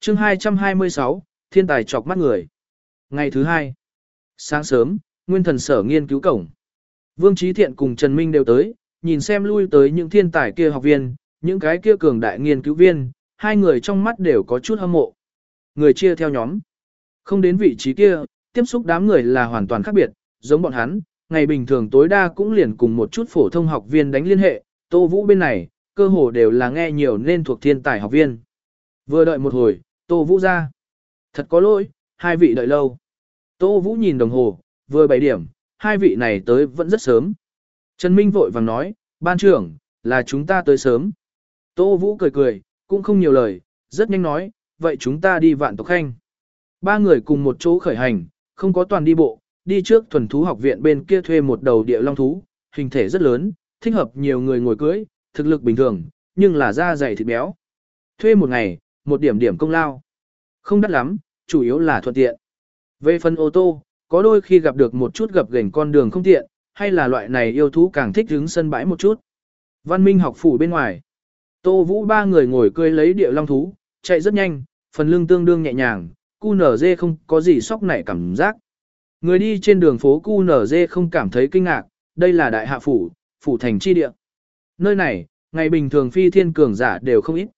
chương 226, thiên tài chọc mắt người. Ngày thứ hai, sáng sớm, nguyên thần sở nghiên cứu cổng. Vương Trí Thiện cùng Trần Minh đều tới, nhìn xem lui tới những thiên tài kia học viên, những cái kia cường đại nghiên cứu viên, hai người trong mắt đều có chút hâm mộ. Người chia theo nhóm. Không đến vị trí kia, tiếp xúc đám người là hoàn toàn khác biệt, giống bọn hắn, ngày bình thường tối đa cũng liền cùng một chút phổ thông học viên đánh liên hệ, Tô Vũ bên này, cơ hồ đều là nghe nhiều nên thuộc thiên tài học viên. Vừa đợi một hồi, Tô Vũ ra. Thật có lỗi, hai vị đợi lâu. Tô Vũ nhìn đồng hồ, vừa 7 điểm, hai vị này tới vẫn rất sớm. Trần Minh vội vàng nói, ban trưởng, là chúng ta tới sớm. Tô Vũ cười cười, cũng không nhiều lời, rất nhanh nói, vậy chúng ta đi vạn tộc khanh. Ba người cùng một chỗ khởi hành, không có toàn đi bộ, đi trước thuần thú học viện bên kia thuê một đầu địa long thú, hình thể rất lớn, thích hợp nhiều người ngồi cưới, thực lực bình thường, nhưng là da dày thịt béo. Thuê một ngày, một điểm điểm công lao. Không đắt lắm, chủ yếu là thuận tiện. Về phần ô tô, có đôi khi gặp được một chút gập ghềnh con đường không tiện, hay là loại này yêu thú càng thích đứng sân bãi một chút. Văn Minh học phủ bên ngoài. Tô Vũ ba người ngồi cười lấy địa long thú, chạy rất nhanh, phần lưng tương đương nhẹ nhàng, cu nở dê không có gì sóc nảy cảm giác. Người đi trên đường phố cu nở dê không cảm thấy kinh ngạc, đây là đại hạ phủ, phủ thành chi địa. Nơi này, ngày bình thường phi thiên cường giả đều không ít.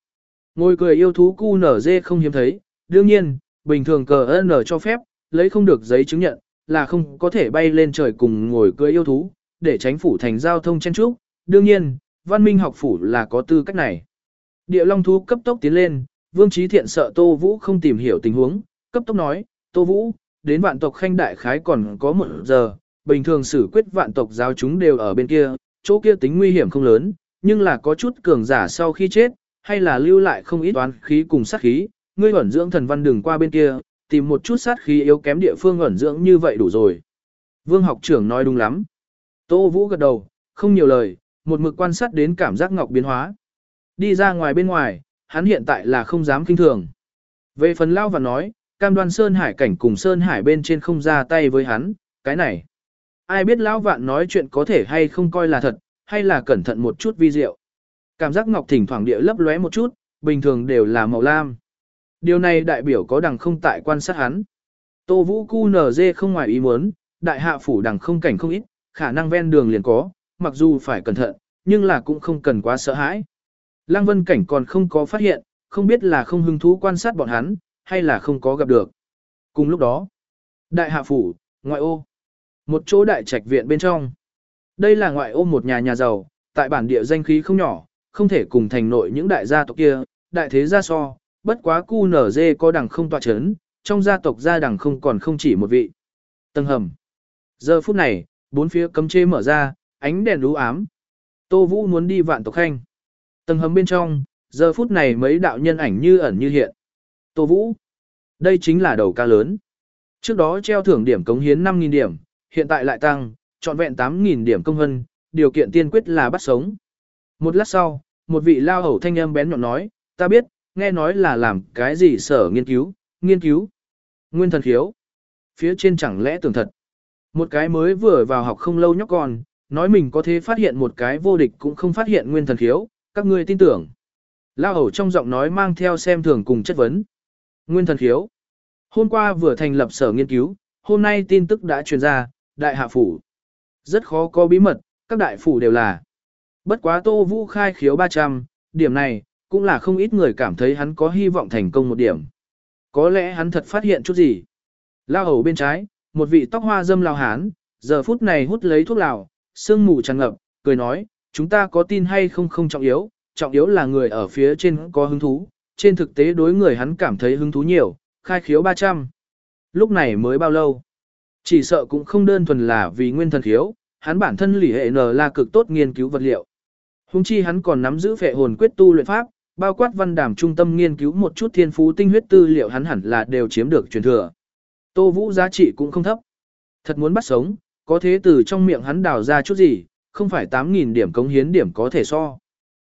Ngồi cười yêu thú cu nở dê không hiếm thấy, đương nhiên, bình thường cờ N cho phép, lấy không được giấy chứng nhận, là không có thể bay lên trời cùng ngồi cưới yêu thú, để tránh phủ thành giao thông chen trúc. Đương nhiên, văn minh học phủ là có tư cách này. Địa long thú cấp tốc tiến lên, vương trí thiện sợ Tô Vũ không tìm hiểu tình huống, cấp tốc nói, Tô Vũ, đến vạn tộc khanh đại khái còn có một giờ, bình thường xử quyết vạn tộc giáo chúng đều ở bên kia, chỗ kia tính nguy hiểm không lớn, nhưng là có chút cường giả sau khi chết, hay là lưu lại không ít toán khí cùng sát khí, ngươi ẩn dưỡng thần văn đừng qua bên kia, tìm một chút sát khí yếu kém địa phương ẩn dưỡng như vậy đủ rồi. Vương học trưởng nói đúng lắm. Tô Vũ gật đầu, không nhiều lời, một mực quan sát đến cảm giác ngọc biến hóa. Đi ra ngoài bên ngoài, hắn hiện tại là không dám kinh thường. Về phần lao và nói, cam đoan Sơn Hải cảnh cùng Sơn Hải bên trên không ra tay với hắn, cái này. Ai biết lão vạn nói chuyện có thể hay không coi là thật, hay là cẩn thận một chút vi diệu. Cảm giác ngọc thỉnh thoảng địa lấp lóe một chút, bình thường đều là màu lam. Điều này đại biểu có đằng không tại quan sát hắn. Tô Vũ cu nở không ngoài ý muốn, đại hạ phủ đằng không cảnh không ít, khả năng ven đường liền có, mặc dù phải cẩn thận, nhưng là cũng không cần quá sợ hãi. Lăng vân cảnh còn không có phát hiện, không biết là không hứng thú quan sát bọn hắn, hay là không có gặp được. Cùng lúc đó, đại hạ phủ, ngoại ô, một chỗ đại trạch viện bên trong. Đây là ngoại ô một nhà nhà giàu, tại bản địa danh khí không nhỏ, không thể cùng thành nội những đại gia tộc kia, đại thế gia so, bất quá cu nở dê có đằng không tọa chấn, trong gia tộc gia đằng không còn không chỉ một vị. Tầng hầm. Giờ phút này, bốn phía cấm chê mở ra, ánh đèn lú ám. Tô Vũ muốn đi vạn tộc khanh. Tầng hầm bên trong, giờ phút này mấy đạo nhân ảnh như ẩn như hiện. Tô Vũ. Đây chính là đầu ca lớn. Trước đó treo thưởng điểm cống hiến 5.000 điểm, hiện tại lại tăng, trọn vẹn 8.000 điểm công hân, điều kiện tiên quyết là bắt sống. Một lát sau, một vị lao hầu thanh âm bén nhọn nói, ta biết, nghe nói là làm cái gì sở nghiên cứu, nghiên cứu. Nguyên thần khiếu. Phía trên chẳng lẽ tưởng thật. Một cái mới vừa vào học không lâu nhóc con, nói mình có thể phát hiện một cái vô địch cũng không phát hiện nguyên thần khiếu, các ngươi tin tưởng. Lao hầu trong giọng nói mang theo xem thường cùng chất vấn. Nguyên thần khiếu. Hôm qua vừa thành lập sở nghiên cứu, hôm nay tin tức đã truyền ra, đại hạ phủ. Rất khó có bí mật, các đại phủ đều là. Bất quá Tô Vũ khai khiếu 300, điểm này, cũng là không ít người cảm thấy hắn có hy vọng thành công một điểm. Có lẽ hắn thật phát hiện chút gì. Lao hầu bên trái, một vị tóc hoa dâm lao hán, giờ phút này hút lấy thuốc lào, sương mù tràn ngập, cười nói, chúng ta có tin hay không không trọng yếu, trọng yếu là người ở phía trên có hứng thú, trên thực tế đối người hắn cảm thấy hứng thú nhiều, khai khiếu 300. Lúc này mới bao lâu? Chỉ sợ cũng không đơn thuần là vì nguyên thần khiếu, hắn bản thân lì hệ N là cực tốt nghiên cứu vật liệu. Hùng chi hắn còn nắm giữ phệ hồn quyết tu luyện pháp, bao quát văn đàm trung tâm nghiên cứu một chút thiên phú tinh huyết tư liệu hắn hẳn là đều chiếm được truyền thừa. Tô Vũ giá trị cũng không thấp. Thật muốn bắt sống, có thế từ trong miệng hắn đào ra chút gì, không phải 8.000 điểm cống hiến điểm có thể so.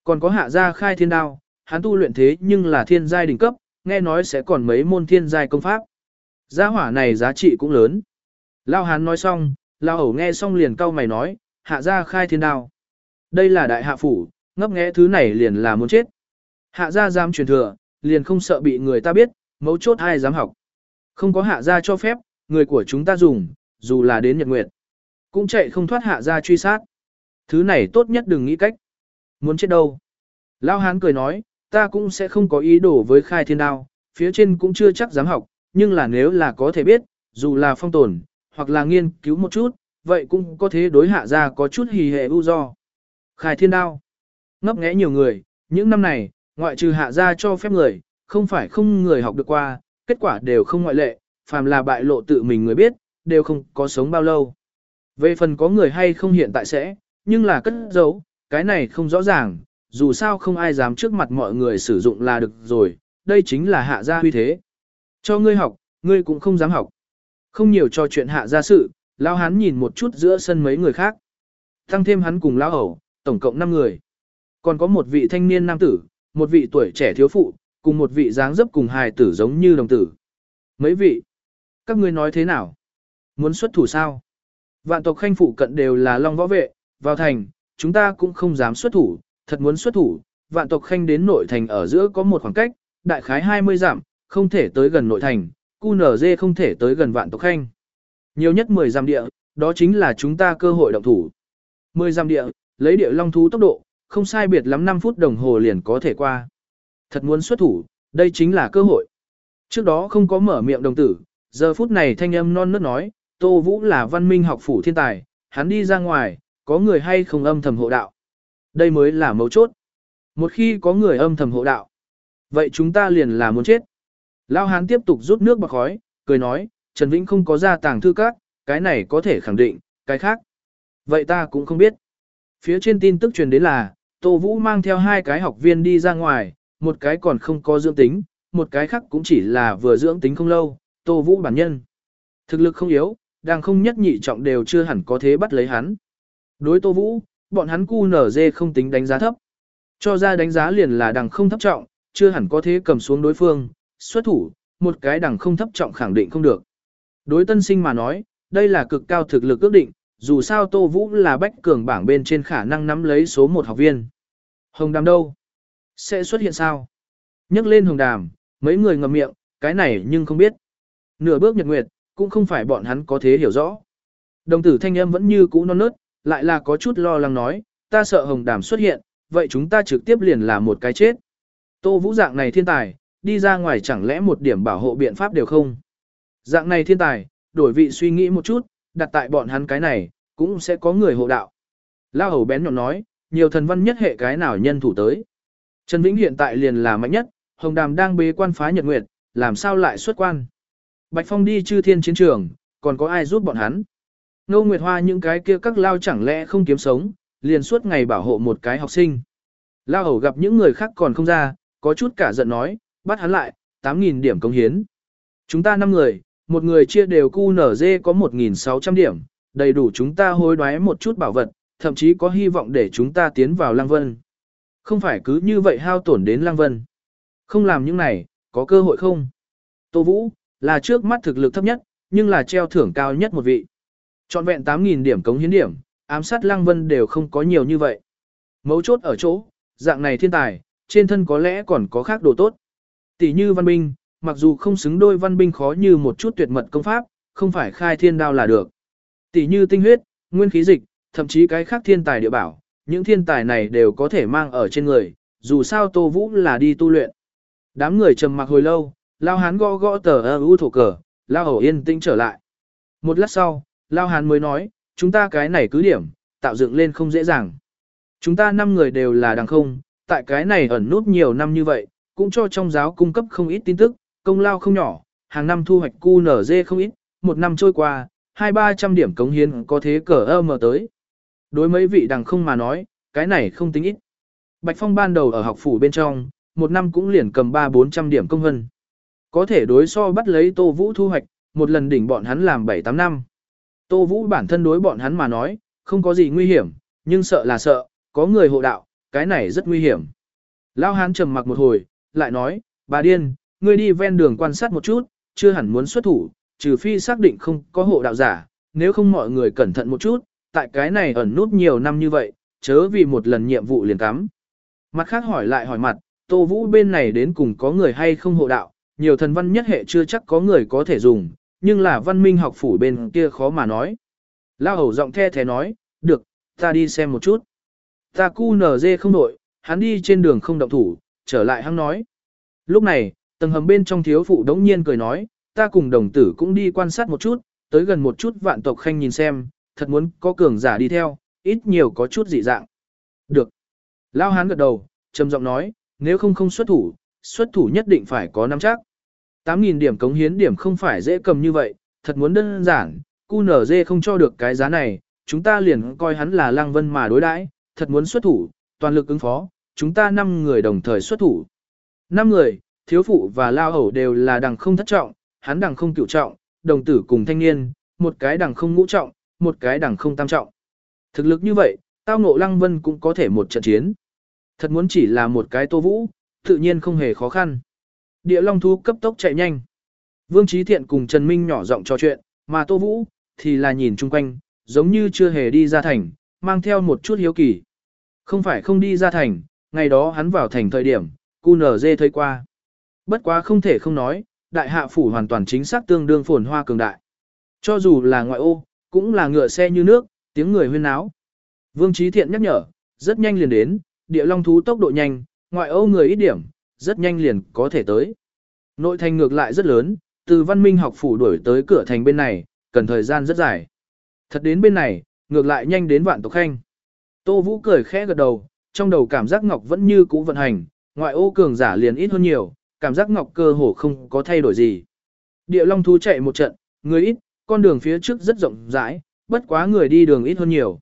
Còn có hạ gia khai thiên đao, hắn tu luyện thế nhưng là thiên giai đỉnh cấp, nghe nói sẽ còn mấy môn thiên giai công pháp. gia hỏa này giá trị cũng lớn. Lao hắn nói xong, Lao hổ nghe xong liền cau mày nói, hạ gia khai thiên đao. Đây là đại hạ phủ, ngấp nghẽ thứ này liền là muốn chết. Hạ gia giam truyền thừa, liền không sợ bị người ta biết, mấu chốt ai dám học. Không có hạ gia cho phép, người của chúng ta dùng, dù là đến nhật nguyệt, cũng chạy không thoát hạ gia truy sát. Thứ này tốt nhất đừng nghĩ cách. Muốn chết đâu. Lao hán cười nói, ta cũng sẽ không có ý đồ với khai thiên đao, phía trên cũng chưa chắc dám học, nhưng là nếu là có thể biết, dù là phong tồn, hoặc là nghiên cứu một chút, vậy cũng có thể đối hạ gia có chút hì hệ ưu do. Khai thiên đao. Ngấp nghẽ nhiều người, những năm này, ngoại trừ hạ ra cho phép người, không phải không người học được qua, kết quả đều không ngoại lệ, phàm là bại lộ tự mình người biết, đều không có sống bao lâu. Về phần có người hay không hiện tại sẽ, nhưng là cất giấu, cái này không rõ ràng, dù sao không ai dám trước mặt mọi người sử dụng là được rồi, đây chính là hạ gia huy thế. Cho ngươi học, ngươi cũng không dám học. Không nhiều cho chuyện hạ gia sự, lao hắn nhìn một chút giữa sân mấy người khác. Tăng thêm hắn cùng lao ẩu, tổng cộng 5 người. Còn có một vị thanh niên nam tử, một vị tuổi trẻ thiếu phụ, cùng một vị dáng dấp cùng hài tử giống như đồng tử. Mấy vị, các ngươi nói thế nào? Muốn xuất thủ sao? Vạn tộc khanh phụ cận đều là long võ vệ, vào thành, chúng ta cũng không dám xuất thủ, thật muốn xuất thủ, vạn tộc khanh đến nội thành ở giữa có một khoảng cách, đại khái 20 dặm, không thể tới gần nội thành, cu nở dê không thể tới gần vạn tộc khanh. Nhiều nhất 10 dặm địa, đó chính là chúng ta cơ hội động thủ. 10 dặm địa, lấy địa long thú tốc độ, không sai biệt lắm 5 phút đồng hồ liền có thể qua. Thật muốn xuất thủ, đây chính là cơ hội. Trước đó không có mở miệng đồng tử, giờ phút này thanh âm non nớt nói, Tô Vũ là văn minh học phủ thiên tài, hắn đi ra ngoài, có người hay không âm thầm hộ đạo. Đây mới là mấu chốt. Một khi có người âm thầm hộ đạo, vậy chúng ta liền là muốn chết. Lao hán tiếp tục rút nước bạc khói, cười nói, Trần Vĩnh không có ra tàng thư các, cái này có thể khẳng định, cái khác. Vậy ta cũng không biết. Phía trên tin tức truyền đến là, Tô Vũ mang theo hai cái học viên đi ra ngoài, một cái còn không có dưỡng tính, một cái khác cũng chỉ là vừa dưỡng tính không lâu, Tô Vũ bản nhân. Thực lực không yếu, đang không nhất nhị trọng đều chưa hẳn có thế bắt lấy hắn. Đối Tô Vũ, bọn hắn cu nở dê không tính đánh giá thấp. Cho ra đánh giá liền là đằng không thấp trọng, chưa hẳn có thế cầm xuống đối phương, xuất thủ, một cái đằng không thấp trọng khẳng định không được. Đối tân sinh mà nói, đây là cực cao thực lực ước định, dù sao Tô Vũ là bách cường bảng bên trên khả năng nắm lấy số một học viên. Hồng đàm đâu? Sẽ xuất hiện sao? Nhắc lên hồng đàm, mấy người ngậm miệng, cái này nhưng không biết. Nửa bước nhật nguyệt, cũng không phải bọn hắn có thế hiểu rõ. Đồng tử thanh âm vẫn như cũ non nớt, lại là có chút lo lắng nói, ta sợ hồng đàm xuất hiện, vậy chúng ta trực tiếp liền là một cái chết. Tô vũ dạng này thiên tài, đi ra ngoài chẳng lẽ một điểm bảo hộ biện pháp đều không. Dạng này thiên tài, đổi vị suy nghĩ một chút, đặt tại bọn hắn cái này, cũng sẽ có người hộ đạo. Lao hầu bén nhọn nói, nhiều thần văn nhất hệ cái nào nhân thủ tới. Trần Vĩnh hiện tại liền là mạnh nhất, Hồng Đàm đang bế quan phá nhật nguyệt, làm sao lại xuất quan. Bạch Phong đi chư thiên chiến trường, còn có ai giúp bọn hắn. Ngô Nguyệt Hoa những cái kia các lao chẳng lẽ không kiếm sống, liền suốt ngày bảo hộ một cái học sinh. Lao hầu gặp những người khác còn không ra, có chút cả giận nói, bắt hắn lại, 8.000 điểm công hiến. Chúng ta 5 người, một người chia đều cu nở dê có 1.600 điểm, đầy đủ chúng ta hối đoái một chút bảo vật, thậm chí có hy vọng để chúng ta tiến vào Lăng Vân. Không phải cứ như vậy hao tổn đến Lăng Vân. Không làm những này, có cơ hội không? Tô Vũ, là trước mắt thực lực thấp nhất, nhưng là treo thưởng cao nhất một vị. Chọn vẹn 8.000 điểm cống hiến điểm, ám sát Lăng Vân đều không có nhiều như vậy. Mấu chốt ở chỗ, dạng này thiên tài, trên thân có lẽ còn có khác đồ tốt. Tỷ như văn binh, mặc dù không xứng đôi văn binh khó như một chút tuyệt mật công pháp, không phải khai thiên đao là được. Tỷ như tinh huyết, nguyên khí dịch, thậm chí cái khác thiên tài địa bảo, những thiên tài này đều có thể mang ở trên người, dù sao Tô Vũ là đi tu luyện. Đám người trầm mặc hồi lâu, Lao Hán gõ gõ tờ ơ u thổ cờ, Lao Hổ yên tĩnh trở lại. Một lát sau, Lao Hán mới nói, chúng ta cái này cứ điểm, tạo dựng lên không dễ dàng. Chúng ta năm người đều là đằng không, tại cái này ẩn nút nhiều năm như vậy, cũng cho trong giáo cung cấp không ít tin tức, công lao không nhỏ, hàng năm thu hoạch cu nở dê không ít, một năm trôi qua, hai ba trăm điểm cống hiến có thế cờ ơ mờ tới. Đối mấy vị đằng không mà nói, cái này không tính ít. Bạch Phong ban đầu ở học phủ bên trong, một năm cũng liền cầm ba bốn trăm điểm công hân. Có thể đối so bắt lấy Tô Vũ thu hoạch, một lần đỉnh bọn hắn làm bảy tám năm. Tô Vũ bản thân đối bọn hắn mà nói, không có gì nguy hiểm, nhưng sợ là sợ, có người hộ đạo, cái này rất nguy hiểm. Lao hán trầm mặc một hồi, lại nói, bà điên, ngươi đi ven đường quan sát một chút, chưa hẳn muốn xuất thủ, trừ phi xác định không có hộ đạo giả, nếu không mọi người cẩn thận một chút, tại cái này ẩn nút nhiều năm như vậy, chớ vì một lần nhiệm vụ liền cắm. Mặt khác hỏi lại hỏi mặt, Tô Vũ bên này đến cùng có người hay không hộ đạo, nhiều thần văn nhất hệ chưa chắc có người có thể dùng, nhưng là văn minh học phủ bên kia khó mà nói. Lao hầu giọng the thế nói, được, ta đi xem một chút. Ta cu nở dê không đội, hắn đi trên đường không động thủ, trở lại hắn nói. Lúc này, tầng hầm bên trong thiếu phụ đống nhiên cười nói, ta cùng đồng tử cũng đi quan sát một chút, tới gần một chút vạn tộc khanh nhìn xem, thật muốn có cường giả đi theo, ít nhiều có chút dị dạng. Được. Lao hán gật đầu, trầm giọng nói, nếu không không xuất thủ, xuất thủ nhất định phải có nắm chắc. 8.000 điểm cống hiến điểm không phải dễ cầm như vậy, thật muốn đơn giản, QNZ không cho được cái giá này, chúng ta liền coi hắn là Lang vân mà đối đãi, thật muốn xuất thủ, toàn lực ứng phó, chúng ta 5 người đồng thời xuất thủ. 5 người, thiếu phụ và lao hầu đều là đằng không thất trọng, hắn đằng không cựu trọng, đồng tử cùng thanh niên, một cái đằng không ngũ trọng, một cái đằng không tam trọng. Thực lực như vậy, tao ngộ lăng vân cũng có thể một trận chiến. Thật muốn chỉ là một cái tô vũ, tự nhiên không hề khó khăn. Địa long thú cấp tốc chạy nhanh. Vương Trí Thiện cùng Trần Minh nhỏ giọng trò chuyện, mà Tô Vũ, thì là nhìn chung quanh, giống như chưa hề đi ra thành, mang theo một chút hiếu kỳ. Không phải không đi ra thành, ngày đó hắn vào thành thời điểm, cu nở dê thấy qua. Bất quá không thể không nói, đại hạ phủ hoàn toàn chính xác tương đương phồn hoa cường đại. Cho dù là ngoại ô, cũng là ngựa xe như nước, tiếng người huyên náo. Vương Trí Thiện nhắc nhở, rất nhanh liền đến, địa long thú tốc độ nhanh, ngoại ô người ít điểm, rất nhanh liền có thể tới. Nội thành ngược lại rất lớn, từ văn minh học phủ đuổi tới cửa thành bên này, cần thời gian rất dài. Thật đến bên này, ngược lại nhanh đến vạn tộc khanh. Tô Vũ cười khẽ gật đầu, trong đầu cảm giác ngọc vẫn như cũ vận hành, ngoại ô cường giả liền ít hơn nhiều, cảm giác ngọc cơ hồ không có thay đổi gì. Địa Long thú chạy một trận, người ít, con đường phía trước rất rộng rãi, bất quá người đi đường ít hơn nhiều.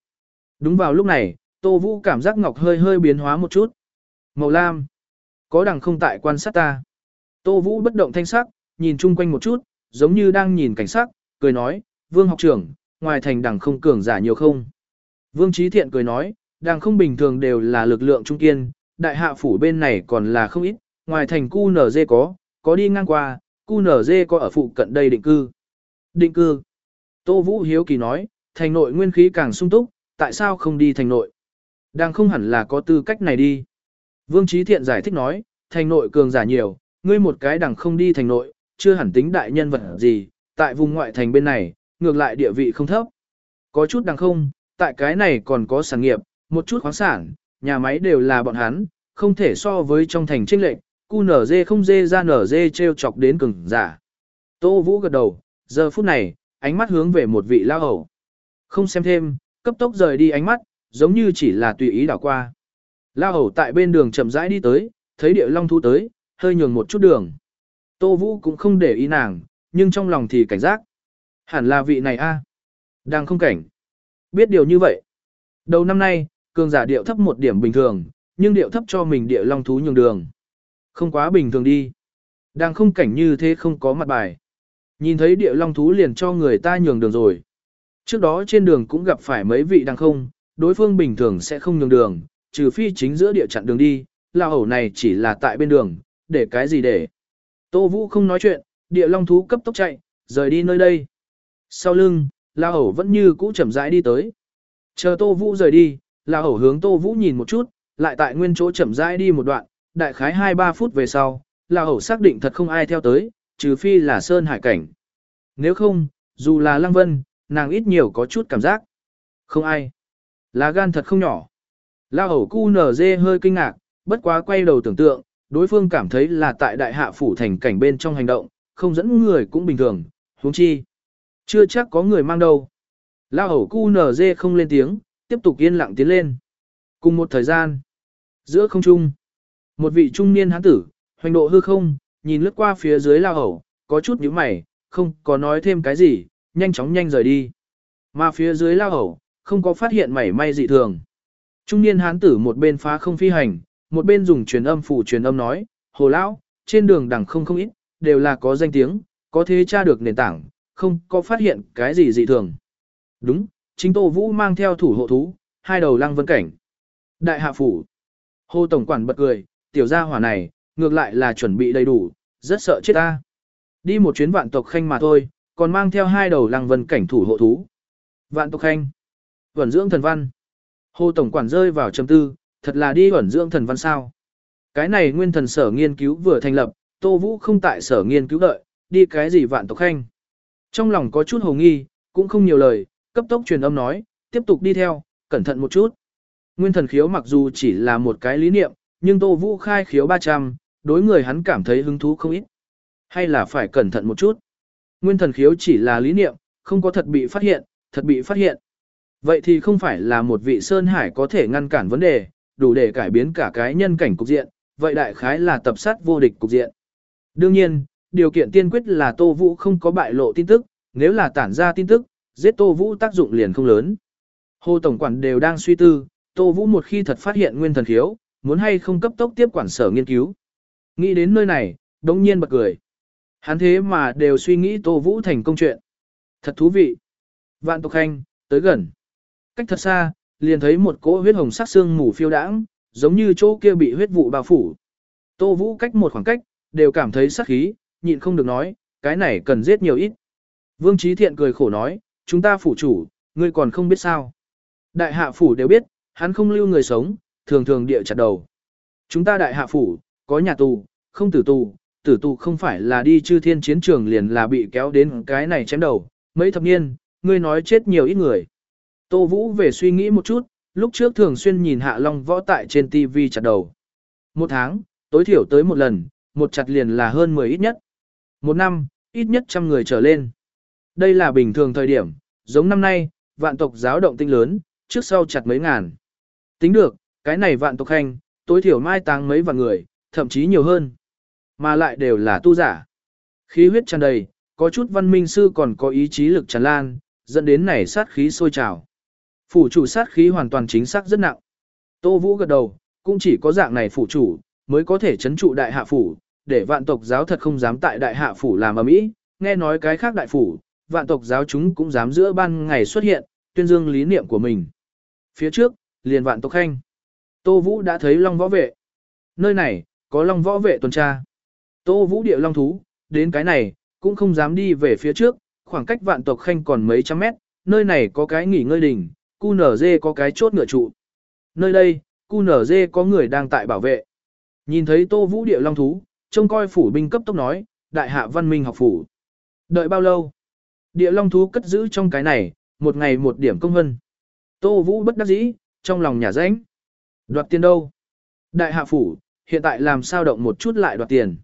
Đúng vào lúc này, Tô Vũ cảm giác ngọc hơi hơi biến hóa một chút. Màu lam. Có đằng không tại quan sát ta. Tô Vũ bất động thanh sắc, nhìn chung quanh một chút, giống như đang nhìn cảnh sắc, cười nói, Vương học trưởng, ngoài thành đằng không cường giả nhiều không? Vương Trí Thiện cười nói, đằng không bình thường đều là lực lượng trung kiên, đại hạ phủ bên này còn là không ít, ngoài thành cu nở dê có, có đi ngang qua, cu nở dê có ở phụ cận đây định cư. Định cư. Tô Vũ Hiếu Kỳ nói, thành nội nguyên khí càng sung túc, tại sao không đi thành nội? Đang không hẳn là có tư cách này đi. Vương Trí Thiện giải thích nói, thành nội cường giả nhiều, ngươi một cái đằng không đi thành nội, chưa hẳn tính đại nhân vật gì, tại vùng ngoại thành bên này, ngược lại địa vị không thấp. Có chút đằng không, tại cái này còn có sản nghiệp, một chút khoáng sản, nhà máy đều là bọn hắn, không thể so với trong thành trinh lệnh, cu nở dê không dê ra nở dê treo chọc đến cứng, giả. Tô Vũ gật đầu, giờ phút này, ánh mắt hướng về một vị lao hầu. Không xem thêm, cấp tốc rời đi ánh mắt, giống như chỉ là tùy ý đảo qua. Lao hầu tại bên đường chậm rãi đi tới, thấy địa long thú tới, hơi nhường một chút đường. Tô Vũ cũng không để ý nàng, nhưng trong lòng thì cảnh giác. Hẳn là vị này a Đang không cảnh. Biết điều như vậy. Đầu năm nay, cường giả điệu thấp một điểm bình thường, nhưng điệu thấp cho mình địa long thú nhường đường. Không quá bình thường đi. Đang không cảnh như thế không có mặt bài. Nhìn thấy địa long thú liền cho người ta nhường đường rồi. Trước đó trên đường cũng gặp phải mấy vị đang không, đối phương bình thường sẽ không nhường đường, trừ phi chính giữa địa chặn đường đi, là hầu này chỉ là tại bên đường, để cái gì để. Tô Vũ không nói chuyện, địa long thú cấp tốc chạy, rời đi nơi đây. Sau lưng, la hầu vẫn như cũ chậm rãi đi tới. Chờ Tô Vũ rời đi, la hầu hướng Tô Vũ nhìn một chút, lại tại nguyên chỗ chậm rãi đi một đoạn, đại khái 2-3 phút về sau, là hậu xác định thật không ai theo tới, trừ phi là Sơn Hải Cảnh. Nếu không, dù là Lăng Vân, nàng ít nhiều có chút cảm giác. Không ai. Lá gan thật không nhỏ. La hầu cu nở dê hơi kinh ngạc, bất quá quay đầu tưởng tượng, đối phương cảm thấy là tại đại hạ phủ thành cảnh bên trong hành động, không dẫn người cũng bình thường, huống chi. Chưa chắc có người mang đâu. La hầu cu nở dê không lên tiếng, tiếp tục yên lặng tiến lên. Cùng một thời gian, giữa không trung, một vị trung niên hán tử, hoành độ hư không, nhìn lướt qua phía dưới lao hầu, có chút nhíu mày, không có nói thêm cái gì, nhanh chóng nhanh rời đi. Mà phía dưới lao hầu, không có phát hiện mảy may dị thường. Trung niên hán tử một bên phá không phi hành, một bên dùng truyền âm phủ truyền âm nói, hồ lão, trên đường đẳng không không ít, đều là có danh tiếng, có thế tra được nền tảng, không có phát hiện cái gì dị thường. Đúng, chính Tô Vũ mang theo thủ hộ thú, hai đầu lăng vân cảnh. Đại hạ phủ. Hồ Tổng Quản bật cười, tiểu gia hỏa này, ngược lại là chuẩn bị đầy đủ, rất sợ chết ta. Đi một chuyến vạn tộc khanh mà thôi, còn mang theo hai đầu lăng vân cảnh thủ hộ thú. Vạn tộc khanh. Vẩn dưỡng thần văn. Hồ Tổng Quản rơi vào trầm tư, thật là đi vẩn dưỡng thần văn sao. Cái này nguyên thần sở nghiên cứu vừa thành lập, Tô Vũ không tại sở nghiên cứu đợi, đi cái gì vạn tộc khanh. Trong lòng có chút hồ nghi, cũng không nhiều lời, cấp tốc truyền âm nói, tiếp tục đi theo, cẩn thận một chút. Nguyên thần khiếu mặc dù chỉ là một cái lý niệm, nhưng Tô Vũ khai khiếu 300, đối người hắn cảm thấy hứng thú không ít. Hay là phải cẩn thận một chút. Nguyên thần khiếu chỉ là lý niệm, không có thật bị phát hiện, thật bị phát hiện. Vậy thì không phải là một vị Sơn Hải có thể ngăn cản vấn đề, đủ để cải biến cả cái nhân cảnh cục diện, vậy đại khái là tập sát vô địch cục diện. Đương nhiên, điều kiện tiên quyết là Tô Vũ không có bại lộ tin tức, nếu là tản ra tin tức, giết Tô Vũ tác dụng liền không lớn. Hồ Tổng quản đều đang suy tư, Tô Vũ một khi thật phát hiện nguyên thần khiếu, muốn hay không cấp tốc tiếp quản sở nghiên cứu. Nghĩ đến nơi này, đống nhiên bật cười. Hắn thế mà đều suy nghĩ Tô Vũ thành công chuyện. Thật thú vị. Vạn tộc khanh, tới gần. Cách thật xa, liền thấy một cỗ huyết hồng sắc xương mù phiêu đãng, giống như chỗ kia bị huyết vụ bao phủ. Tô Vũ cách một khoảng cách, đều cảm thấy sắc khí, nhịn không được nói, cái này cần giết nhiều ít. Vương Trí Thiện cười khổ nói, chúng ta phủ chủ, ngươi còn không biết sao. Đại hạ phủ đều biết, hắn không lưu người sống, thường thường địa chặt đầu. Chúng ta đại hạ phủ, có nhà tù, không tử tù, tử tù không phải là đi chư thiên chiến trường liền là bị kéo đến cái này chém đầu, mấy thập niên, ngươi nói chết nhiều ít người. Tô Vũ về suy nghĩ một chút, lúc trước thường xuyên nhìn Hạ Long võ tại trên TV chặt đầu. Một tháng, tối thiểu tới một lần, một chặt liền là hơn 10 ít nhất. Một năm, ít nhất trăm người trở lên. Đây là bình thường thời điểm, giống năm nay, vạn tộc giáo động tinh lớn, trước sau chặt mấy ngàn. Tính được, cái này vạn tộc khanh, tối thiểu mai táng mấy vạn người, thậm chí nhiều hơn. Mà lại đều là tu giả. Khí huyết tràn đầy, có chút văn minh sư còn có ý chí lực tràn lan, dẫn đến này sát khí sôi trào. Phủ chủ sát khí hoàn toàn chính xác rất nặng. Tô Vũ gật đầu, cũng chỉ có dạng này phủ chủ, mới có thể chấn trụ đại hạ phủ, để vạn tộc giáo thật không dám tại đại hạ phủ làm ở mỹ, nghe nói cái khác đại phủ, vạn tộc giáo chúng cũng dám giữa ban ngày xuất hiện, tuyên dương lý niệm của mình. Phía trước, liền vạn tộc khanh. Tô Vũ đã thấy long võ vệ. Nơi này, có long võ vệ tuần tra. Tô Vũ địa long thú, đến cái này, cũng không dám đi về phía trước, khoảng cách vạn tộc khanh còn mấy trăm mét, nơi này có cái nghỉ ngơi đỉnh, cu nở dê có cái chốt ngựa trụ. Nơi đây, cu nở dê có người đang tại bảo vệ. Nhìn thấy Tô Vũ địa long thú, trông coi phủ binh cấp tốc nói, đại hạ văn minh học phủ. Đợi bao lâu? Địa long thú cất giữ trong cái này, một ngày một điểm công hân. Tô Vũ bất đắc dĩ, trong lòng nhà rãnh. Đoạt tiền đâu? Đại hạ phủ, hiện tại làm sao động một chút lại đoạt tiền.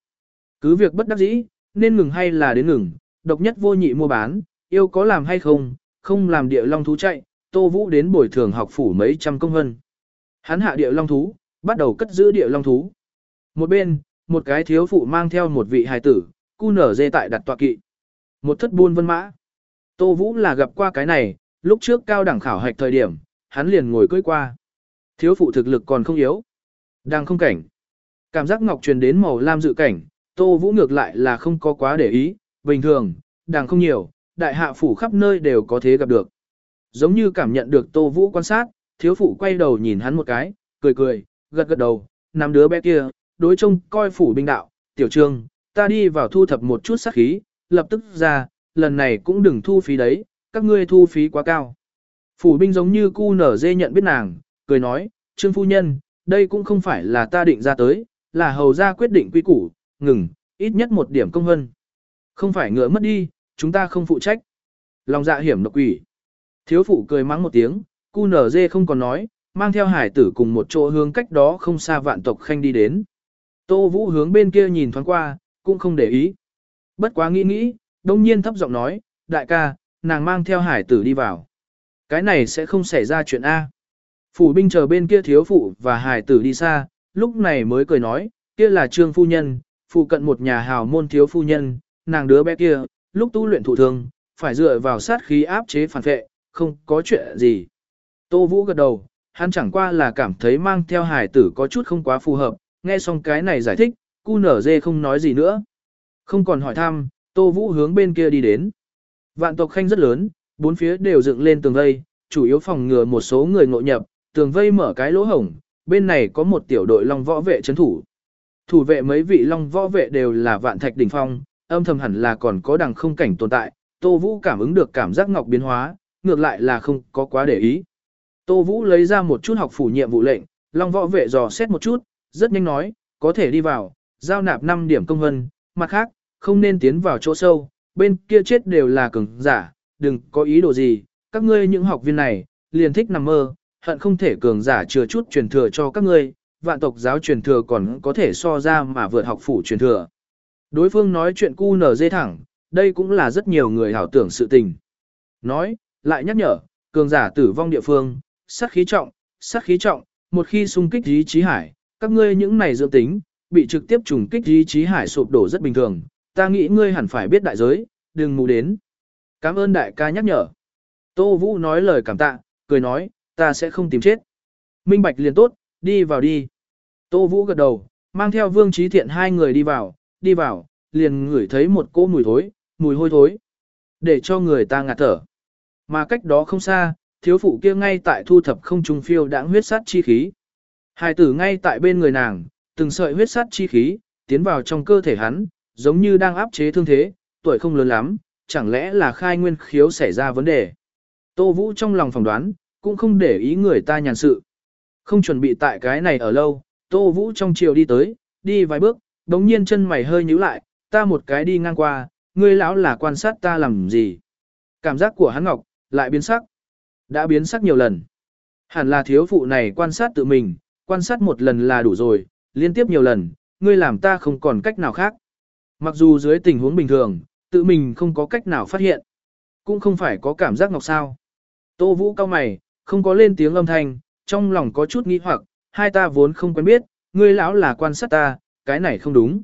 Cứ việc bất đắc dĩ, nên ngừng hay là đến ngừng, độc nhất vô nhị mua bán, yêu có làm hay không, không làm địa long thú chạy, Tô Vũ đến bồi thường học phủ mấy trăm công hân. Hắn hạ địa long thú, bắt đầu cất giữ địa long thú. Một bên, một cái thiếu phụ mang theo một vị hài tử, cu nở dê tại đặt tọa kỵ. Một thất buôn vân mã. Tô Vũ là gặp qua cái này, lúc trước cao đẳng khảo hạch thời điểm, hắn liền ngồi cưỡi qua. Thiếu phụ thực lực còn không yếu. Đang không cảnh. Cảm giác ngọc truyền đến màu lam dự cảnh, Tô Vũ ngược lại là không có quá để ý, bình thường, đang không nhiều, đại hạ phủ khắp nơi đều có thế gặp được. Giống như cảm nhận được Tô Vũ quan sát, thiếu phụ quay đầu nhìn hắn một cái, cười cười, gật gật đầu, nằm đứa bé kia, đối trông coi phủ binh đạo, tiểu trương, ta đi vào thu thập một chút sát khí, lập tức ra, lần này cũng đừng thu phí đấy, các ngươi thu phí quá cao. Phủ binh giống như cu nở dê nhận biết nàng, cười nói, trương phu nhân, đây cũng không phải là ta định ra tới, là hầu ra quyết định quy củ, ngừng, ít nhất một điểm công hơn, Không phải ngựa mất đi, chúng ta không phụ trách. Lòng dạ hiểm độc quỷ. Thiếu phụ cười mắng một tiếng, cu nở dê không còn nói, mang theo hải tử cùng một chỗ hướng cách đó không xa vạn tộc khanh đi đến. Tô Vũ hướng bên kia nhìn thoáng qua, cũng không để ý. Bất quá nghĩ nghĩ, đông nhiên thấp giọng nói, đại ca, nàng mang theo hải tử đi vào. Cái này sẽ không xảy ra chuyện A. Phủ binh chờ bên kia thiếu phụ và hải tử đi xa, lúc này mới cười nói, kia là trương phu nhân, phụ cận một nhà hào môn thiếu phu nhân, nàng đứa bé kia, lúc tu luyện thủ thương, phải dựa vào sát khí áp chế phản vệ, không có chuyện gì. Tô Vũ gật đầu, hắn chẳng qua là cảm thấy mang theo hải tử có chút không quá phù hợp, nghe xong cái này giải thích, cu nở dê không nói gì nữa. Không còn hỏi thăm, Tô Vũ hướng bên kia đi đến. Vạn tộc khanh rất lớn, bốn phía đều dựng lên tường vây, chủ yếu phòng ngừa một số người ngộ nhập, tường vây mở cái lỗ hổng, bên này có một tiểu đội long võ vệ chấn thủ. Thủ vệ mấy vị long võ vệ đều là vạn thạch đỉnh phong, âm thầm hẳn là còn có đằng không cảnh tồn tại, Tô Vũ cảm ứng được cảm giác ngọc biến hóa, ngược lại là không có quá để ý. Tô Vũ lấy ra một chút học phủ nhiệm vụ lệnh, long võ vệ dò xét một chút, rất nhanh nói, có thể đi vào, giao nạp 5 điểm công vân, mặt khác, không nên tiến vào chỗ sâu, bên kia chết đều là cường giả, đừng có ý đồ gì, các ngươi những học viên này, liền thích nằm mơ, hận không thể cường giả chừa chút truyền thừa cho các ngươi, vạn tộc giáo truyền thừa còn có thể so ra mà vượt học phủ truyền thừa. Đối phương nói chuyện cu nở dê thẳng, đây cũng là rất nhiều người hảo tưởng sự tình. Nói, lại nhắc nhở, cường giả tử vong địa phương, sát khí trọng, sát khí trọng, một khi xung kích ý chí hải, các ngươi những này dưỡng tính, bị trực tiếp trùng kích ý chí hải sụp đổ rất bình thường, ta nghĩ ngươi hẳn phải biết đại giới, đừng mù đến. Cảm ơn đại ca nhắc nhở. Tô Vũ nói lời cảm tạ, cười nói, ta sẽ không tìm chết. Minh Bạch liền tốt, đi vào đi. Tô Vũ gật đầu, mang theo Vương Trí Thiện hai người đi vào, đi vào, liền ngửi thấy một cỗ mùi thối, mùi hôi thối. Để cho người ta ngạt thở. Mà cách đó không xa, thiếu phụ kia ngay tại thu thập không trung phiêu đãng huyết sát chi khí. Hai tử ngay tại bên người nàng, từng sợi huyết sát chi khí, tiến vào trong cơ thể hắn, giống như đang áp chế thương thế, tuổi không lớn lắm, chẳng lẽ là khai nguyên khiếu xảy ra vấn đề. Tô Vũ trong lòng phỏng đoán, cũng không để ý người ta nhàn sự. Không chuẩn bị tại cái này ở lâu, Tô Vũ trong chiều đi tới, đi vài bước, đống nhiên chân mày hơi nhíu lại, ta một cái đi ngang qua, ngươi lão là quan sát ta làm gì. Cảm giác của hắn ngọc, lại biến sắc. Đã biến sắc nhiều lần. Hẳn là thiếu phụ này quan sát tự mình, quan sát một lần là đủ rồi, liên tiếp nhiều lần, ngươi làm ta không còn cách nào khác. Mặc dù dưới tình huống bình thường, tự mình không có cách nào phát hiện. Cũng không phải có cảm giác ngọc sao. Tô Vũ cao mày, không có lên tiếng âm thanh, trong lòng có chút nghi hoặc, hai ta vốn không quen biết, ngươi lão là quan sát ta, cái này không đúng.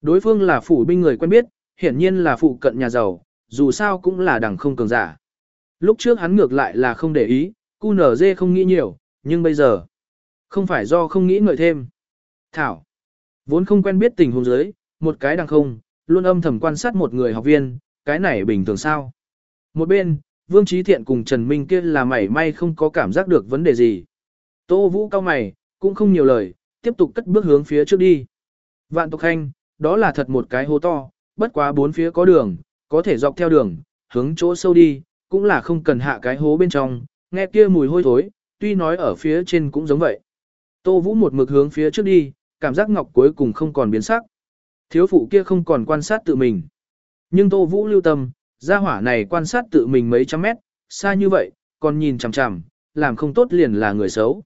Đối phương là phủ binh người quen biết, hiển nhiên là phụ cận nhà giàu, dù sao cũng là đẳng không cường giả. Lúc trước hắn ngược lại là không để ý, cu nở dê không nghĩ nhiều, nhưng bây giờ, không phải do không nghĩ ngợi thêm. Thảo, vốn không quen biết tình huống giới, một cái đằng không, luôn âm thầm quan sát một người học viên, cái này bình thường sao. Một bên, Vương Trí Thiện cùng Trần Minh kia là mảy may không có cảm giác được vấn đề gì. Tô Vũ cao mày, cũng không nhiều lời, tiếp tục cất bước hướng phía trước đi. Vạn tộc khanh, đó là thật một cái hố to, bất quá bốn phía có đường, có thể dọc theo đường, hướng chỗ sâu đi, cũng là không cần hạ cái hố bên trong, nghe kia mùi hôi thối, tuy nói ở phía trên cũng giống vậy. Tô Vũ một mực hướng phía trước đi, cảm giác ngọc cuối cùng không còn biến sắc. Thiếu phụ kia không còn quan sát tự mình. Nhưng Tô Vũ lưu tâm, gia hỏa này quan sát tự mình mấy trăm mét, xa như vậy, còn nhìn chằm chằm, làm không tốt liền là người xấu.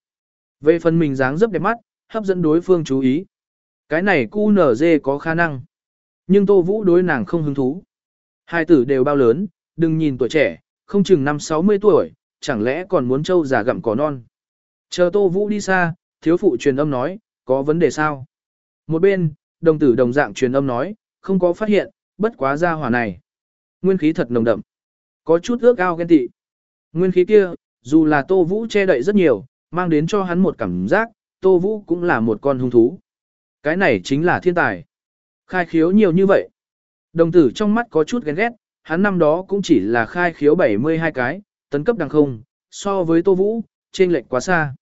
Về phần mình dáng dấp đẹp mắt, hấp dẫn đối phương chú ý. Cái này cu nở dê có khả năng. Nhưng Tô Vũ đối nàng không hứng thú. Hai tử đều bao lớn, đừng nhìn tuổi trẻ, không chừng năm 60 tuổi, chẳng lẽ còn muốn trâu già gặm cỏ non. Chờ Tô Vũ đi xa, thiếu phụ truyền âm nói, có vấn đề sao? Một bên, đồng tử đồng dạng truyền âm nói, không có phát hiện, bất quá ra hỏa này. Nguyên khí thật nồng đậm. Có chút ước ao ghen tị. Nguyên khí kia, dù là Tô Vũ che đậy rất nhiều, mang đến cho hắn một cảm giác, Tô Vũ cũng là một con hung thú. Cái này chính là thiên tài. Khai khiếu nhiều như vậy. Đồng tử trong mắt có chút ghen ghét, hắn năm đó cũng chỉ là khai khiếu 72 cái, tấn cấp đằng không, so với Tô Vũ, trên lệch quá xa.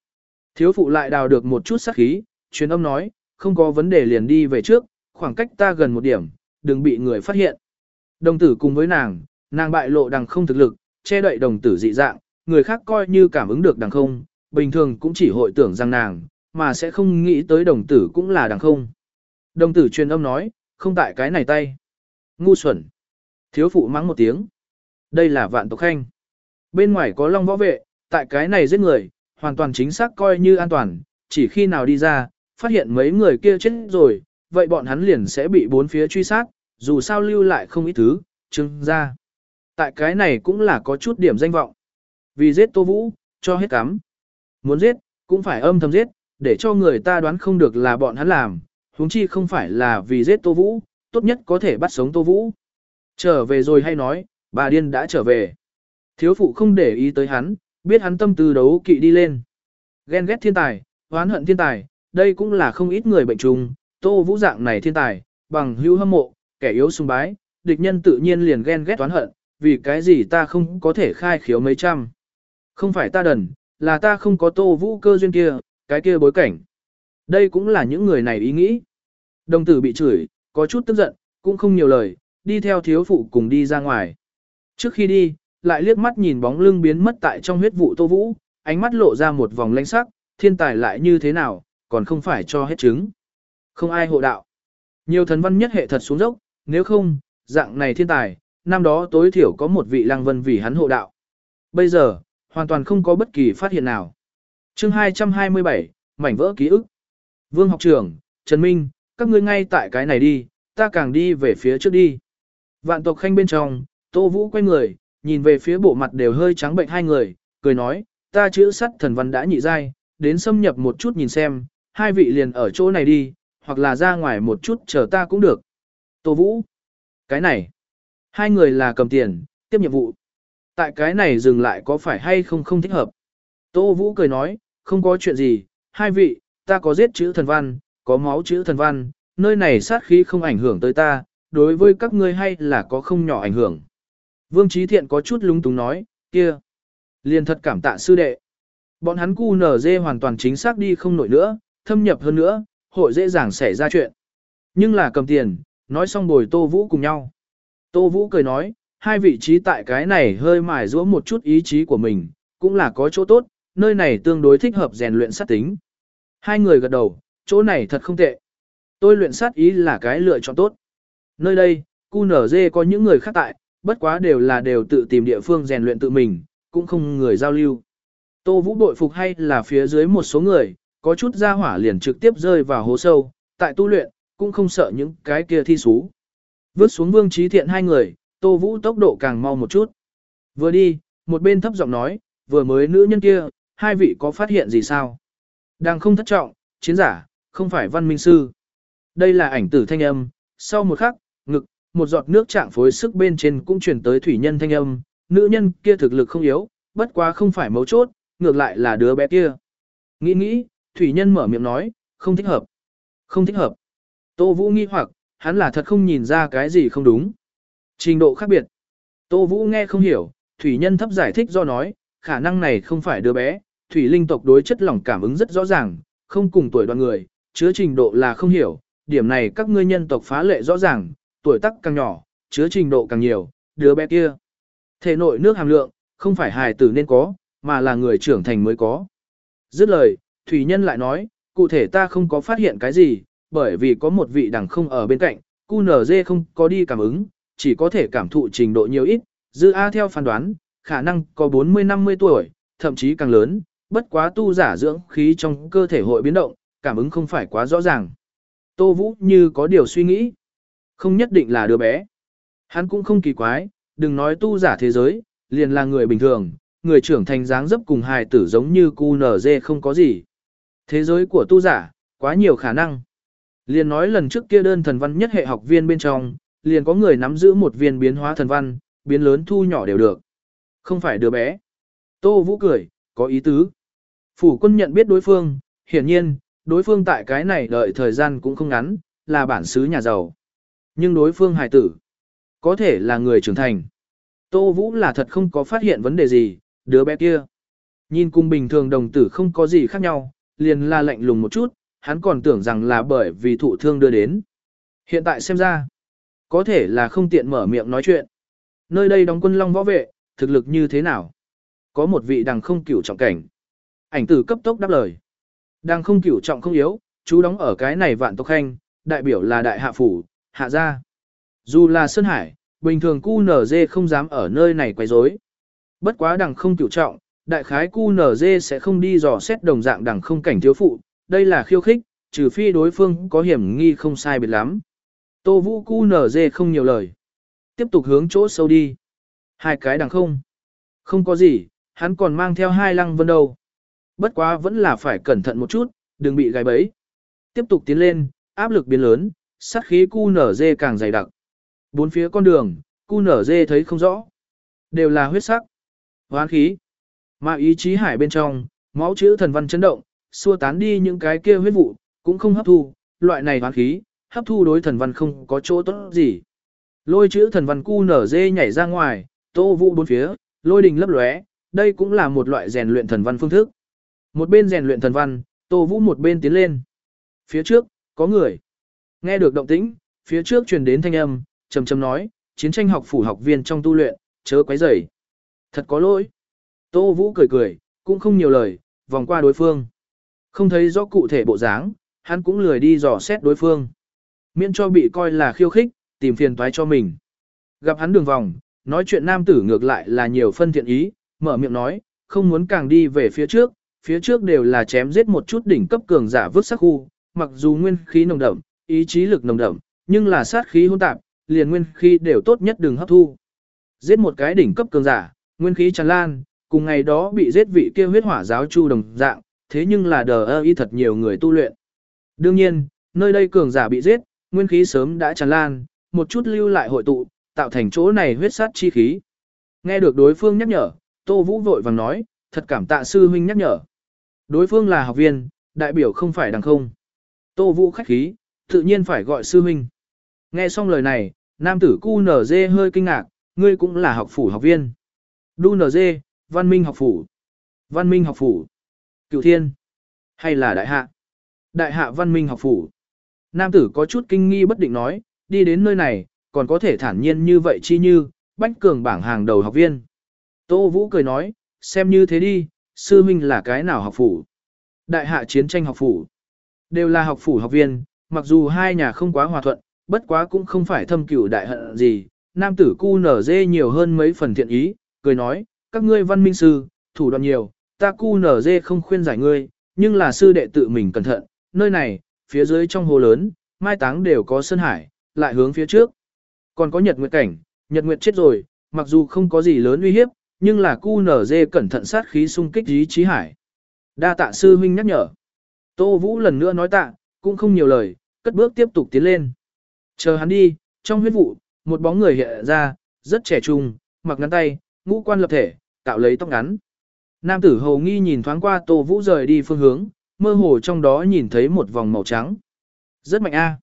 Thiếu phụ lại đào được một chút sát khí, truyền âm nói, không có vấn đề liền đi về trước, khoảng cách ta gần một điểm, đừng bị người phát hiện. Đồng tử cùng với nàng, nàng bại lộ đằng không thực lực, che đậy đồng tử dị dạng, người khác coi như cảm ứng được đằng không, bình thường cũng chỉ hội tưởng rằng nàng, mà sẽ không nghĩ tới đồng tử cũng là đằng không. Đồng tử truyền âm nói, không tại cái này tay. Ngu xuẩn. Thiếu phụ mắng một tiếng. Đây là vạn tộc khanh. Bên ngoài có long võ vệ, tại cái này giết người, hoàn toàn chính xác coi như an toàn, chỉ khi nào đi ra, phát hiện mấy người kia chết rồi, vậy bọn hắn liền sẽ bị bốn phía truy sát, dù sao lưu lại không ít thứ, trưng ra. Tại cái này cũng là có chút điểm danh vọng. Vì giết Tô Vũ, cho hết cắm. Muốn giết, cũng phải âm thầm giết, để cho người ta đoán không được là bọn hắn làm, huống chi không phải là vì giết Tô Vũ, tốt nhất có thể bắt sống Tô Vũ. Trở về rồi hay nói, bà điên đã trở về. Thiếu phụ không để ý tới hắn, biết hắn tâm tư đấu kỵ đi lên. Ghen ghét thiên tài, hoán hận thiên tài, đây cũng là không ít người bệnh trùng, Tô Vũ dạng này thiên tài, bằng hữu hâm mộ, kẻ yếu sùng bái, địch nhân tự nhiên liền ghen ghét toán hận, vì cái gì ta không có thể khai khiếu mấy trăm. Không phải ta đần, là ta không có Tô Vũ cơ duyên kia, cái kia bối cảnh. Đây cũng là những người này ý nghĩ. Đồng tử bị chửi, có chút tức giận, cũng không nhiều lời, đi theo thiếu phụ cùng đi ra ngoài. Trước khi đi, lại liếc mắt nhìn bóng lưng biến mất tại trong huyết vụ Tô Vũ, ánh mắt lộ ra một vòng lanh sắc, thiên tài lại như thế nào, còn không phải cho hết chứng? Không ai hộ đạo. Nhiều thần văn nhất hệ thật xuống dốc, nếu không, dạng này thiên tài, năm đó tối thiểu có một vị lăng vân vì hắn hộ đạo. Bây giờ, hoàn toàn không có bất kỳ phát hiện nào. chương 227, mảnh vỡ ký ức. Vương học trưởng, Trần Minh, các ngươi ngay tại cái này đi, ta càng đi về phía trước đi. Vạn tộc khanh bên trong, Tô Vũ quay người, nhìn về phía bộ mặt đều hơi trắng bệnh hai người, cười nói, ta chữ sắt thần văn đã nhị dai, đến xâm nhập một chút nhìn xem, hai vị liền ở chỗ này đi, hoặc là ra ngoài một chút chờ ta cũng được. Tô Vũ, cái này, hai người là cầm tiền, tiếp nhiệm vụ. Tại cái này dừng lại có phải hay không không thích hợp. Tô Vũ cười nói, không có chuyện gì, hai vị, ta có giết chữ thần văn, có máu chữ thần văn, nơi này sát khí không ảnh hưởng tới ta, đối với các ngươi hay là có không nhỏ ảnh hưởng. Vương Trí Thiện có chút lúng túng nói, kia, liền thật cảm tạ sư đệ. Bọn hắn cu nở dê hoàn toàn chính xác đi không nổi nữa, thâm nhập hơn nữa, hội dễ dàng xảy ra chuyện. Nhưng là cầm tiền, nói xong bồi Tô Vũ cùng nhau. Tô Vũ cười nói, hai vị trí tại cái này hơi mài giũa một chút ý chí của mình, cũng là có chỗ tốt, nơi này tương đối thích hợp rèn luyện sát tính. Hai người gật đầu, chỗ này thật không tệ. Tôi luyện sát ý là cái lựa chọn tốt. Nơi đây, QNZ có những người khác tại, bất quá đều là đều tự tìm địa phương rèn luyện tự mình, cũng không người giao lưu. Tô Vũ bội phục hay là phía dưới một số người, có chút ra hỏa liền trực tiếp rơi vào hố sâu, tại tu luyện, cũng không sợ những cái kia thi xú. Vước xuống vương trí thiện hai người, Tô Vũ tốc độ càng mau một chút. Vừa đi, một bên thấp giọng nói, vừa mới nữ nhân kia, hai vị có phát hiện gì sao? Đang không thất trọng, chiến giả, không phải văn minh sư. Đây là ảnh tử thanh âm, sau một khắc, ngực, một giọt nước trạng phối sức bên trên cũng chuyển tới thủy nhân thanh âm, nữ nhân kia thực lực không yếu, bất quá không phải mấu chốt, ngược lại là đứa bé kia. Nghĩ nghĩ, thủy nhân mở miệng nói, không thích hợp. Không thích hợp. Tô Vũ nghi hoặc, hắn là thật không nhìn ra cái gì không đúng. Trình độ khác biệt. Tô Vũ nghe không hiểu, thủy nhân thấp giải thích do nói, khả năng này không phải đứa bé, thủy linh tộc đối chất lỏng cảm ứng rất rõ ràng, không cùng tuổi đoàn người, chứa trình độ là không hiểu, điểm này các ngươi nhân tộc phá lệ rõ ràng, tuổi tác càng nhỏ, chứa trình độ càng nhiều, đứa bé kia. Thể nội nước hàm lượng, không phải hài tử nên có, mà là người trưởng thành mới có. Dứt lời, Thủy Nhân lại nói, cụ thể ta không có phát hiện cái gì, bởi vì có một vị đằng không ở bên cạnh, QNZ không có đi cảm ứng, chỉ có thể cảm thụ trình độ nhiều ít, dư A theo phán đoán, khả năng có 40-50 tuổi, thậm chí càng lớn, bất quá tu giả dưỡng khí trong cơ thể hội biến động, cảm ứng không phải quá rõ ràng. Tô Vũ như có điều suy nghĩ, không nhất định là đứa bé. Hắn cũng không kỳ quái, đừng nói tu giả thế giới, liền là người bình thường, người trưởng thành dáng dấp cùng hài tử giống như cu không có gì. Thế giới của tu giả, quá nhiều khả năng. Liền nói lần trước kia đơn thần văn nhất hệ học viên bên trong, liền có người nắm giữ một viên biến hóa thần văn, biến lớn thu nhỏ đều được. Không phải đứa bé. Tô Vũ cười, có ý tứ. Phủ quân nhận biết đối phương, hiển nhiên, đối phương tại cái này đợi thời gian cũng không ngắn, là bản xứ nhà giàu. Nhưng đối phương hài tử, có thể là người trưởng thành. Tô Vũ là thật không có phát hiện vấn đề gì, đứa bé kia. Nhìn cùng bình thường đồng tử không có gì khác nhau, liền là lạnh lùng một chút, hắn còn tưởng rằng là bởi vì thụ thương đưa đến. Hiện tại xem ra, có thể là không tiện mở miệng nói chuyện. Nơi đây đóng quân long võ vệ, thực lực như thế nào? Có một vị đằng không cửu trọng cảnh. Ảnh tử cấp tốc đáp lời. Đằng không cửu trọng không yếu, chú đóng ở cái này vạn tộc khanh, đại biểu là đại hạ phủ, hạ gia. Dù là Sơn Hải, bình thường cu nở dê không dám ở nơi này quấy rối. Bất quá đằng không cửu trọng, đại khái cu nở dê sẽ không đi dò xét đồng dạng đằng không cảnh thiếu phụ, đây là khiêu khích, trừ phi đối phương có hiểm nghi không sai biệt lắm. Tô Vũ cu nở dê không nhiều lời. Tiếp tục hướng chỗ sâu đi. Hai cái đằng không. Không có gì, hắn còn mang theo hai lăng vân đầu. Bất quá vẫn là phải cẩn thận một chút, đừng bị gai bẫy. Tiếp tục tiến lên, áp lực biến lớn, sát khí cu nở dê càng dày đặc. Bốn phía con đường, cu nở dê thấy không rõ. Đều là huyết sắc. Hoán khí. Mà ý chí hải bên trong, máu chữ thần văn chấn động, xua tán đi những cái kia huyết vụ, cũng không hấp thu, loại này hoán khí, hấp thu đối thần văn không có chỗ tốt gì. Lôi chữ thần văn cu nở dê nhảy ra ngoài, tô vụ bốn phía, lôi đình lấp lóe, đây cũng là một loại rèn luyện thần văn phương thức. Một bên rèn luyện thần văn, tô vũ một bên tiến lên. Phía trước, có người. Nghe được động tĩnh, phía trước truyền đến thanh âm, trầm trầm nói, chiến tranh học phủ học viên trong tu luyện, chớ quấy rầy. Thật có lỗi. Tô Vũ cười cười, cũng không nhiều lời, vòng qua đối phương. Không thấy rõ cụ thể bộ dáng, hắn cũng lười đi dò xét đối phương. Miễn cho bị coi là khiêu khích, tìm phiền toái cho mình. Gặp hắn đường vòng, nói chuyện nam tử ngược lại là nhiều phân thiện ý, mở miệng nói, không muốn càng đi về phía trước, phía trước đều là chém giết một chút đỉnh cấp cường giả vứt sắc khu, mặc dù nguyên khí nồng đậm, ý chí lực nồng đậm, nhưng là sát khí hỗn tạp, liền nguyên khí đều tốt nhất đừng hấp thu. Giết một cái đỉnh cấp cường giả, nguyên khí tràn lan, cùng ngày đó bị giết vị kia huyết hỏa giáo chu đồng dạng, thế nhưng là đờ ơ y thật nhiều người tu luyện. Đương nhiên, nơi đây cường giả bị giết, nguyên khí sớm đã tràn lan, một chút lưu lại hội tụ, tạo thành chỗ này huyết sát chi khí. Nghe được đối phương nhắc nhở, Tô Vũ vội vàng nói, thật cảm tạ sư huynh nhắc nhở. Đối phương là học viên, đại biểu không phải đằng không. Tô Vũ khách khí, tự nhiên phải gọi sư huynh. Nghe xong lời này, nam tử cu nở dê hơi kinh ngạc, ngươi cũng là học phủ học viên. Đu nở dê, văn minh học phủ. Văn minh học phủ. Cựu thiên. Hay là đại hạ. Đại hạ văn minh học phủ. Nam tử có chút kinh nghi bất định nói, đi đến nơi này, còn có thể thản nhiên như vậy chi như, bách cường bảng hàng đầu học viên. Tô Vũ cười nói, xem như thế đi, sư huynh là cái nào học phủ. Đại hạ chiến tranh học phủ. Đều là học phủ học viên, mặc dù hai nhà không quá hòa thuận, bất quá cũng không phải thâm cửu đại hận gì. Nam tử cu nở dê nhiều hơn mấy phần thiện ý, cười nói, các ngươi văn minh sư, thủ đoạn nhiều, ta cu nở dê không khuyên giải ngươi, nhưng là sư đệ tự mình cẩn thận, nơi này, phía dưới trong hồ lớn, mai táng đều có sơn hải, lại hướng phía trước. Còn có nhật nguyệt cảnh, nhật nguyệt chết rồi, mặc dù không có gì lớn uy hiếp, nhưng là cu nở dê cẩn thận sát khí xung kích ý chí hải. Đa tạ sư huynh nhắc nhở. Tô Vũ lần nữa nói tạ, cũng không nhiều lời, cất bước tiếp tục tiến lên. Chờ hắn đi, trong huyết vụ, một bóng người hiện ra, rất trẻ trung, mặc ngắn tay, ngũ quan lập thể, tạo lấy tóc ngắn. Nam tử hầu nghi nhìn thoáng qua Tô Vũ rời đi phương hướng, mơ hồ trong đó nhìn thấy một vòng màu trắng. Rất mạnh a. À.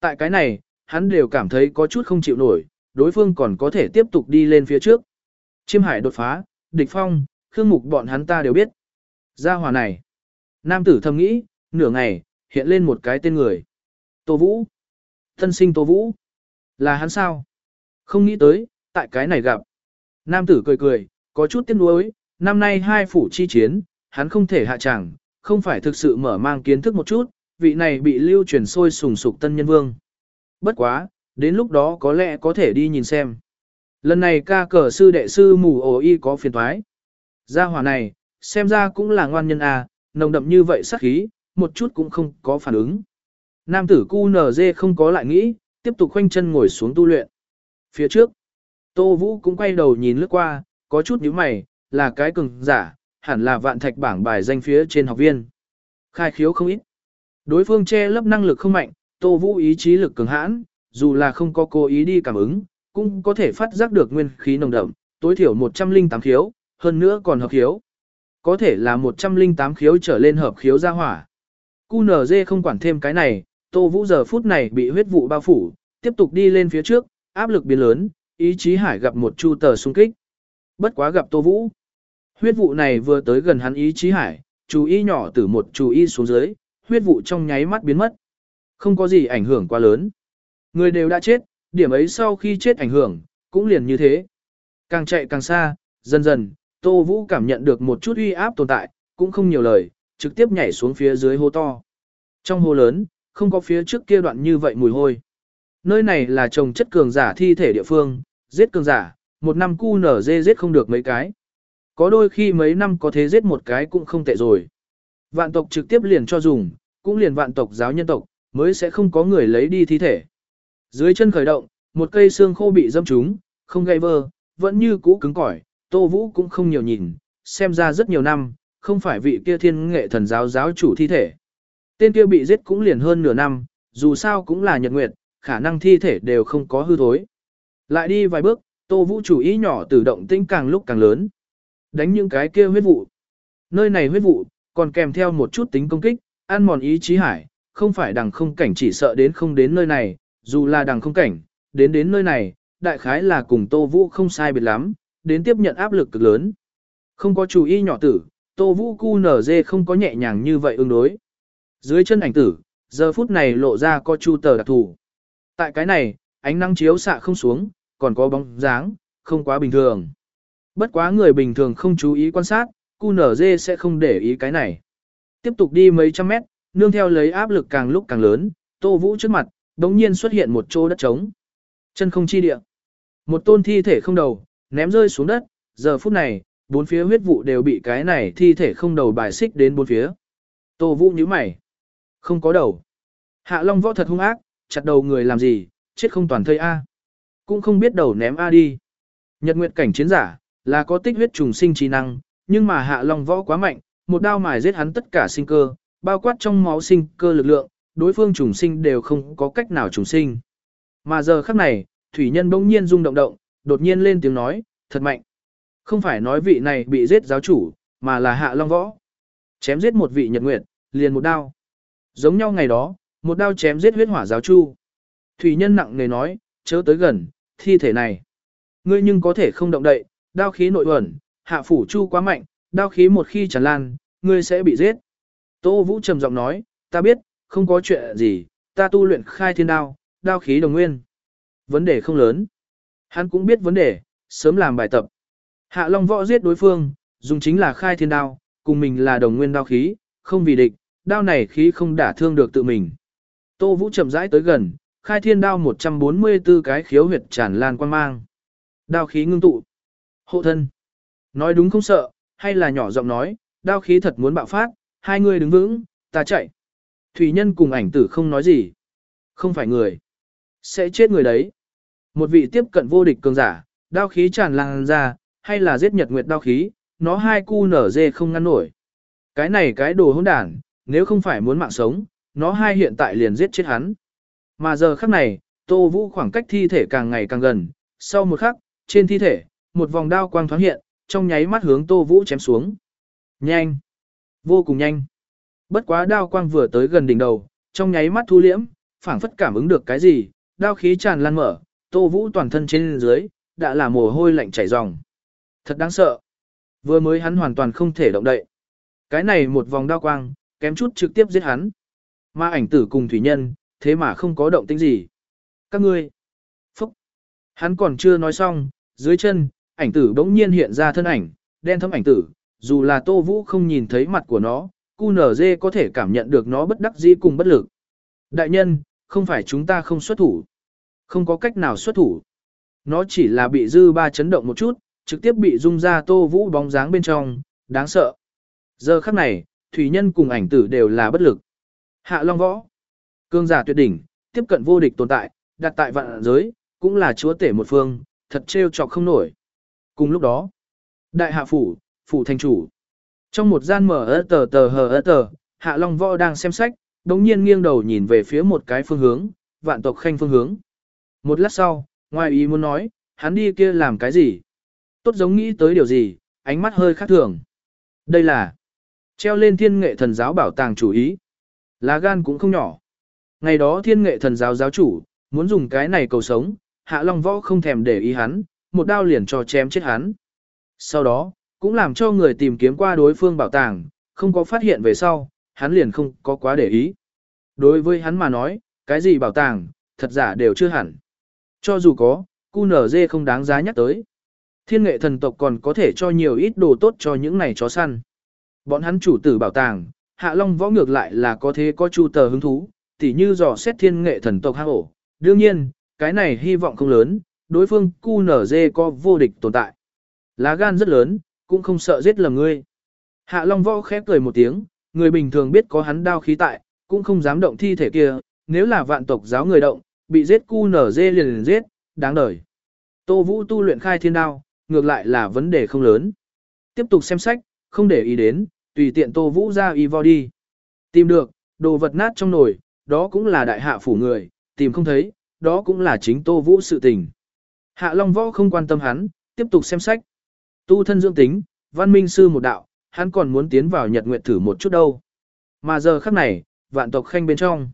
Tại cái này, hắn đều cảm thấy có chút không chịu nổi, đối phương còn có thể tiếp tục đi lên phía trước. Chiêm hải đột phá, địch phong, khương mục bọn hắn ta đều biết. Gia hòa này. Nam tử thầm nghĩ, nửa ngày, hiện lên một cái tên người. Tô Vũ. Thân sinh Tô Vũ. Là hắn sao? Không nghĩ tới, tại cái này gặp. Nam tử cười cười, có chút tiếc nuối, năm nay hai phủ chi chiến, hắn không thể hạ chẳng không phải thực sự mở mang kiến thức một chút, vị này bị lưu truyền sôi sùng sục tân nhân vương. Bất quá, đến lúc đó có lẽ có thể đi nhìn xem. Lần này ca cờ sư đệ sư mù ổ y có phiền thoái. Gia hỏa này, xem ra cũng là ngoan nhân à, nồng đậm như vậy sắc khí, một chút cũng không có phản ứng. Nam tử cu QNZ không có lại nghĩ, tiếp tục khoanh chân ngồi xuống tu luyện. Phía trước, Tô Vũ cũng quay đầu nhìn lướt qua, có chút nhíu mày, là cái cường giả, hẳn là vạn thạch bảng bài danh phía trên học viên. Khai khiếu không ít. Đối phương che lấp năng lực không mạnh, Tô Vũ ý chí lực cường hãn, dù là không có cố ý đi cảm ứng, cũng có thể phát giác được nguyên khí nồng đậm, tối thiểu 108 khiếu, hơn nữa còn hợp khiếu. Có thể là 108 khiếu trở lên hợp khiếu ra hỏa. QNZ không quản thêm cái này, Tô Vũ giờ phút này bị huyết vụ bao phủ, tiếp tục đi lên phía trước, áp lực biến lớn, ý chí hải gặp một chu tờ xung kích. Bất quá gặp Tô Vũ. Huyết vụ này vừa tới gần hắn ý chí hải, chú ý nhỏ từ một chú ý xuống dưới, huyết vụ trong nháy mắt biến mất. Không có gì ảnh hưởng quá lớn. Người đều đã chết, điểm ấy sau khi chết ảnh hưởng, cũng liền như thế. Càng chạy càng xa, dần dần, Tô Vũ cảm nhận được một chút uy áp tồn tại, cũng không nhiều lời, trực tiếp nhảy xuống phía dưới hố to. Trong hố lớn, không có phía trước kia đoạn như vậy mùi hôi. Nơi này là trồng chất cường giả thi thể địa phương, giết cường giả, một năm cu nở dê giết không được mấy cái. Có đôi khi mấy năm có thế giết một cái cũng không tệ rồi. Vạn tộc trực tiếp liền cho dùng, cũng liền vạn tộc giáo nhân tộc, mới sẽ không có người lấy đi thi thể. Dưới chân khởi động, một cây xương khô bị dâm trúng, không gây vơ, vẫn như cũ cứng cỏi, Tô Vũ cũng không nhiều nhìn, xem ra rất nhiều năm, không phải vị kia thiên nghệ thần giáo giáo chủ thi thể. Tên kia bị giết cũng liền hơn nửa năm, dù sao cũng là nhật nguyệt, khả năng thi thể đều không có hư thối. Lại đi vài bước, Tô Vũ chủ ý nhỏ tự động tinh càng lúc càng lớn. Đánh những cái kia huyết vụ. Nơi này huyết vụ, còn kèm theo một chút tính công kích, ăn mòn ý chí hải, không phải đằng không cảnh chỉ sợ đến không đến nơi này, dù là đằng không cảnh, đến đến nơi này, đại khái là cùng Tô Vũ không sai biệt lắm, đến tiếp nhận áp lực cực lớn. Không có chú ý nhỏ tử, Tô Vũ cu nở dê không có nhẹ nhàng như vậy ứng đối. Dưới chân ảnh tử, giờ phút này lộ ra có chu tờ đặc thù. Tại cái này, ánh nắng chiếu xạ không xuống, còn có bóng dáng, không quá bình thường. Bất quá người bình thường không chú ý quan sát, cu nở dê sẽ không để ý cái này. Tiếp tục đi mấy trăm mét, Nương theo lấy áp lực càng lúc càng lớn, Tô Vũ trước mặt, đống nhiên xuất hiện một chỗ đất trống. Chân không chi địa. Một tôn thi thể không đầu, ném rơi xuống đất, giờ phút này, bốn phía huyết vụ đều bị cái này thi thể không đầu bài xích đến bốn phía. Tô Vũ nhíu mày. Không có đầu. Hạ Long võ thật hung ác, chặt đầu người làm gì, chết không toàn thây A. Cũng không biết đầu ném A đi. Nhật Nguyệt cảnh chiến giả, là có tích huyết trùng sinh trí năng, nhưng mà Hạ Long võ quá mạnh, một đao mài giết hắn tất cả sinh cơ, bao quát trong máu sinh cơ lực lượng, đối phương trùng sinh đều không có cách nào trùng sinh. Mà giờ khắc này, thủy nhân bỗng nhiên rung động động, đột nhiên lên tiếng nói, thật mạnh. Không phải nói vị này bị giết giáo chủ, mà là hạ long võ. Chém giết một vị nhật nguyệt, liền một đao. Giống nhau ngày đó, một đao chém giết huyết hỏa giáo chu. Thủy nhân nặng nề nói, chớ tới gần, thi thể này. Ngươi nhưng có thể không động đậy, đao khí nội ẩn, hạ phủ chu quá mạnh, đao khí một khi tràn lan, ngươi sẽ bị giết. Tô Vũ trầm giọng nói, ta biết, không có chuyện gì, ta tu luyện khai thiên đao, đao khí đồng nguyên. Vấn đề không lớn. Hắn cũng biết vấn đề, sớm làm bài tập. Hạ Long võ giết đối phương, dùng chính là khai thiên đao, cùng mình là đồng nguyên đao khí, không vì địch, đao này khí không đả thương được tự mình. Tô Vũ chậm rãi tới gần, khai thiên đao 144 cái khiếu huyệt tràn lan quan mang. Đao khí ngưng tụ. Hộ thân. Nói đúng không sợ, hay là nhỏ giọng nói, đao khí thật muốn bạo phát, hai người đứng vững, ta chạy. Thủy nhân cùng ảnh tử không nói gì. Không phải người. Sẽ chết người đấy. Một vị tiếp cận vô địch cường giả, đao khí tràn lan ra, hay là giết nhật nguyệt đao khí, nó hai cu nở dê không ngăn nổi. Cái này cái đồ hỗn đản, nếu không phải muốn mạng sống, nó hai hiện tại liền giết chết hắn. Mà giờ khắc này, Tô Vũ khoảng cách thi thể càng ngày càng gần, sau một khắc, trên thi thể, một vòng đao quang thoáng hiện, trong nháy mắt hướng Tô Vũ chém xuống. Nhanh! Vô cùng nhanh! Bất quá đao quang vừa tới gần đỉnh đầu, trong nháy mắt thu liễm, phảng phất cảm ứng được cái gì, đao khí tràn lan mở, Tô Vũ toàn thân trên dưới, đã là mồ hôi lạnh chảy ròng. Thật đáng sợ. Vừa mới hắn hoàn toàn không thể động đậy. Cái này một vòng đao quang, kém chút trực tiếp giết hắn. Mà ảnh tử cùng thủy nhân, thế mà không có động tĩnh gì. Các ngươi. Phúc. Hắn còn chưa nói xong, dưới chân, ảnh tử bỗng nhiên hiện ra thân ảnh, đen thấm ảnh tử, dù là Tô Vũ không nhìn thấy mặt của nó, QNZ có thể cảm nhận được nó bất đắc dĩ cùng bất lực. Đại nhân, không phải chúng ta không xuất thủ. Không có cách nào xuất thủ. Nó chỉ là bị dư ba chấn động một chút, trực tiếp bị rung ra tô vũ bóng dáng bên trong, đáng sợ. Giờ khắc này, thủy nhân cùng ảnh tử đều là bất lực. Hạ Long Võ, cương giả tuyệt đỉnh, tiếp cận vô địch tồn tại, đặt tại vạn giới, cũng là chúa tể một phương, thật trêu chọc không nổi. Cùng lúc đó, đại hạ phủ, phủ thành chủ. Trong một gian mở ớt tờ tờ hờ ớt tờ, Hạ Long Võ đang xem sách, đống nhiên nghiêng đầu nhìn về phía một cái phương hướng, vạn tộc khanh phương hướng. Một lát sau, ngoài ý muốn nói, hắn đi kia làm cái gì? Tốt giống nghĩ tới điều gì, ánh mắt hơi khác thường. Đây là treo lên thiên nghệ thần giáo bảo tàng chủ ý. Lá gan cũng không nhỏ. Ngày đó thiên nghệ thần giáo giáo chủ, muốn dùng cái này cầu sống, hạ long võ không thèm để ý hắn, một đao liền cho chém chết hắn. Sau đó, cũng làm cho người tìm kiếm qua đối phương bảo tàng, không có phát hiện về sau, hắn liền không có quá để ý. Đối với hắn mà nói, cái gì bảo tàng, thật giả đều chưa hẳn. Cho dù có, QNZ không đáng giá nhắc tới. Thiên nghệ thần tộc còn có thể cho nhiều ít đồ tốt cho những này chó săn. Bọn hắn chủ tử bảo tàng, hạ long võ ngược lại là có thế có chu tờ hứng thú, tỉ như dò xét thiên nghệ thần tộc hang ổ. Đương nhiên, cái này hy vọng không lớn, đối phương QNZ có vô địch tồn tại. Lá gan rất lớn, cũng không sợ giết lầm ngươi. Hạ long võ khép cười một tiếng, người bình thường biết có hắn đao khí tại, cũng không dám động thi thể kia, nếu là vạn tộc giáo người động, bị giết QNZ liền liền giết, đáng đời. Tô Vũ tu luyện khai thiên đao, ngược lại là vấn đề không lớn. Tiếp tục xem sách, không để ý đến, tùy tiện Tô Vũ ra y vo đi. Tìm được, đồ vật nát trong nồi, đó cũng là đại hạ phủ người, tìm không thấy, đó cũng là chính Tô Vũ sự tình. Hạ Long Võ không quan tâm hắn, tiếp tục xem sách. Tu thân dưỡng tính, văn minh sư một đạo, hắn còn muốn tiến vào nhật nguyện thử một chút đâu. Mà giờ khắc này, vạn tộc khanh bên trong.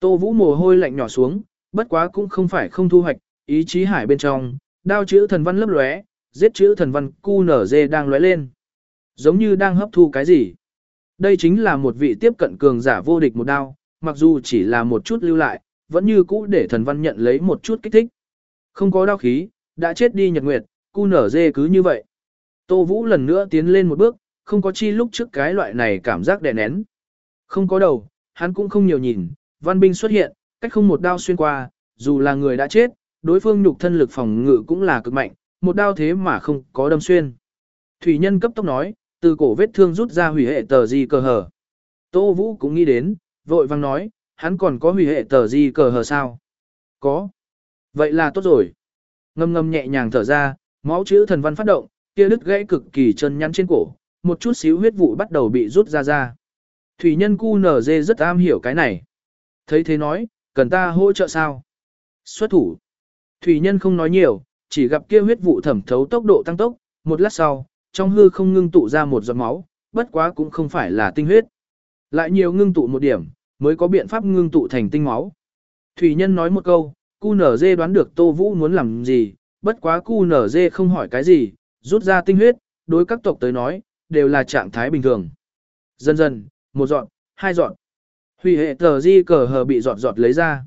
Tô Vũ mồ hôi lạnh nhỏ xuống, bất quá cũng không phải không thu hoạch, ý chí hải bên trong, đao chữ thần văn lấp lóe, giết chữ thần văn cu nở dê đang lóe lên. Giống như đang hấp thu cái gì. Đây chính là một vị tiếp cận cường giả vô địch một đao, mặc dù chỉ là một chút lưu lại, vẫn như cũ để thần văn nhận lấy một chút kích thích. Không có đao khí, đã chết đi nhật nguyệt, cu nở dê cứ như vậy. Tô Vũ lần nữa tiến lên một bước, không có chi lúc trước cái loại này cảm giác đè nén. Không có đầu, hắn cũng không nhiều nhìn, văn binh xuất hiện, cách không một đao xuyên qua, dù là người đã chết, đối phương nhục thân lực phòng ngự cũng là cực mạnh, một đao thế mà không có đâm xuyên. Thủy nhân cấp tốc nói, từ cổ vết thương rút ra hủy hệ tờ gì cờ hở. Tô Vũ cũng nghĩ đến, vội vang nói, hắn còn có hủy hệ tờ gì cờ hở sao? Có. Vậy là tốt rồi. Ngâm ngâm nhẹ nhàng thở ra, máu chữ thần văn phát động, kia đứt gãy cực kỳ chân nhắn trên cổ, một chút xíu huyết vụ bắt đầu bị rút ra ra. Thủy nhân cu nở dê rất am hiểu cái này. Thấy thế nói, cần ta hỗ trợ sao? Xuất thủ. Thủy nhân không nói nhiều, chỉ gặp kia huyết vụ thẩm thấu tốc độ tăng tốc, một lát sau, trong hư không ngưng tụ ra một giọt máu, bất quá cũng không phải là tinh huyết. Lại nhiều ngưng tụ một điểm, mới có biện pháp ngưng tụ thành tinh máu. Thủy nhân nói một câu, cu nở dê đoán được Tô Vũ muốn làm gì, bất quá cu nở dê không hỏi cái gì, rút ra tinh huyết, đối các tộc tới nói, đều là trạng thái bình thường. Dần dần, một dọn, hai dọn. Hủy hệ tờ di cờ hờ bị dọn dọn lấy ra.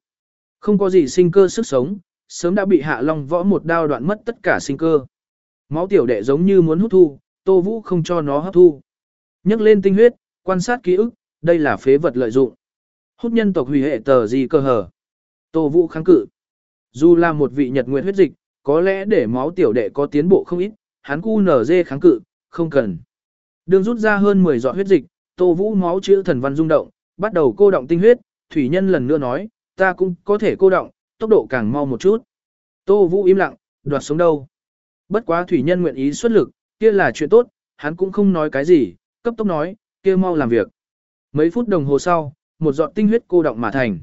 Không có gì sinh cơ sức sống, sớm đã bị hạ long võ một đao đoạn mất tất cả sinh cơ. Máu tiểu đệ giống như muốn hút thu, Tô Vũ không cho nó hấp thu. Nhấc lên tinh huyết, quan sát ký ức, đây là phế vật lợi dụng. Hút nhân tộc hủy hệ tờ gì cơ hở. Tô Vũ kháng cự. Dù là một vị nhật nguyện huyết dịch, có lẽ để máu tiểu đệ có tiến bộ không ít, hắn cu nở dê kháng cự, không cần. Đường rút ra hơn 10 giọt huyết dịch, Tô Vũ máu chữ thần văn rung động, bắt đầu cô động tinh huyết, thủy nhân lần nữa nói, ta cũng có thể cô động, tốc độ càng mau một chút. Tô Vũ im lặng, đoạt sống đâu. Bất quá thủy nhân nguyện ý xuất lực, kia là chuyện tốt, hắn cũng không nói cái gì, cấp tốc nói, kia mau làm việc. Mấy phút đồng hồ sau, một giọt tinh huyết cô động mà thành.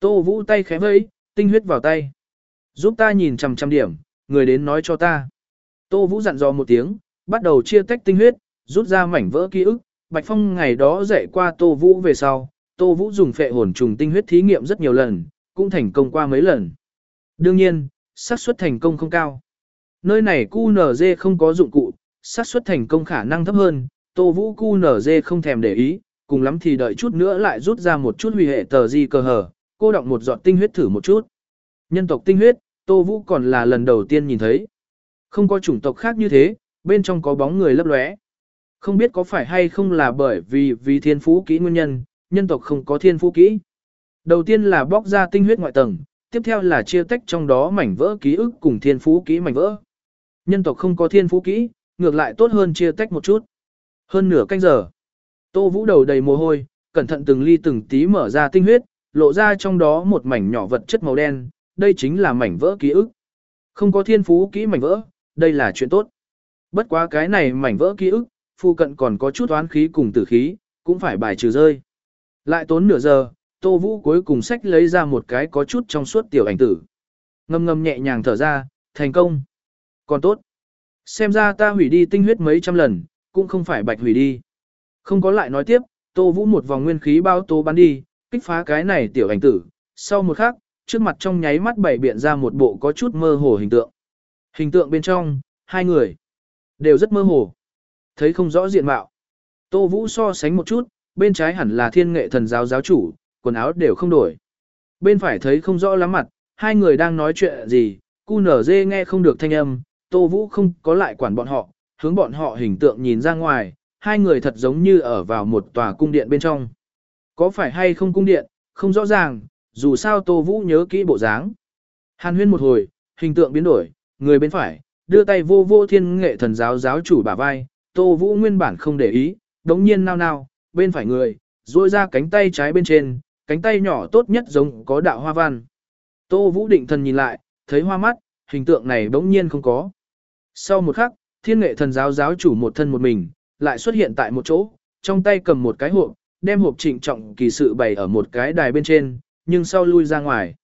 Tô Vũ tay khẽ vẫy, tinh huyết vào tay. Giúp ta nhìn chằm chằm điểm, người đến nói cho ta. Tô Vũ dặn dò một tiếng, bắt đầu chia tách tinh huyết, rút ra mảnh vỡ ký ức. Bạch Phong ngày đó dạy qua Tô Vũ về sau, Tô Vũ dùng phệ hồn trùng tinh huyết thí nghiệm rất nhiều lần, cũng thành công qua mấy lần. Đương nhiên, xác suất thành công không cao. Nơi này QNZ không có dụng cụ, xác suất thành công khả năng thấp hơn, Tô Vũ QNZ không thèm để ý, cùng lắm thì đợi chút nữa lại rút ra một chút hủy hệ tờ di cơ hở, cô động một giọt tinh huyết thử một chút. Nhân tộc tinh huyết, Tô Vũ còn là lần đầu tiên nhìn thấy. Không có chủng tộc khác như thế, bên trong có bóng người lấp lóe. Không biết có phải hay không là bởi vì vì thiên phú kỹ nguyên nhân, nhân tộc không có thiên phú kỹ. Đầu tiên là bóc ra tinh huyết ngoại tầng, tiếp theo là chia tách trong đó mảnh vỡ ký ức cùng thiên phú kỹ mảnh vỡ. Nhân tộc không có thiên phú kỹ, ngược lại tốt hơn chia tách một chút. Hơn nửa canh giờ. Tô Vũ đầu đầy mồ hôi, cẩn thận từng ly từng tí mở ra tinh huyết, lộ ra trong đó một mảnh nhỏ vật chất màu đen, đây chính là mảnh vỡ ký ức. Không có thiên phú kỹ mảnh vỡ, đây là chuyện tốt. Bất quá cái này mảnh vỡ ký ức, phu cận còn có chút oán khí cùng tử khí, cũng phải bài trừ rơi. Lại tốn nửa giờ, Tô Vũ cuối cùng sách lấy ra một cái có chút trong suốt tiểu ảnh tử. Ngâm ngâm nhẹ nhàng thở ra, thành công. Còn tốt. Xem ra ta hủy đi tinh huyết mấy trăm lần, cũng không phải bạch hủy đi. Không có lại nói tiếp, Tô Vũ một vòng nguyên khí bao tố bắn đi, kích phá cái này tiểu ảnh tử. Sau một khắc, trước mặt trong nháy mắt bảy biện ra một bộ có chút mơ hồ hình tượng. Hình tượng bên trong, hai người, đều rất mơ hồ. Thấy không rõ diện mạo. Tô Vũ so sánh một chút, bên trái hẳn là thiên nghệ thần giáo giáo chủ, quần áo đều không đổi. Bên phải thấy không rõ lắm mặt, hai người đang nói chuyện gì, cu nở dê nghe không được thanh âm, Tô Vũ không có lại quản bọn họ, hướng bọn họ hình tượng nhìn ra ngoài, hai người thật giống như ở vào một tòa cung điện bên trong. Có phải hay không cung điện, không rõ ràng, dù sao Tô Vũ nhớ kỹ bộ dáng. Hàn huyên một hồi, hình tượng biến đổi, người bên phải, đưa tay vô vô thiên nghệ thần giáo giáo chủ bả vai, Tô Vũ nguyên bản không để ý, đống nhiên nao nao, bên phải người, duỗi ra cánh tay trái bên trên, cánh tay nhỏ tốt nhất giống có đạo hoa văn. Tô Vũ định thần nhìn lại, thấy hoa mắt, hình tượng này bỗng nhiên không có. Sau một khắc, thiên nghệ thần giáo giáo chủ một thân một mình, lại xuất hiện tại một chỗ, trong tay cầm một cái hộp, đem hộp trịnh trọng kỳ sự bày ở một cái đài bên trên, nhưng sau lui ra ngoài.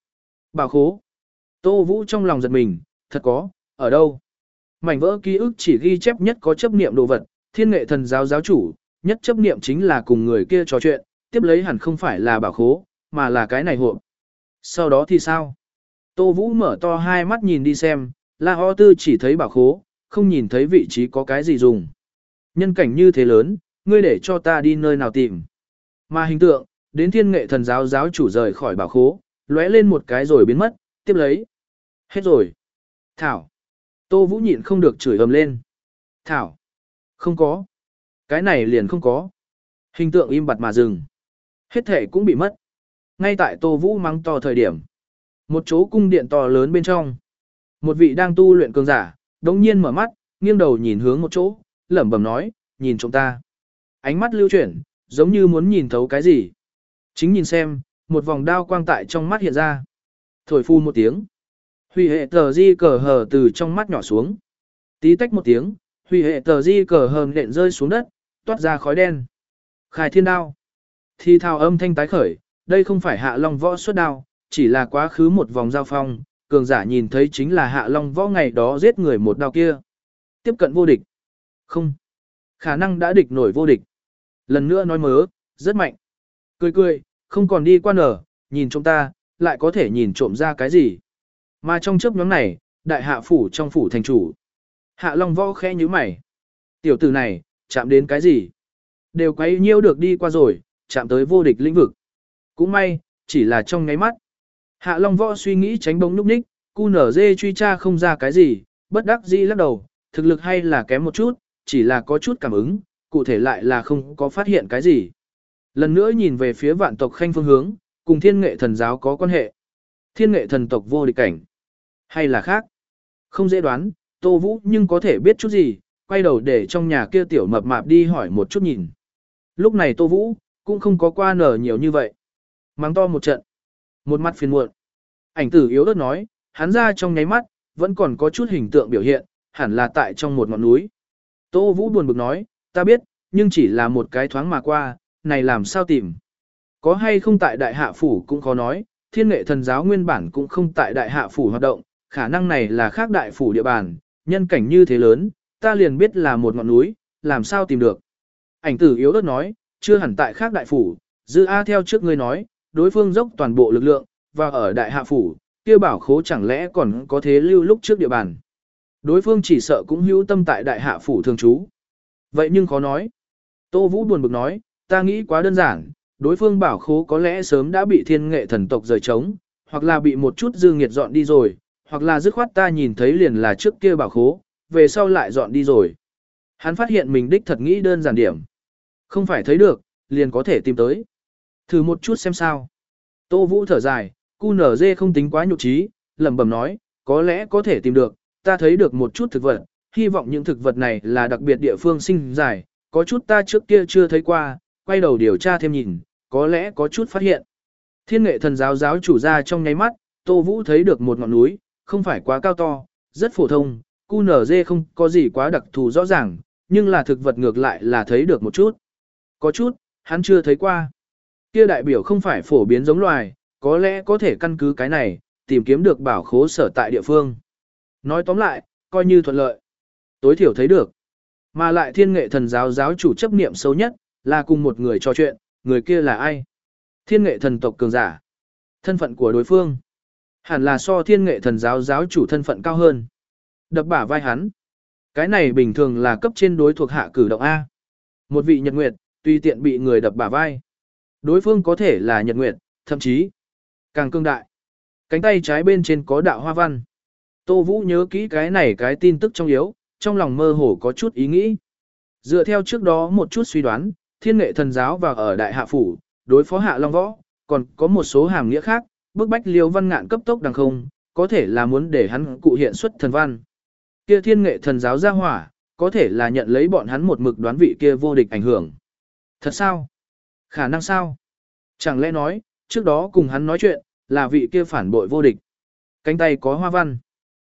Bảo khố. Tô Vũ trong lòng giật mình, thật có, ở đâu? Mảnh vỡ ký ức chỉ ghi chép nhất có chấp niệm đồ vật, thiên nghệ thần giáo giáo chủ, nhất chấp niệm chính là cùng người kia trò chuyện, tiếp lấy hẳn không phải là bảo khố, mà là cái này hộp. Sau đó thì sao? Tô Vũ mở to hai mắt nhìn đi xem, La Ho Tư chỉ thấy bảo khố, không nhìn thấy vị trí có cái gì dùng. Nhân cảnh như thế lớn, ngươi để cho ta đi nơi nào tìm. Mà hình tượng, đến thiên nghệ thần giáo giáo chủ rời khỏi bảo khố, lóe lên một cái rồi biến mất, tiếp lấy. Hết rồi. Thảo. Tô Vũ nhịn không được chửi ầm lên. Thảo. Không có. Cái này liền không có. Hình tượng im bặt mà dừng. Hết thể cũng bị mất. Ngay tại Tô Vũ mắng to thời điểm. Một chỗ cung điện to lớn bên trong. Một vị đang tu luyện cường giả, đồng nhiên mở mắt, nghiêng đầu nhìn hướng một chỗ, lẩm bẩm nói, nhìn chúng ta. Ánh mắt lưu chuyển, giống như muốn nhìn thấu cái gì. Chính nhìn xem, một vòng đao quang tại trong mắt hiện ra. Thổi phu một tiếng. Huy hệ tờ di cờ hờ từ trong mắt nhỏ xuống. Tí tách một tiếng, huy hệ tờ di cờ hờ nện rơi xuống đất, toát ra khói đen. Khải thiên đao. Thi thao âm thanh tái khởi, đây không phải hạ long võ xuất đao, chỉ là quá khứ một vòng giao phong, cường giả nhìn thấy chính là hạ long võ ngày đó giết người một đao kia. Tiếp cận vô địch. Không. Khả năng đã địch nổi vô địch. Lần nữa nói mớ, rất mạnh. Cười cười, không còn đi qua nở, nhìn chúng ta, lại có thể nhìn trộm ra cái gì. Mà trong chớp nhóm này, đại hạ phủ trong phủ thành chủ. Hạ Long võ khẽ như mày. Tiểu tử này, chạm đến cái gì? Đều quấy nhiêu được đi qua rồi, chạm tới vô địch lĩnh vực. Cũng may, chỉ là trong ngáy mắt. Hạ Long võ suy nghĩ tránh bóng núp ních, cu nở dê truy tra không ra cái gì, bất đắc dĩ lắc đầu, thực lực hay là kém một chút, chỉ là có chút cảm ứng, cụ thể lại là không có phát hiện cái gì. Lần nữa nhìn về phía vạn tộc khanh phương hướng, cùng thiên nghệ thần giáo có quan hệ. Thiên nghệ thần tộc vô địch cảnh. Hay là khác? Không dễ đoán, Tô Vũ nhưng có thể biết chút gì, quay đầu để trong nhà kia tiểu mập mạp đi hỏi một chút nhìn. Lúc này Tô Vũ, cũng không có qua nở nhiều như vậy. Mang to một trận. Một mắt phiền muộn. Ảnh tử yếu ớt nói, hắn ra trong nháy mắt, vẫn còn có chút hình tượng biểu hiện, hẳn là tại trong một ngọn núi. Tô Vũ buồn bực nói, ta biết, nhưng chỉ là một cái thoáng mà qua, này làm sao tìm. Có hay không tại đại hạ phủ cũng khó nói, thiên nghệ thần giáo nguyên bản cũng không tại đại hạ phủ hoạt động, khả năng này là khác đại phủ địa bàn, nhân cảnh như thế lớn, ta liền biết là một ngọn núi, làm sao tìm được. Ảnh tử yếu đất nói, chưa hẳn tại khác đại phủ, dư A theo trước ngươi nói, đối phương dốc toàn bộ lực lượng, và ở đại hạ phủ, kia bảo khố chẳng lẽ còn có thế lưu lúc trước địa bàn. Đối phương chỉ sợ cũng hữu tâm tại đại hạ phủ thường trú. Vậy nhưng khó nói. Tô Vũ buồn bực nói, ta nghĩ quá đơn giản, đối phương bảo khố có lẽ sớm đã bị thiên nghệ thần tộc rời trống, hoặc là bị một chút dư nghiệt dọn đi rồi, hoặc là dứt khoát ta nhìn thấy liền là trước kia bảo khố, về sau lại dọn đi rồi. Hắn phát hiện mình đích thật nghĩ đơn giản điểm. Không phải thấy được, liền có thể tìm tới. Thử một chút xem sao. Tô Vũ thở dài, cu nở dê không tính quá nhục trí, lẩm bẩm nói, có lẽ có thể tìm được, ta thấy được một chút thực vật, hy vọng những thực vật này là đặc biệt địa phương sinh dài, có chút ta trước kia chưa thấy qua, quay đầu điều tra thêm nhìn, có lẽ có chút phát hiện. Thiên nghệ thần giáo giáo chủ ra trong nháy mắt, Tô Vũ thấy được một ngọn núi, không phải quá cao to, rất phổ thông, cu nở dê không có gì quá đặc thù rõ ràng, nhưng là thực vật ngược lại là thấy được một chút. Có chút, hắn chưa thấy qua. Kia đại biểu không phải phổ biến giống loài, có lẽ có thể căn cứ cái này, tìm kiếm được bảo khố sở tại địa phương. Nói tóm lại, coi như thuận lợi. Tối thiểu thấy được. Mà lại thiên nghệ thần giáo giáo chủ chấp niệm sâu nhất, là cùng một người trò chuyện, người kia là ai? Thiên nghệ thần tộc cường giả. Thân phận của đối phương. Hẳn là so thiên nghệ thần giáo giáo chủ thân phận cao hơn. Đập bả vai hắn. Cái này bình thường là cấp trên đối thuộc hạ cử động A. Một vị nhật nguyệt, tùy tiện bị người đập bả vai. Đối phương có thể là nhật nguyệt, thậm chí càng cương đại. Cánh tay trái bên trên có đạo hoa văn. Tô Vũ nhớ kỹ cái này cái tin tức trong yếu, trong lòng mơ hồ có chút ý nghĩ. Dựa theo trước đó một chút suy đoán, thiên nghệ thần giáo và ở đại hạ phủ, đối phó hạ long võ, còn có một số hàm nghĩa khác, bức bách liêu văn ngạn cấp tốc đằng không, có thể là muốn để hắn cụ hiện xuất thần văn. Kia thiên nghệ thần giáo ra hỏa, có thể là nhận lấy bọn hắn một mực đoán vị kia vô địch ảnh hưởng. Thật sao? Khả năng sao? Chẳng lẽ nói, trước đó cùng hắn nói chuyện, là vị kia phản bội vô địch. Cánh tay có hoa văn.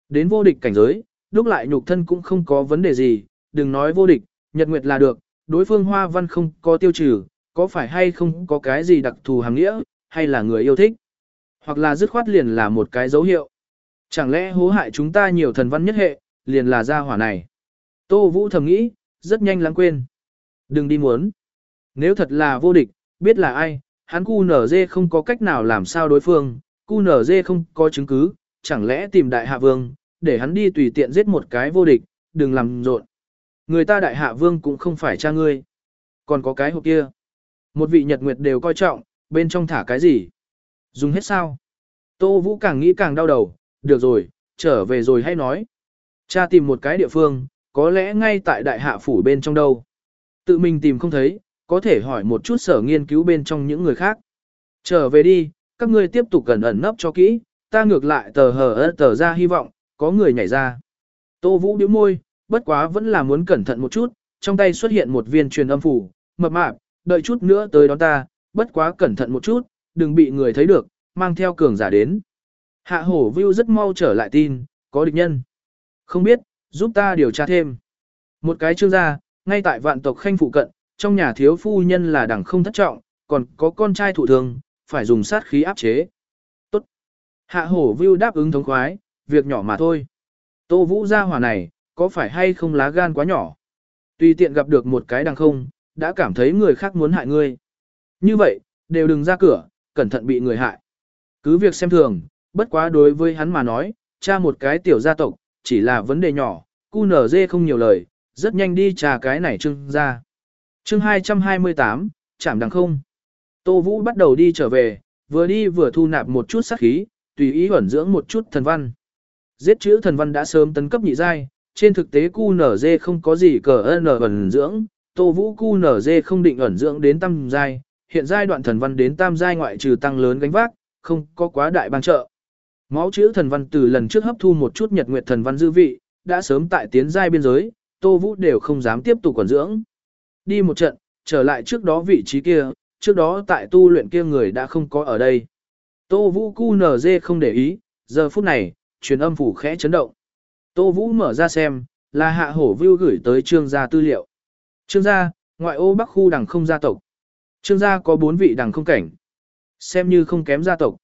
Đến vô địch cảnh giới, lúc lại nhục thân cũng không có vấn đề gì, đừng nói vô địch, nhật nguyệt là được, đối phương hoa văn không có tiêu trừ, có phải hay không có cái gì đặc thù hàng nghĩa, hay là người yêu thích. Hoặc là dứt khoát liền là một cái dấu hiệu. Chẳng lẽ hố hại chúng ta nhiều thần văn nhất hệ, liền là gia hỏa này. Tô Vũ thầm nghĩ, rất nhanh lãng quên. Đừng đi muốn. Nếu thật là vô địch, biết là ai, hắn cu nở dê không có cách nào làm sao đối phương, cu nở dê không có chứng cứ, chẳng lẽ tìm đại hạ vương, để hắn đi tùy tiện giết một cái vô địch, đừng làm rộn. Người ta đại hạ vương cũng không phải cha ngươi. Còn có cái hộp kia. Một vị nhật nguyệt đều coi trọng, bên trong thả cái gì? Dùng hết sao? Tô Vũ càng nghĩ càng đau đầu, được rồi, trở về rồi hay nói. Cha tìm một cái địa phương, có lẽ ngay tại đại hạ phủ bên trong đâu. Tự mình tìm không thấy, Có thể hỏi một chút sở nghiên cứu bên trong những người khác. Trở về đi, các ngươi tiếp tục gần ẩn nấp cho kỹ, ta ngược lại tờ hờ tờ ra hy vọng, có người nhảy ra. Tô Vũ điếu môi, bất quá vẫn là muốn cẩn thận một chút, trong tay xuất hiện một viên truyền âm phủ, mập mạp, đợi chút nữa tới đón ta, bất quá cẩn thận một chút, đừng bị người thấy được, mang theo cường giả đến. Hạ hổ view rất mau trở lại tin, có địch nhân. Không biết, giúp ta điều tra thêm. Một cái chương gia, ngay tại vạn tộc khanh phụ cận, trong nhà thiếu phu nhân là đẳng không thất trọng, còn có con trai thủ thường, phải dùng sát khí áp chế. Tốt. Hạ hổ view đáp ứng thống khoái, việc nhỏ mà thôi. Tô vũ gia hỏa này, có phải hay không lá gan quá nhỏ? Tùy tiện gặp được một cái đằng không, đã cảm thấy người khác muốn hại ngươi. Như vậy, đều đừng ra cửa, cẩn thận bị người hại. Cứ việc xem thường, bất quá đối với hắn mà nói, cha một cái tiểu gia tộc, chỉ là vấn đề nhỏ, cu nở dê không nhiều lời, rất nhanh đi trà cái này trưng ra. chương 228, chạm đằng không. Tô Vũ bắt đầu đi trở về, vừa đi vừa thu nạp một chút sát khí, tùy ý ẩn dưỡng một chút thần văn. Giết chữ thần văn đã sớm tấn cấp nhị giai, trên thực tế cu nở dê không có gì cờ n ẩn dưỡng, Tô Vũ cu nở dê không định ẩn dưỡng đến tam giai, hiện giai đoạn thần văn đến tam giai ngoại trừ tăng lớn gánh vác, không có quá đại bang trợ. Máu chữ thần văn từ lần trước hấp thu một chút nhật nguyệt thần văn dư vị, đã sớm tại tiến giai biên giới, Tô Vũ đều không dám tiếp tục quản dưỡng. Đi một trận, trở lại trước đó vị trí kia, trước đó tại tu luyện kia người đã không có ở đây. Tô Vũ cu nở dê không để ý, giờ phút này, truyền âm phủ khẽ chấn động. Tô Vũ mở ra xem, là hạ hổ view gửi tới trương gia tư liệu. Trương gia, ngoại ô bắc khu đằng không gia tộc. Trương gia có bốn vị đằng không cảnh. Xem như không kém gia tộc.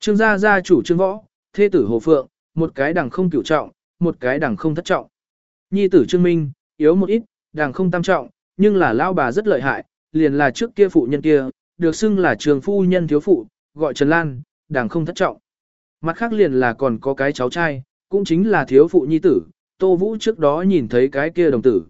Trương gia gia chủ trương võ, thê tử hồ phượng, một cái đằng không cửu trọng, một cái đằng không thất trọng. Nhi tử trương minh, yếu một ít, đằng không tam trọng, nhưng là lao bà rất lợi hại, liền là trước kia phụ nhân kia, được xưng là trường phu nhân thiếu phụ, gọi Trần Lan, đằng không thất trọng. Mặt khác liền là còn có cái cháu trai, cũng chính là thiếu phụ nhi tử, Tô Vũ trước đó nhìn thấy cái kia đồng tử.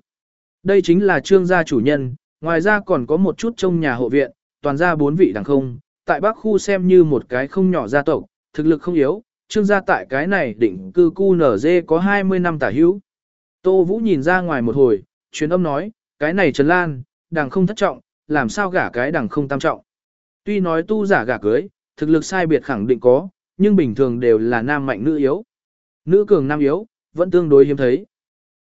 Đây chính là trương gia chủ nhân, ngoài ra còn có một chút trong nhà hộ viện, toàn gia bốn vị đằng không, tại Bắc khu xem như một cái không nhỏ gia tộc, thực lực không yếu, trương gia tại cái này định cư cu nở dê có 20 năm tả hữu. Tô Vũ nhìn ra ngoài một hồi, truyền âm nói, cái này Trần Lan, đằng không thất trọng, làm sao gả cái đằng không tam trọng. Tuy nói tu giả gả cưới, thực lực sai biệt khẳng định có, nhưng bình thường đều là nam mạnh nữ yếu. Nữ cường nam yếu, vẫn tương đối hiếm thấy.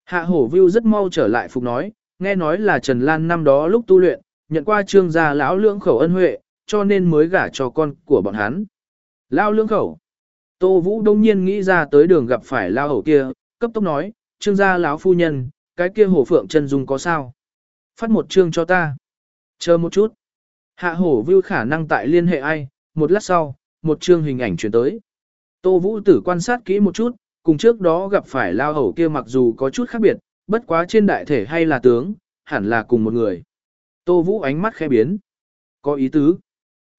Hạ hổ view rất mau trở lại phục nói, nghe nói là Trần Lan năm đó lúc tu luyện, nhận qua trương gia lão lưỡng khẩu ân huệ, cho nên mới gả cho con của bọn hắn. Lão lưỡng khẩu. Tô Vũ đông nhiên nghĩ ra tới đường gặp phải lao hổ kia, cấp tốc nói, trương gia lão phu nhân, cái kia hổ phượng chân dung có sao? Phát một chương cho ta. Chờ một chút. Hạ hổ view khả năng tại liên hệ ai, một lát sau, một chương hình ảnh chuyển tới. Tô Vũ tử quan sát kỹ một chút, cùng trước đó gặp phải lao hầu kia mặc dù có chút khác biệt, bất quá trên đại thể hay là tướng, hẳn là cùng một người. Tô Vũ ánh mắt khẽ biến. Có ý tứ.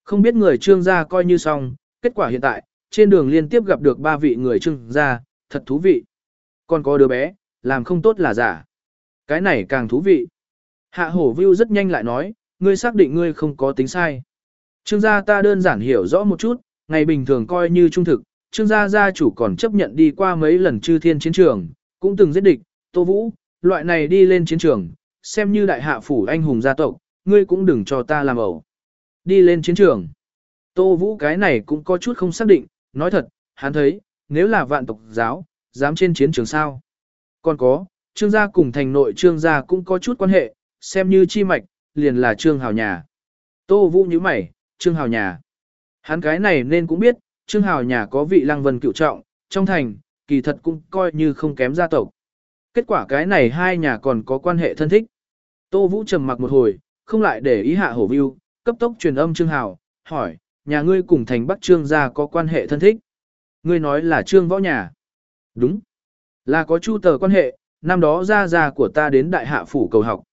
Không biết người trương gia coi như xong, kết quả hiện tại, trên đường liên tiếp gặp được ba vị người trương gia, thật thú vị. Còn có đứa bé, làm không tốt là giả. Cái này càng thú vị. Hạ hổ view rất nhanh lại nói, ngươi xác định ngươi không có tính sai. Trương gia ta đơn giản hiểu rõ một chút, ngày bình thường coi như trung thực, trương gia gia chủ còn chấp nhận đi qua mấy lần chư thiên chiến trường, cũng từng giết địch, tô vũ, loại này đi lên chiến trường, xem như đại hạ phủ anh hùng gia tộc, ngươi cũng đừng cho ta làm ẩu. Đi lên chiến trường. Tô vũ cái này cũng có chút không xác định, nói thật, hắn thấy, nếu là vạn tộc giáo, dám trên chiến trường sao. Còn có, trương gia cùng thành nội trương gia cũng có chút quan hệ, xem như chi mạch, liền là trương hào nhà. Tô vũ như mày, trương hào nhà. Hắn cái này nên cũng biết, Trương Hào nhà có vị lăng vân cựu trọng, trong thành, kỳ thật cũng coi như không kém gia tộc. Kết quả cái này hai nhà còn có quan hệ thân thích. Tô Vũ trầm mặc một hồi, không lại để ý hạ hổ view, cấp tốc truyền âm Trương Hào, hỏi, nhà ngươi cùng thành Bắc Trương gia có quan hệ thân thích. Ngươi nói là Trương võ nhà. Đúng. Là có chu tờ quan hệ, năm đó gia gia của ta đến đại hạ phủ cầu học.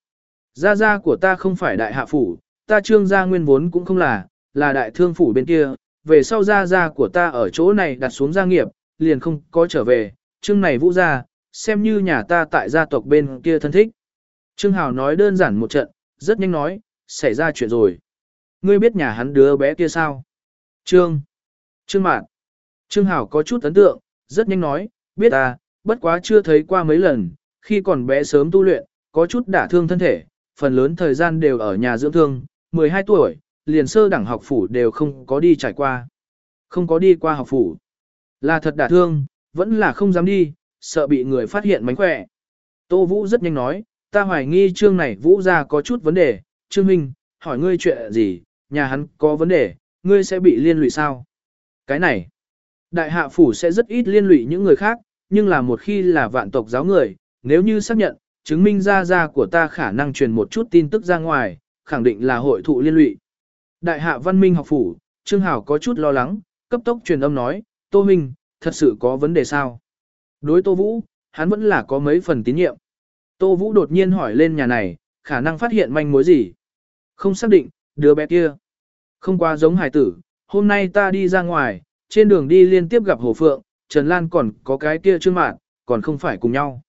Gia gia của ta không phải đại hạ phủ, ta trương gia nguyên vốn cũng không là, là đại thương phủ bên kia, về sau gia gia của ta ở chỗ này đặt xuống gia nghiệp, liền không có trở về, chương này vũ gia, xem như nhà ta tại gia tộc bên kia thân thích. Trương Hào nói đơn giản một trận, rất nhanh nói, xảy ra chuyện rồi. Ngươi biết nhà hắn đứa bé kia sao? Trương. Trương Mạn. Trương hảo có chút ấn tượng, rất nhanh nói, biết à, bất quá chưa thấy qua mấy lần, khi còn bé sớm tu luyện, có chút đả thương thân thể, phần lớn thời gian đều ở nhà dưỡng thương, 12 tuổi, liền sơ đẳng học phủ đều không có đi trải qua. Không có đi qua học phủ. Là thật đả thương, vẫn là không dám đi, sợ bị người phát hiện mánh khỏe. Tô Vũ rất nhanh nói, ta hoài nghi trương này Vũ ra có chút vấn đề, trương Minh, hỏi ngươi chuyện gì, nhà hắn có vấn đề, ngươi sẽ bị liên lụy sao? Cái này, đại hạ phủ sẽ rất ít liên lụy những người khác, nhưng là một khi là vạn tộc giáo người, nếu như xác nhận, chứng minh ra ra của ta khả năng truyền một chút tin tức ra ngoài, khẳng định là hội thụ liên lụy. Đại hạ văn minh học phủ, Trương Hảo có chút lo lắng, cấp tốc truyền âm nói, Tô Minh, thật sự có vấn đề sao? Đối Tô Vũ, hắn vẫn là có mấy phần tín nhiệm. Tô Vũ đột nhiên hỏi lên nhà này, khả năng phát hiện manh mối gì? Không xác định, đứa bé kia. Không qua giống hải tử, hôm nay ta đi ra ngoài, trên đường đi liên tiếp gặp Hồ Phượng, Trần Lan còn có cái kia Trương mạng, còn không phải cùng nhau.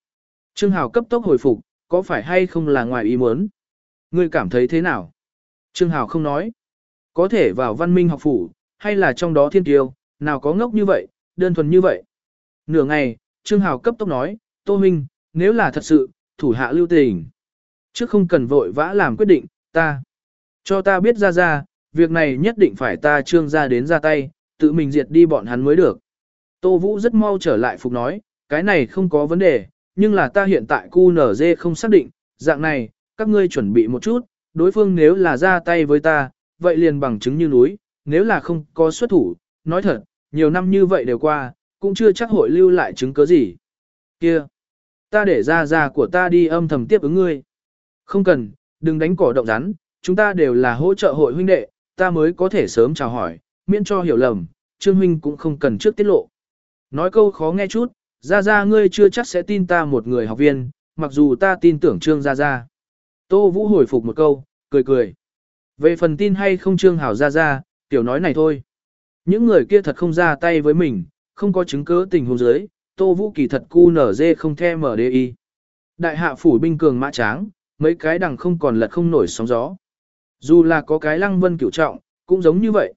Trương Hảo cấp tốc hồi phục, có phải hay không là ngoài ý muốn? Ngươi cảm thấy thế nào? Trương Hảo không nói. Có thể vào văn minh học phủ, hay là trong đó thiên kiêu, nào có ngốc như vậy, đơn thuần như vậy. Nửa ngày, Trương Hào cấp tốc nói, Tô Minh, nếu là thật sự, thủ hạ lưu tình. Trước không cần vội vã làm quyết định, ta. Cho ta biết ra ra, việc này nhất định phải ta trương ra đến ra tay, tự mình diệt đi bọn hắn mới được. Tô Vũ rất mau trở lại phục nói, cái này không có vấn đề, nhưng là ta hiện tại QNZ không xác định, dạng này, các ngươi chuẩn bị một chút, đối phương nếu là ra tay với ta, vậy liền bằng chứng như núi, nếu là không có xuất thủ, nói thật, nhiều năm như vậy đều qua, cũng chưa chắc hội lưu lại chứng cứ gì. Kia, ta để ra ra của ta đi âm thầm tiếp ứng ngươi. Không cần, đừng đánh cỏ động rắn, chúng ta đều là hỗ trợ hội huynh đệ, ta mới có thể sớm chào hỏi, miễn cho hiểu lầm, Trương huynh cũng không cần trước tiết lộ. Nói câu khó nghe chút, ra ra ngươi chưa chắc sẽ tin ta một người học viên, mặc dù ta tin tưởng Trương ra ra. Tô Vũ hồi phục một câu, cười cười. Về phần tin hay không Trương Hảo ra ra, tiểu nói này thôi. Những người kia thật không ra tay với mình, không có chứng cứ tình huống dưới, Tô Vũ kỳ thật cu nở dê không the mở DI. Đại hạ phủ binh cường mã tráng, mấy cái đằng không còn lật không nổi sóng gió. Dù là có cái lăng vân cửu trọng, cũng giống như vậy.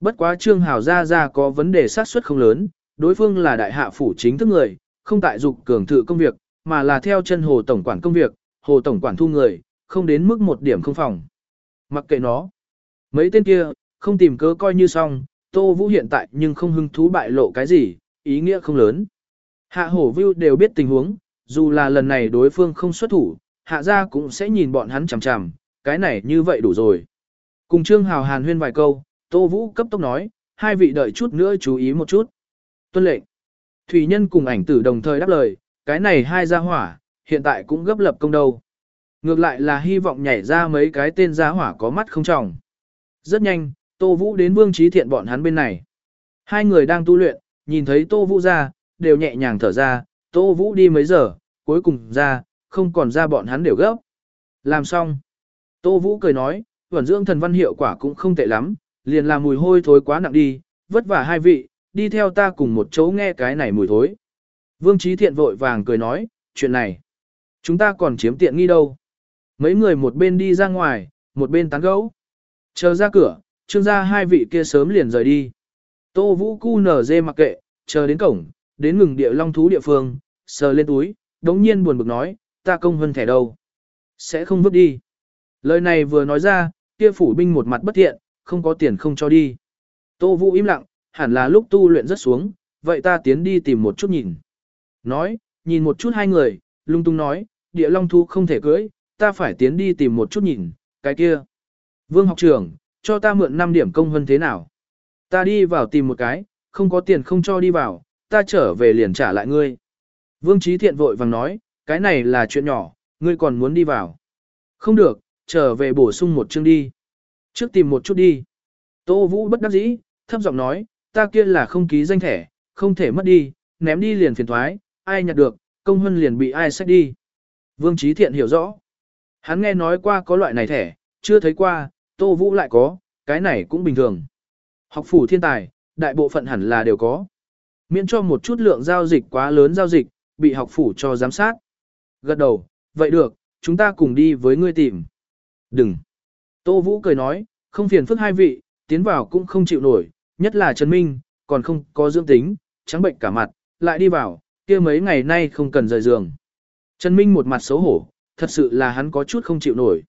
Bất quá Trương Hảo ra ra có vấn đề sát suất không lớn, đối phương là đại hạ phủ chính thức người, không tại dục cường thự công việc, mà là theo chân hồ tổng quản công việc, hồ tổng quản thu người, không đến mức một điểm không phòng. Mặc kệ nó. Mấy tên kia, không tìm cớ coi như xong, Tô Vũ hiện tại nhưng không hứng thú bại lộ cái gì, ý nghĩa không lớn. Hạ hổ view đều biết tình huống, dù là lần này đối phương không xuất thủ, hạ gia cũng sẽ nhìn bọn hắn chằm chằm, cái này như vậy đủ rồi. Cùng Trương Hào Hàn huyên vài câu, Tô Vũ cấp tốc nói, hai vị đợi chút nữa chú ý một chút. Tuân lệnh. Thủy nhân cùng ảnh tử đồng thời đáp lời, cái này hai gia hỏa, hiện tại cũng gấp lập công đâu. Ngược lại là hy vọng nhảy ra mấy cái tên gia hỏa có mắt không trọng. Rất nhanh, Tô Vũ đến Vương Trí Thiện bọn hắn bên này. Hai người đang tu luyện, nhìn thấy Tô Vũ ra, đều nhẹ nhàng thở ra, Tô Vũ đi mấy giờ, cuối cùng ra, không còn ra bọn hắn đều gấp. Làm xong. Tô Vũ cười nói, vẩn dưỡng thần văn hiệu quả cũng không tệ lắm, liền làm mùi hôi thối quá nặng đi, vất vả hai vị, đi theo ta cùng một chỗ nghe cái này mùi thối. Vương Trí Thiện vội vàng cười nói, chuyện này, chúng ta còn chiếm tiện nghi đâu. Mấy người một bên đi ra ngoài, một bên tán gẫu. Chờ ra cửa, trương gia hai vị kia sớm liền rời đi. Tô Vũ cu nở dê mặc kệ, chờ đến cổng, đến ngừng địa long thú địa phương, sờ lên túi, đống nhiên buồn bực nói, ta công hơn thẻ đâu. Sẽ không vứt đi. Lời này vừa nói ra, kia phủ binh một mặt bất thiện, không có tiền không cho đi. Tô Vũ im lặng, hẳn là lúc tu luyện rất xuống, vậy ta tiến đi tìm một chút nhìn. Nói, nhìn một chút hai người, lung tung nói, địa long thú không thể cưới, ta phải tiến đi tìm một chút nhìn, cái kia. Vương học trưởng, cho ta mượn 5 điểm công hơn thế nào? Ta đi vào tìm một cái, không có tiền không cho đi vào, ta trở về liền trả lại ngươi. Vương Trí Thiện vội vàng nói, cái này là chuyện nhỏ, ngươi còn muốn đi vào. Không được, trở về bổ sung một chương đi. Trước tìm một chút đi. Tô Vũ bất đắc dĩ, thấp giọng nói, ta kia là không ký danh thẻ, không thể mất đi, ném đi liền phiền thoái, ai nhặt được, công hân liền bị ai sách đi. Vương Trí Thiện hiểu rõ. Hắn nghe nói qua có loại này thẻ, chưa thấy qua, Tô Vũ lại có, cái này cũng bình thường. Học phủ thiên tài, đại bộ phận hẳn là đều có. Miễn cho một chút lượng giao dịch quá lớn giao dịch, bị học phủ cho giám sát. Gật đầu, vậy được, chúng ta cùng đi với ngươi tìm. Đừng. Tô Vũ cười nói, không phiền phức hai vị, tiến vào cũng không chịu nổi, nhất là Trần Minh, còn không có dưỡng tính, trắng bệnh cả mặt, lại đi vào, kia mấy ngày nay không cần rời giường. Trần Minh một mặt xấu hổ, thật sự là hắn có chút không chịu nổi.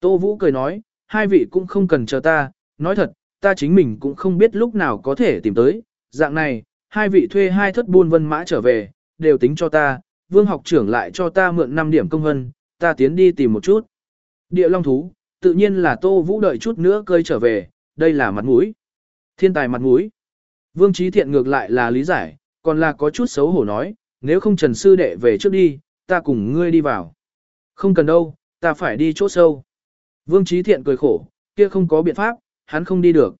Tô Vũ cười nói, hai vị cũng không cần chờ ta, nói thật, ta chính mình cũng không biết lúc nào có thể tìm tới, dạng này, hai vị thuê hai thất buôn vân mã trở về, đều tính cho ta, vương học trưởng lại cho ta mượn 5 điểm công vân, ta tiến đi tìm một chút. Địa long thú, tự nhiên là Tô Vũ đợi chút nữa cơi trở về, đây là mặt mũi. Thiên tài mặt mũi. Vương Trí Thiện ngược lại là lý giải, còn là có chút xấu hổ nói, nếu không Trần Sư Đệ về trước đi, ta cùng ngươi đi vào. Không cần đâu, ta phải đi chỗ sâu. Vương Trí Thiện cười khổ, kia không có biện pháp, hắn không đi được.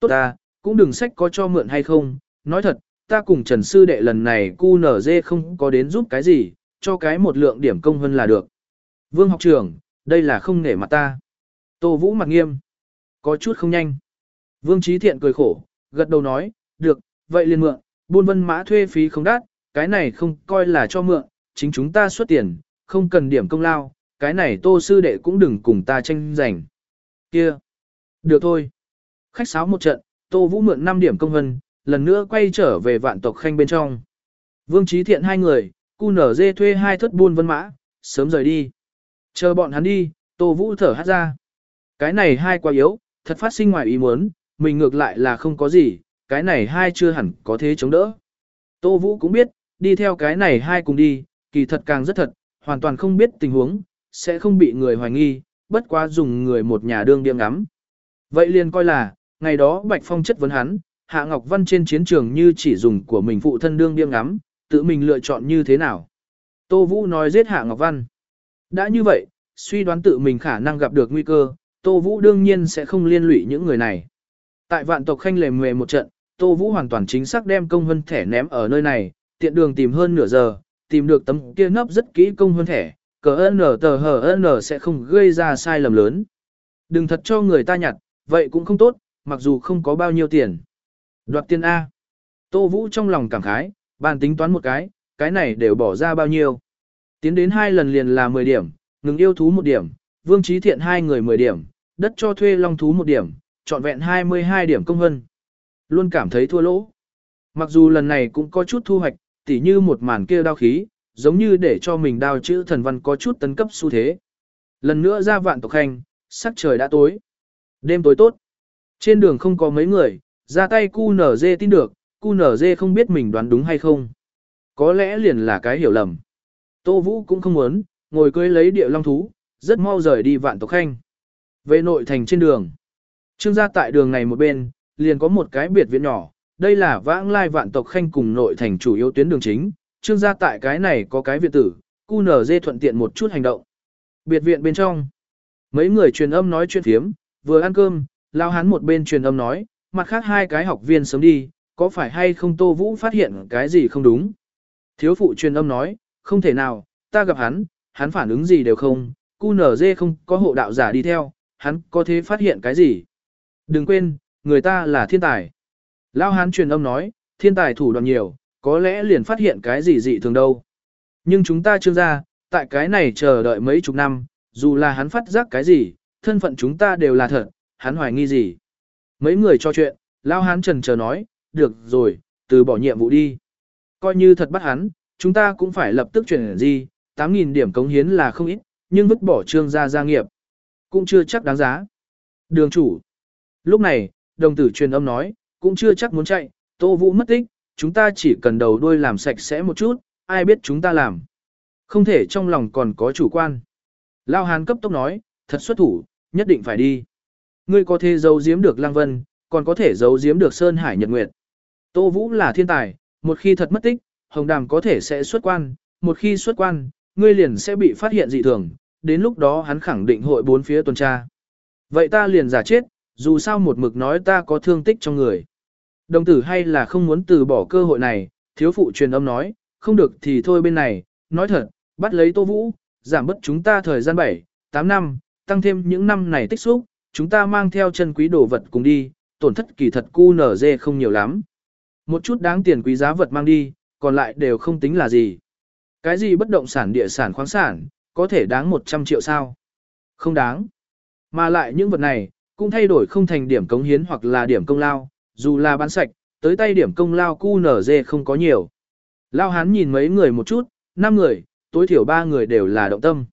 Tốt ta, cũng đừng sách có cho mượn hay không, nói thật, ta cùng Trần Sư Đệ lần này cu nở dê không có đến giúp cái gì, cho cái một lượng điểm công hơn là được. Vương học trưởng, đây là không nể mặt ta. Tô Vũ mặt nghiêm. Có chút không nhanh. Vương Trí Thiện cười khổ, gật đầu nói, được, vậy liền mượn, buôn vân mã thuê phí không đắt, cái này không coi là cho mượn, chính chúng ta xuất tiền, không cần điểm công lao, cái này tô sư đệ cũng đừng cùng ta tranh giành. Kia, được thôi. Khách sáo một trận, tô vũ mượn 5 điểm công hân, lần nữa quay trở về vạn tộc khanh bên trong. Vương Trí Thiện hai người, cu nở dê thuê hai thất buôn vân mã, sớm rời đi. Chờ bọn hắn đi, tô vũ thở hát ra. Cái này hai quá yếu, thật phát sinh ngoài ý muốn, mình ngược lại là không có gì, cái này hai chưa hẳn có thế chống đỡ. Tô Vũ cũng biết, đi theo cái này hai cùng đi, kỳ thật càng rất thật, hoàn toàn không biết tình huống, sẽ không bị người hoài nghi, bất quá dùng người một nhà đương điên ngắm. Vậy liền coi là, ngày đó Bạch Phong chất vấn hắn, Hạ Ngọc Văn trên chiến trường như chỉ dùng của mình phụ thân đương điên ngắm, tự mình lựa chọn như thế nào. Tô Vũ nói giết Hạ Ngọc Văn. Đã như vậy, suy đoán tự mình khả năng gặp được nguy cơ, Tô Vũ đương nhiên sẽ không liên lụy những người này. Tại vạn tộc khanh lề mề một trận, Tô Vũ hoàn toàn chính xác đem công hân thẻ ném ở nơi này, tiện đường tìm hơn nửa giờ, tìm được tấm kia nấp rất kỹ công hơn thẻ, cờ N tờ hờ N sẽ không gây ra sai lầm lớn. Đừng thật cho người ta nhặt, vậy cũng không tốt, mặc dù không có bao nhiêu tiền. Đoạt tiền A. Tô Vũ trong lòng cảm khái, bàn tính toán một cái, cái này đều bỏ ra bao nhiêu. Tiến đến hai lần liền là 10 điểm, ngừng yêu thú một điểm, vương trí thiện hai người 10 điểm, đất cho thuê long thú một điểm, trọn vẹn 22 điểm công hân. Luôn cảm thấy thua lỗ. Mặc dù lần này cũng có chút thu hoạch, tỉ như một màn kia đao khí, giống như để cho mình đao chữ thần văn có chút tấn cấp xu thế. Lần nữa ra vạn tộc hành, sắc trời đã tối. Đêm tối tốt. Trên đường không có mấy người, ra tay cu nở dê tin được, cu nở dê không biết mình đoán đúng hay không. Có lẽ liền là cái hiểu lầm. Tô Vũ cũng không muốn, ngồi cưới lấy địa long thú, rất mau rời đi vạn tộc khanh. Về nội thành trên đường. Trương gia tại đường này một bên, liền có một cái biệt viện nhỏ, đây là vãng lai vạn tộc khanh cùng nội thành chủ yếu tuyến đường chính, trương gia tại cái này có cái viện tử, cu nở dê thuận tiện một chút hành động. Biệt viện bên trong, mấy người truyền âm nói chuyện thiếm, vừa ăn cơm, lao hắn một bên truyền âm nói, mặt khác hai cái học viên sớm đi, có phải hay không Tô Vũ phát hiện cái gì không đúng. Thiếu phụ truyền âm nói, không thể nào, ta gặp hắn, hắn phản ứng gì đều không, cu nở dê không có hộ đạo giả đi theo, hắn có thể phát hiện cái gì. Đừng quên, người ta là thiên tài. Lao hán truyền âm nói, thiên tài thủ đoạn nhiều, có lẽ liền phát hiện cái gì dị thường đâu. Nhưng chúng ta chưa ra, tại cái này chờ đợi mấy chục năm, dù là hắn phát giác cái gì, thân phận chúng ta đều là thật, hắn hoài nghi gì. Mấy người cho chuyện, Lao hán trần chờ nói, được rồi, từ bỏ nhiệm vụ đi. Coi như thật bắt hắn, chúng ta cũng phải lập tức chuyển gì, 8.000 điểm cống hiến là không ít, nhưng vứt bỏ trương gia gia nghiệp. Cũng chưa chắc đáng giá. Đường chủ. Lúc này, đồng tử truyền âm nói, cũng chưa chắc muốn chạy, Tô Vũ mất tích, chúng ta chỉ cần đầu đuôi làm sạch sẽ một chút, ai biết chúng ta làm. Không thể trong lòng còn có chủ quan. Lao Hán cấp tốc nói, thật xuất thủ, nhất định phải đi. Ngươi có thể giấu giếm được Lăng Vân, còn có thể giấu giếm được Sơn Hải Nhật Nguyệt. Tô Vũ là thiên tài, một khi thật mất tích, Hồng Đàm có thể sẽ xuất quan, một khi xuất quan, ngươi liền sẽ bị phát hiện dị thường, đến lúc đó hắn khẳng định hội bốn phía tuần tra. Vậy ta liền giả chết, dù sao một mực nói ta có thương tích trong người. Đồng tử hay là không muốn từ bỏ cơ hội này, thiếu phụ truyền âm nói, không được thì thôi bên này, nói thật, bắt lấy Tô Vũ, giảm bớt chúng ta thời gian 7, 8 năm, tăng thêm những năm này tích xúc, chúng ta mang theo chân quý đồ vật cùng đi, tổn thất kỳ thật cu nở dê không nhiều lắm. Một chút đáng tiền quý giá vật mang đi, còn lại đều không tính là gì. Cái gì bất động sản địa sản khoáng sản, có thể đáng 100 triệu sao? Không đáng. Mà lại những vật này, cũng thay đổi không thành điểm cống hiến hoặc là điểm công lao, dù là bán sạch, tới tay điểm công lao cu nở dê không có nhiều. Lao hán nhìn mấy người một chút, năm người, tối thiểu ba người đều là động tâm.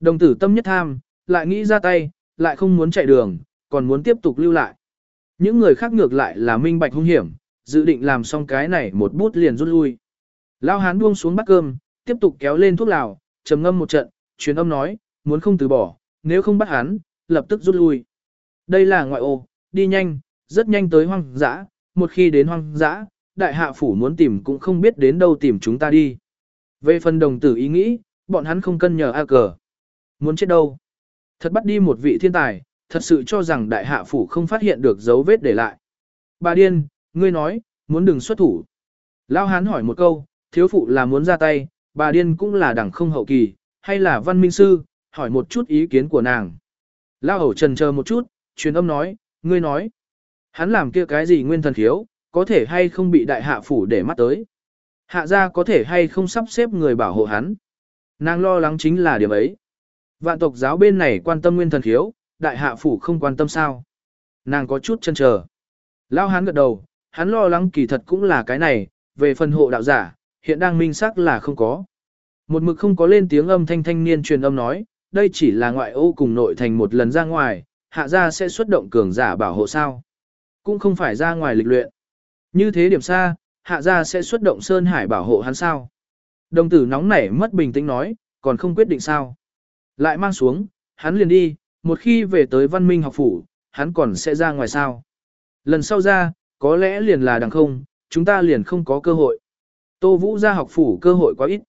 Đồng tử tâm nhất tham, lại nghĩ ra tay, lại không muốn chạy đường, còn muốn tiếp tục lưu lại. Những người khác ngược lại là minh bạch hung hiểm, dự định làm xong cái này một bút liền rút lui. Lao hán buông xuống bát cơm, tiếp tục kéo lên thuốc lào, trầm ngâm một trận, truyền âm nói, muốn không từ bỏ, nếu không bắt hắn, lập tức rút lui. Đây là ngoại ô, đi nhanh, rất nhanh tới hoang dã, một khi đến hoang dã, đại hạ phủ muốn tìm cũng không biết đến đâu tìm chúng ta đi. Về phần đồng tử ý nghĩ, bọn hắn không cân nhờ A cờ. Muốn chết đâu? Thật bắt đi một vị thiên tài, thật sự cho rằng đại hạ phủ không phát hiện được dấu vết để lại. Bà điên, ngươi nói, muốn đừng xuất thủ. Lao hán hỏi một câu, thiếu phụ là muốn ra tay, bà điên cũng là đẳng không hậu kỳ, hay là văn minh sư, hỏi một chút ý kiến của nàng. Lao hầu trần chờ một chút, truyền âm nói, ngươi nói. Hắn làm kia cái gì nguyên thần thiếu, có thể hay không bị đại hạ phủ để mắt tới. Hạ gia có thể hay không sắp xếp người bảo hộ hắn. Nàng lo lắng chính là điểm ấy. Vạn tộc giáo bên này quan tâm nguyên thần thiếu, đại hạ phủ không quan tâm sao. Nàng có chút chân chờ. Lao hắn gật đầu, hắn lo lắng kỳ thật cũng là cái này, về phần hộ đạo giả, hiện đang minh xác là không có. Một mực không có lên tiếng âm thanh thanh niên truyền âm nói, đây chỉ là ngoại ô cùng nội thành một lần ra ngoài, hạ gia sẽ xuất động cường giả bảo hộ sao. Cũng không phải ra ngoài lịch luyện. Như thế điểm xa, hạ gia sẽ xuất động Sơn Hải bảo hộ hắn sao. Đồng tử nóng nảy mất bình tĩnh nói, còn không quyết định sao. Lại mang xuống, hắn liền đi, một khi về tới văn minh học phủ, hắn còn sẽ ra ngoài sao. Lần sau ra, có lẽ liền là đằng không, chúng ta liền không có cơ hội. Tô Vũ ra học phủ cơ hội quá ít.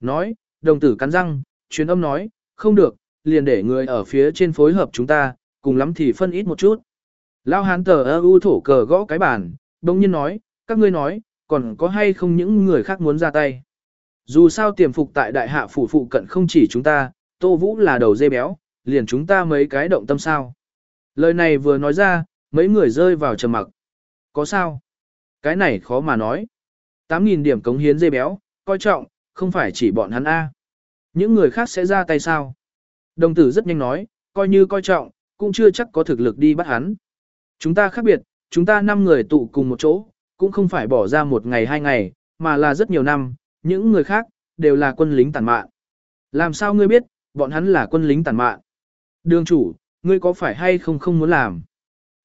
Nói, đồng tử cắn răng, truyền âm nói, không được, liền để người ở phía trên phối hợp chúng ta, cùng lắm thì phân ít một chút. Lao hán tờ ơ u thổ cờ gõ cái bàn, đồng nhiên nói, các ngươi nói, còn có hay không những người khác muốn ra tay. Dù sao tiềm phục tại đại hạ phủ phụ cận không chỉ chúng ta, Tô Vũ là đầu dê béo, liền chúng ta mấy cái động tâm sao. Lời này vừa nói ra, mấy người rơi vào trầm mặc. Có sao? Cái này khó mà nói. 8.000 điểm cống hiến dê béo, coi trọng, không phải chỉ bọn hắn A. Những người khác sẽ ra tay sao? Đồng tử rất nhanh nói, coi như coi trọng, cũng chưa chắc có thực lực đi bắt hắn. Chúng ta khác biệt, chúng ta 5 người tụ cùng một chỗ, cũng không phải bỏ ra một ngày hai ngày, mà là rất nhiều năm, những người khác, đều là quân lính tàn mạn. Làm sao ngươi biết, bọn hắn là quân lính tàn mạn? Đường chủ, ngươi có phải hay không không muốn làm?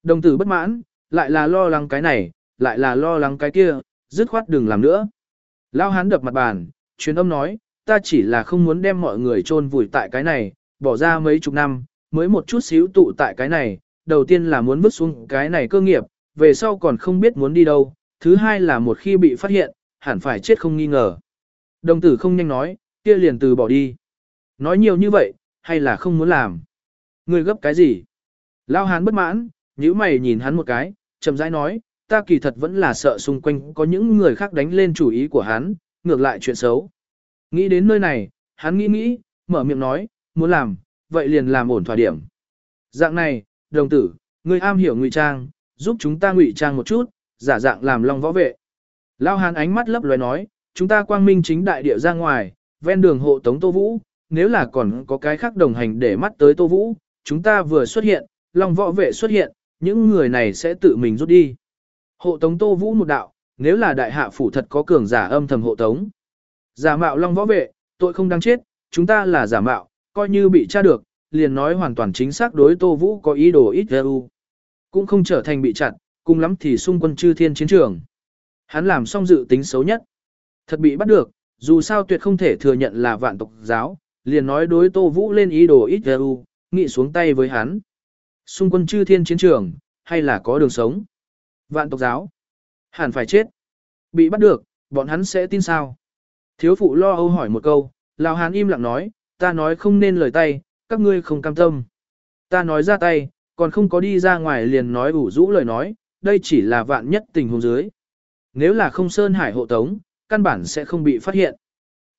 Đồng tử bất mãn, lại là lo lắng cái này, lại là lo lắng cái kia, dứt khoát đừng làm nữa. Lao hán đập mặt bàn, truyền âm nói, ta chỉ là không muốn đem mọi người chôn vùi tại cái này, bỏ ra mấy chục năm, mới một chút xíu tụ tại cái này, đầu tiên là muốn vứt xuống cái này cơ nghiệp, về sau còn không biết muốn đi đâu, thứ hai là một khi bị phát hiện, hẳn phải chết không nghi ngờ. Đồng tử không nhanh nói, kia liền từ bỏ đi. Nói nhiều như vậy, hay là không muốn làm? Ngươi gấp cái gì? Lao hán bất mãn, nhíu mày nhìn hắn một cái, chậm rãi nói, ta kỳ thật vẫn là sợ xung quanh có những người khác đánh lên chủ ý của hắn, ngược lại chuyện xấu. Nghĩ đến nơi này, hắn nghĩ nghĩ, mở miệng nói, muốn làm, vậy liền làm ổn thỏa điểm. Dạng này, đồng tử, ngươi am hiểu ngụy trang, giúp chúng ta ngụy trang một chút, giả dạng làm long võ vệ. Lao hán ánh mắt lấp loé nói, chúng ta quang minh chính đại địa ra ngoài, ven đường hộ tống Tô Vũ, nếu là còn có cái khác đồng hành để mắt tới Tô Vũ, chúng ta vừa xuất hiện, long võ vệ xuất hiện, những người này sẽ tự mình rút đi. Hộ tống Tô Vũ một đạo, nếu là đại hạ phủ thật có cường giả âm thầm hộ tống. Giả mạo long võ vệ, tội không đáng chết, chúng ta là giả mạo, coi như bị tra được, liền nói hoàn toàn chính xác đối Tô Vũ có ý đồ ít u. Cũng không trở thành bị chặn, cùng lắm thì xung quân chư thiên chiến trường. Hắn làm xong dự tính xấu nhất. Thật bị bắt được, dù sao tuyệt không thể thừa nhận là vạn tộc giáo, liền nói đối Tô Vũ lên ý đồ ít u, nghị xuống tay với hắn. Xung quân chư thiên chiến trường, hay là có đường sống. Vạn tộc giáo. Hẳn phải chết. Bị bắt được, bọn hắn sẽ tin sao? Thiếu phụ lo âu hỏi một câu, Lão Hán im lặng nói, ta nói không nên lời tay, các ngươi không cam tâm. Ta nói ra tay, còn không có đi ra ngoài liền nói ủ rũ lời nói, đây chỉ là vạn nhất tình huống dưới. Nếu là không Sơn Hải hộ tống, căn bản sẽ không bị phát hiện.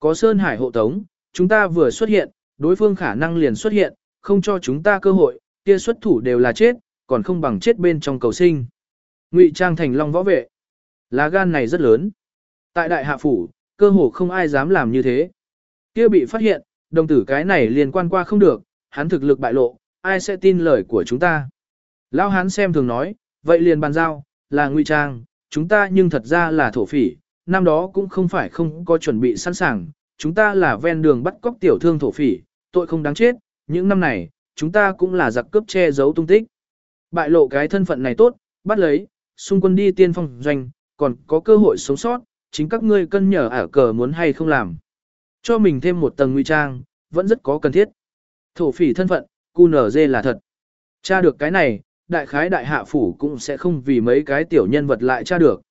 Có Sơn Hải hộ tống, chúng ta vừa xuất hiện, đối phương khả năng liền xuất hiện, không cho chúng ta cơ hội, kia xuất thủ đều là chết, còn không bằng chết bên trong cầu sinh. Ngụy trang thành long võ vệ. Lá gan này rất lớn. Tại đại hạ phủ, cơ hồ không ai dám làm như thế. Kia bị phát hiện, đồng tử cái này liên quan qua không được, hắn thực lực bại lộ, ai sẽ tin lời của chúng ta. Lão hắn xem thường nói, vậy liền bàn giao, là ngụy trang, chúng ta nhưng thật ra là thổ phỉ, năm đó cũng không phải không có chuẩn bị sẵn sàng, chúng ta là ven đường bắt cóc tiểu thương thổ phỉ, tội không đáng chết, những năm này, chúng ta cũng là giặc cướp che giấu tung tích. Bại lộ cái thân phận này tốt, bắt lấy, xung quân đi tiên phong doanh, còn có cơ hội sống sót, chính các ngươi cân nhở ả cờ muốn hay không làm. Cho mình thêm một tầng nguy trang, vẫn rất có cần thiết. Thổ phỉ thân phận, QNZ nở dê là thật. Tra được cái này, đại khái đại hạ phủ cũng sẽ không vì mấy cái tiểu nhân vật lại tra được.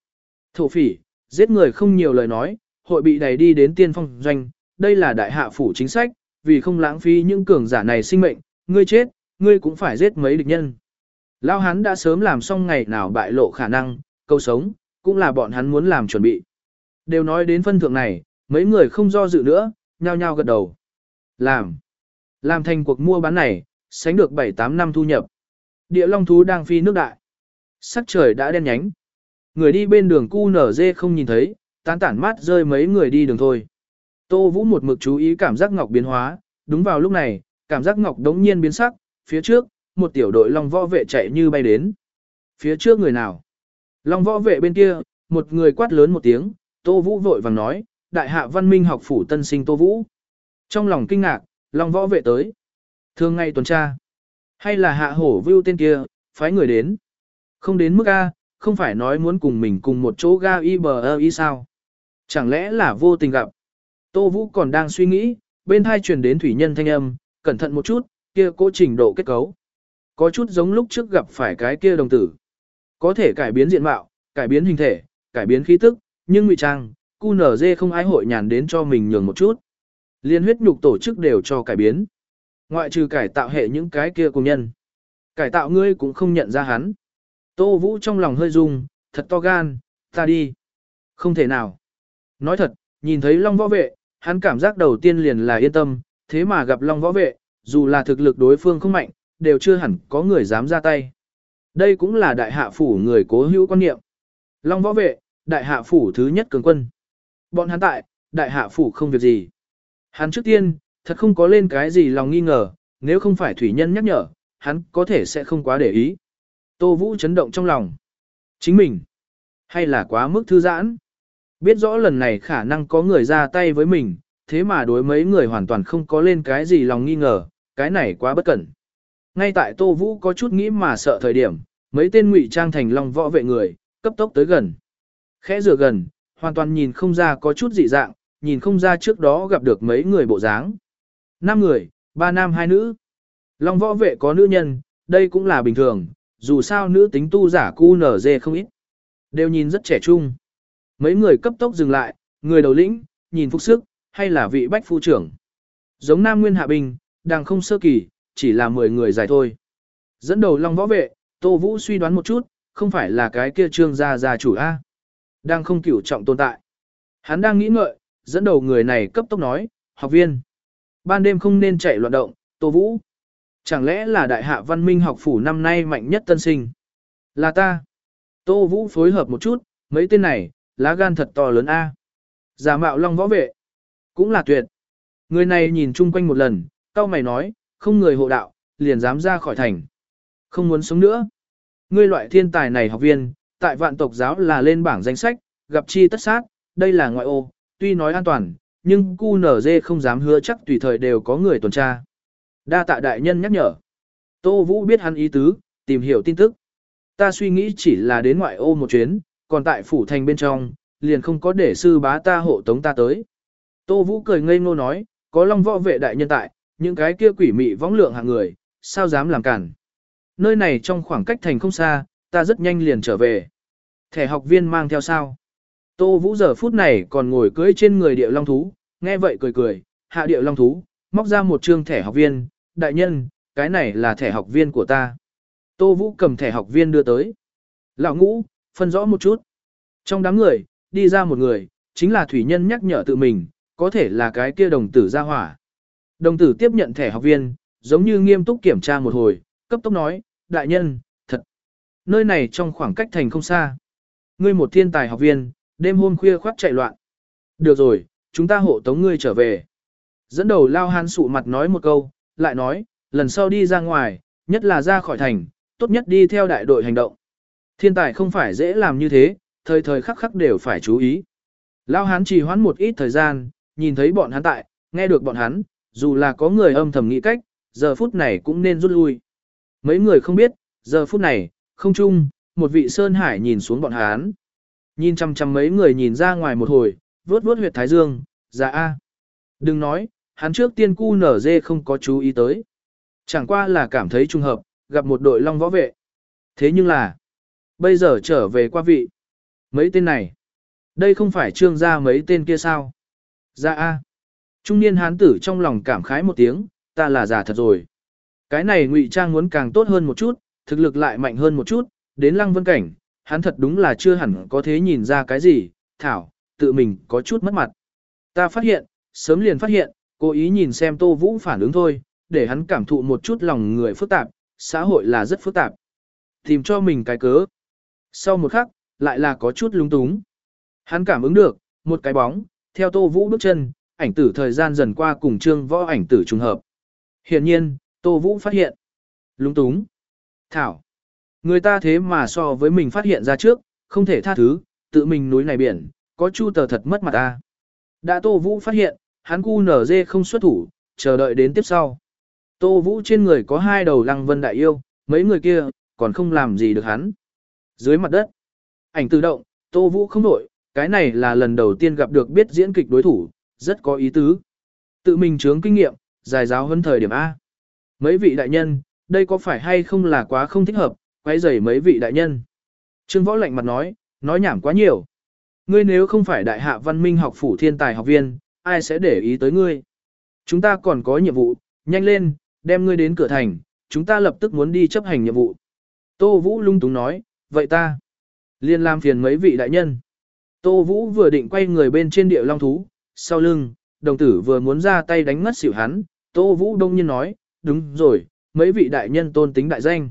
Thổ phỉ, giết người không nhiều lời nói, hội bị đẩy đi đến tiên phong doanh, đây là đại hạ phủ chính sách, vì không lãng phí những cường giả này sinh mệnh, ngươi chết, ngươi cũng phải giết mấy địch nhân. Lao hắn đã sớm làm xong ngày nào bại lộ khả năng, câu sống, cũng là bọn hắn muốn làm chuẩn bị. Đều nói đến phân thượng này, mấy người không do dự nữa, nhao nhao gật đầu. Làm. Làm thành cuộc mua bán này, sánh được 7-8 năm thu nhập. Địa long thú đang phi nước đại. Sắc trời đã đen nhánh. Người đi bên đường cu nở dê không nhìn thấy, tán tản mát rơi mấy người đi đường thôi. Tô Vũ một mực chú ý cảm giác ngọc biến hóa, đúng vào lúc này, cảm giác ngọc đống nhiên biến sắc, phía trước, một tiểu đội long võ vệ chạy như bay đến. Phía trước người nào? Long võ vệ bên kia, một người quát lớn một tiếng, Tô Vũ vội vàng nói, đại hạ văn minh học phủ tân sinh Tô Vũ. Trong lòng kinh ngạc, long võ vệ tới. Thường ngày tuần tra. Hay là hạ hổ view tên kia, phái người đến. Không đến mức A, không phải nói muốn cùng mình cùng một chỗ ga y bờ y sao. Chẳng lẽ là vô tình gặp. Tô Vũ còn đang suy nghĩ, bên thai truyền đến thủy nhân thanh âm, cẩn thận một chút, kia cố trình độ kết cấu. Có chút giống lúc trước gặp phải cái kia đồng tử. Có thể cải biến diện mạo, cải biến hình thể, cải biến khí tức, nhưng ngụy trang, cu nở dê không ai hội nhàn đến cho mình nhường một chút. Liên huyết nhục tổ chức đều cho cải biến. Ngoại trừ cải tạo hệ những cái kia cùng nhân. Cải tạo ngươi cũng không nhận ra hắn. Tô Vũ trong lòng hơi rung, thật to gan, ta đi. Không thể nào. Nói thật, nhìn thấy Long Võ Vệ, hắn cảm giác đầu tiên liền là yên tâm, thế mà gặp Long Võ Vệ, dù là thực lực đối phương không mạnh, đều chưa hẳn có người dám ra tay. Đây cũng là đại hạ phủ người cố hữu quan niệm. Long Võ Vệ, đại hạ phủ thứ nhất cường quân. Bọn hắn tại, đại hạ phủ không việc gì. Hắn trước tiên, thật không có lên cái gì lòng nghi ngờ, nếu không phải thủy nhân nhắc nhở, hắn có thể sẽ không quá để ý. Tô Vũ chấn động trong lòng. Chính mình, hay là quá mức thư giãn. Biết rõ lần này khả năng có người ra tay với mình, thế mà đối mấy người hoàn toàn không có lên cái gì lòng nghi ngờ, cái này quá bất cẩn. Ngay tại Tô Vũ có chút nghĩ mà sợ thời điểm, mấy tên ngụy trang thành long võ vệ người, cấp tốc tới gần. Khẽ rửa gần, hoàn toàn nhìn không ra có chút dị dạng, nhìn không ra trước đó gặp được mấy người bộ dáng. Năm người, ba nam hai nữ. Long võ vệ có nữ nhân, đây cũng là bình thường, dù sao nữ tính tu giả QNZ nở dê không ít. Đều nhìn rất trẻ trung. Mấy người cấp tốc dừng lại, người đầu lĩnh, nhìn phúc sức, hay là vị bách phu trưởng. Giống nam nguyên hạ bình, đang không sơ kỳ, chỉ là 10 người dài thôi. Dẫn đầu long võ vệ, Tô Vũ suy đoán một chút, không phải là cái kia trương gia gia chủ A. Đang không cửu trọng tồn tại. Hắn đang nghĩ ngợi, dẫn đầu người này cấp tốc nói, học viên. Ban đêm không nên chạy loạn động, Tô Vũ. Chẳng lẽ là đại hạ văn minh học phủ năm nay mạnh nhất tân sinh? Là ta. Tô Vũ phối hợp một chút, mấy tên này, lá gan thật to lớn A. Giả mạo long võ vệ. Cũng là tuyệt. Người này nhìn chung quanh một lần, cao mày nói, không người hộ đạo, liền dám ra khỏi thành. Không muốn sống nữa. Ngươi loại thiên tài này học viên, tại vạn tộc giáo là lên bảng danh sách, gặp chi tất sát, đây là ngoại ô, tuy nói an toàn, nhưng cu nở dê không dám hứa chắc tùy thời đều có người tuần tra. Đa tạ đại nhân nhắc nhở. Tô Vũ biết hắn ý tứ, tìm hiểu tin tức. Ta suy nghĩ chỉ là đến ngoại ô một chuyến, còn tại phủ thành bên trong, liền không có để sư bá ta hộ tống ta tới. Tô Vũ cười ngây ngô nói, có long võ vệ đại nhân tại, những cái kia quỷ mị võng lượng hạng người, sao dám làm cản. Nơi này trong khoảng cách thành không xa, ta rất nhanh liền trở về. Thẻ học viên mang theo sao? Tô Vũ giờ phút này còn ngồi cưỡi trên người địa long thú, nghe vậy cười cười, hạ địa long thú, móc ra một trương thẻ học viên, đại nhân, cái này là thẻ học viên của ta. Tô Vũ cầm thẻ học viên đưa tới. Lão ngũ, phân rõ một chút. Trong đám người, đi ra một người, chính là thủy nhân nhắc nhở tự mình, có thể là cái kia đồng tử ra hỏa. Đồng tử tiếp nhận thẻ học viên, giống như nghiêm túc kiểm tra một hồi, cấp tốc nói, đại nhân. Nơi này trong khoảng cách thành không xa. Ngươi một thiên tài học viên, đêm hôm khuya khoát chạy loạn. Được rồi, chúng ta hộ tống ngươi trở về. Dẫn đầu lao hán sụ mặt nói một câu, lại nói, lần sau đi ra ngoài, nhất là ra khỏi thành, tốt nhất đi theo đại đội hành động. Thiên tài không phải dễ làm như thế, thời thời khắc khắc đều phải chú ý. Lao hán chỉ hoãn một ít thời gian, nhìn thấy bọn hắn tại, nghe được bọn hắn, dù là có người âm thầm nghĩ cách, giờ phút này cũng nên rút lui. Mấy người không biết, giờ phút này, không chung, một vị Sơn Hải nhìn xuống bọn hán. Nhìn chăm chăm mấy người nhìn ra ngoài một hồi, vớt vớt huyệt thái dương, dạ a. Đừng nói, hắn trước tiên cu nở dê không có chú ý tới. Chẳng qua là cảm thấy trùng hợp, gặp một đội long võ vệ. Thế nhưng là, bây giờ trở về qua vị. Mấy tên này, đây không phải trương gia mấy tên kia sao? Dạ a. Trung niên hán tử trong lòng cảm khái một tiếng, ta là già thật rồi. Cái này ngụy trang muốn càng tốt hơn một chút, thực lực lại mạnh hơn một chút, đến lăng vân cảnh, hắn thật đúng là chưa hẳn có thế nhìn ra cái gì, thảo, tự mình có chút mất mặt. Ta phát hiện, sớm liền phát hiện, cố ý nhìn xem Tô Vũ phản ứng thôi, để hắn cảm thụ một chút lòng người phức tạp, xã hội là rất phức tạp. Tìm cho mình cái cớ. Sau một khắc, lại là có chút lung túng. Hắn cảm ứng được, một cái bóng, theo Tô Vũ bước chân, ảnh tử thời gian dần qua cùng trương võ ảnh tử trùng hợp. Hiện nhiên, Tô Vũ phát hiện. Lung túng. Thảo. Người ta thế mà so với mình phát hiện ra trước, không thể tha thứ, tự mình núi này biển, có chu tờ thật mất mặt ta. Đã Tô Vũ phát hiện, hắn cu nở dê không xuất thủ, chờ đợi đến tiếp sau. Tô Vũ trên người có hai đầu lăng vân đại yêu, mấy người kia, còn không làm gì được hắn. Dưới mặt đất, ảnh tự động, Tô Vũ không nổi, cái này là lần đầu tiên gặp được biết diễn kịch đối thủ, rất có ý tứ. Tự mình chướng kinh nghiệm, dài giáo hơn thời điểm A. Mấy vị đại nhân, đây có phải hay không là quá không thích hợp, quấy rầy mấy vị đại nhân. Trương Võ lạnh mặt nói, nói nhảm quá nhiều. Ngươi nếu không phải đại hạ văn minh học phủ thiên tài học viên, ai sẽ để ý tới ngươi. Chúng ta còn có nhiệm vụ, nhanh lên, đem ngươi đến cửa thành, chúng ta lập tức muốn đi chấp hành nhiệm vụ. Tô Vũ lung túng nói, vậy ta liên làm phiền mấy vị đại nhân. Tô Vũ vừa định quay người bên trên địa long thú, sau lưng, đồng tử vừa muốn ra tay đánh ngất xỉu hắn, Tô Vũ đông nhiên nói, đúng rồi, mấy vị đại nhân tôn tính đại danh.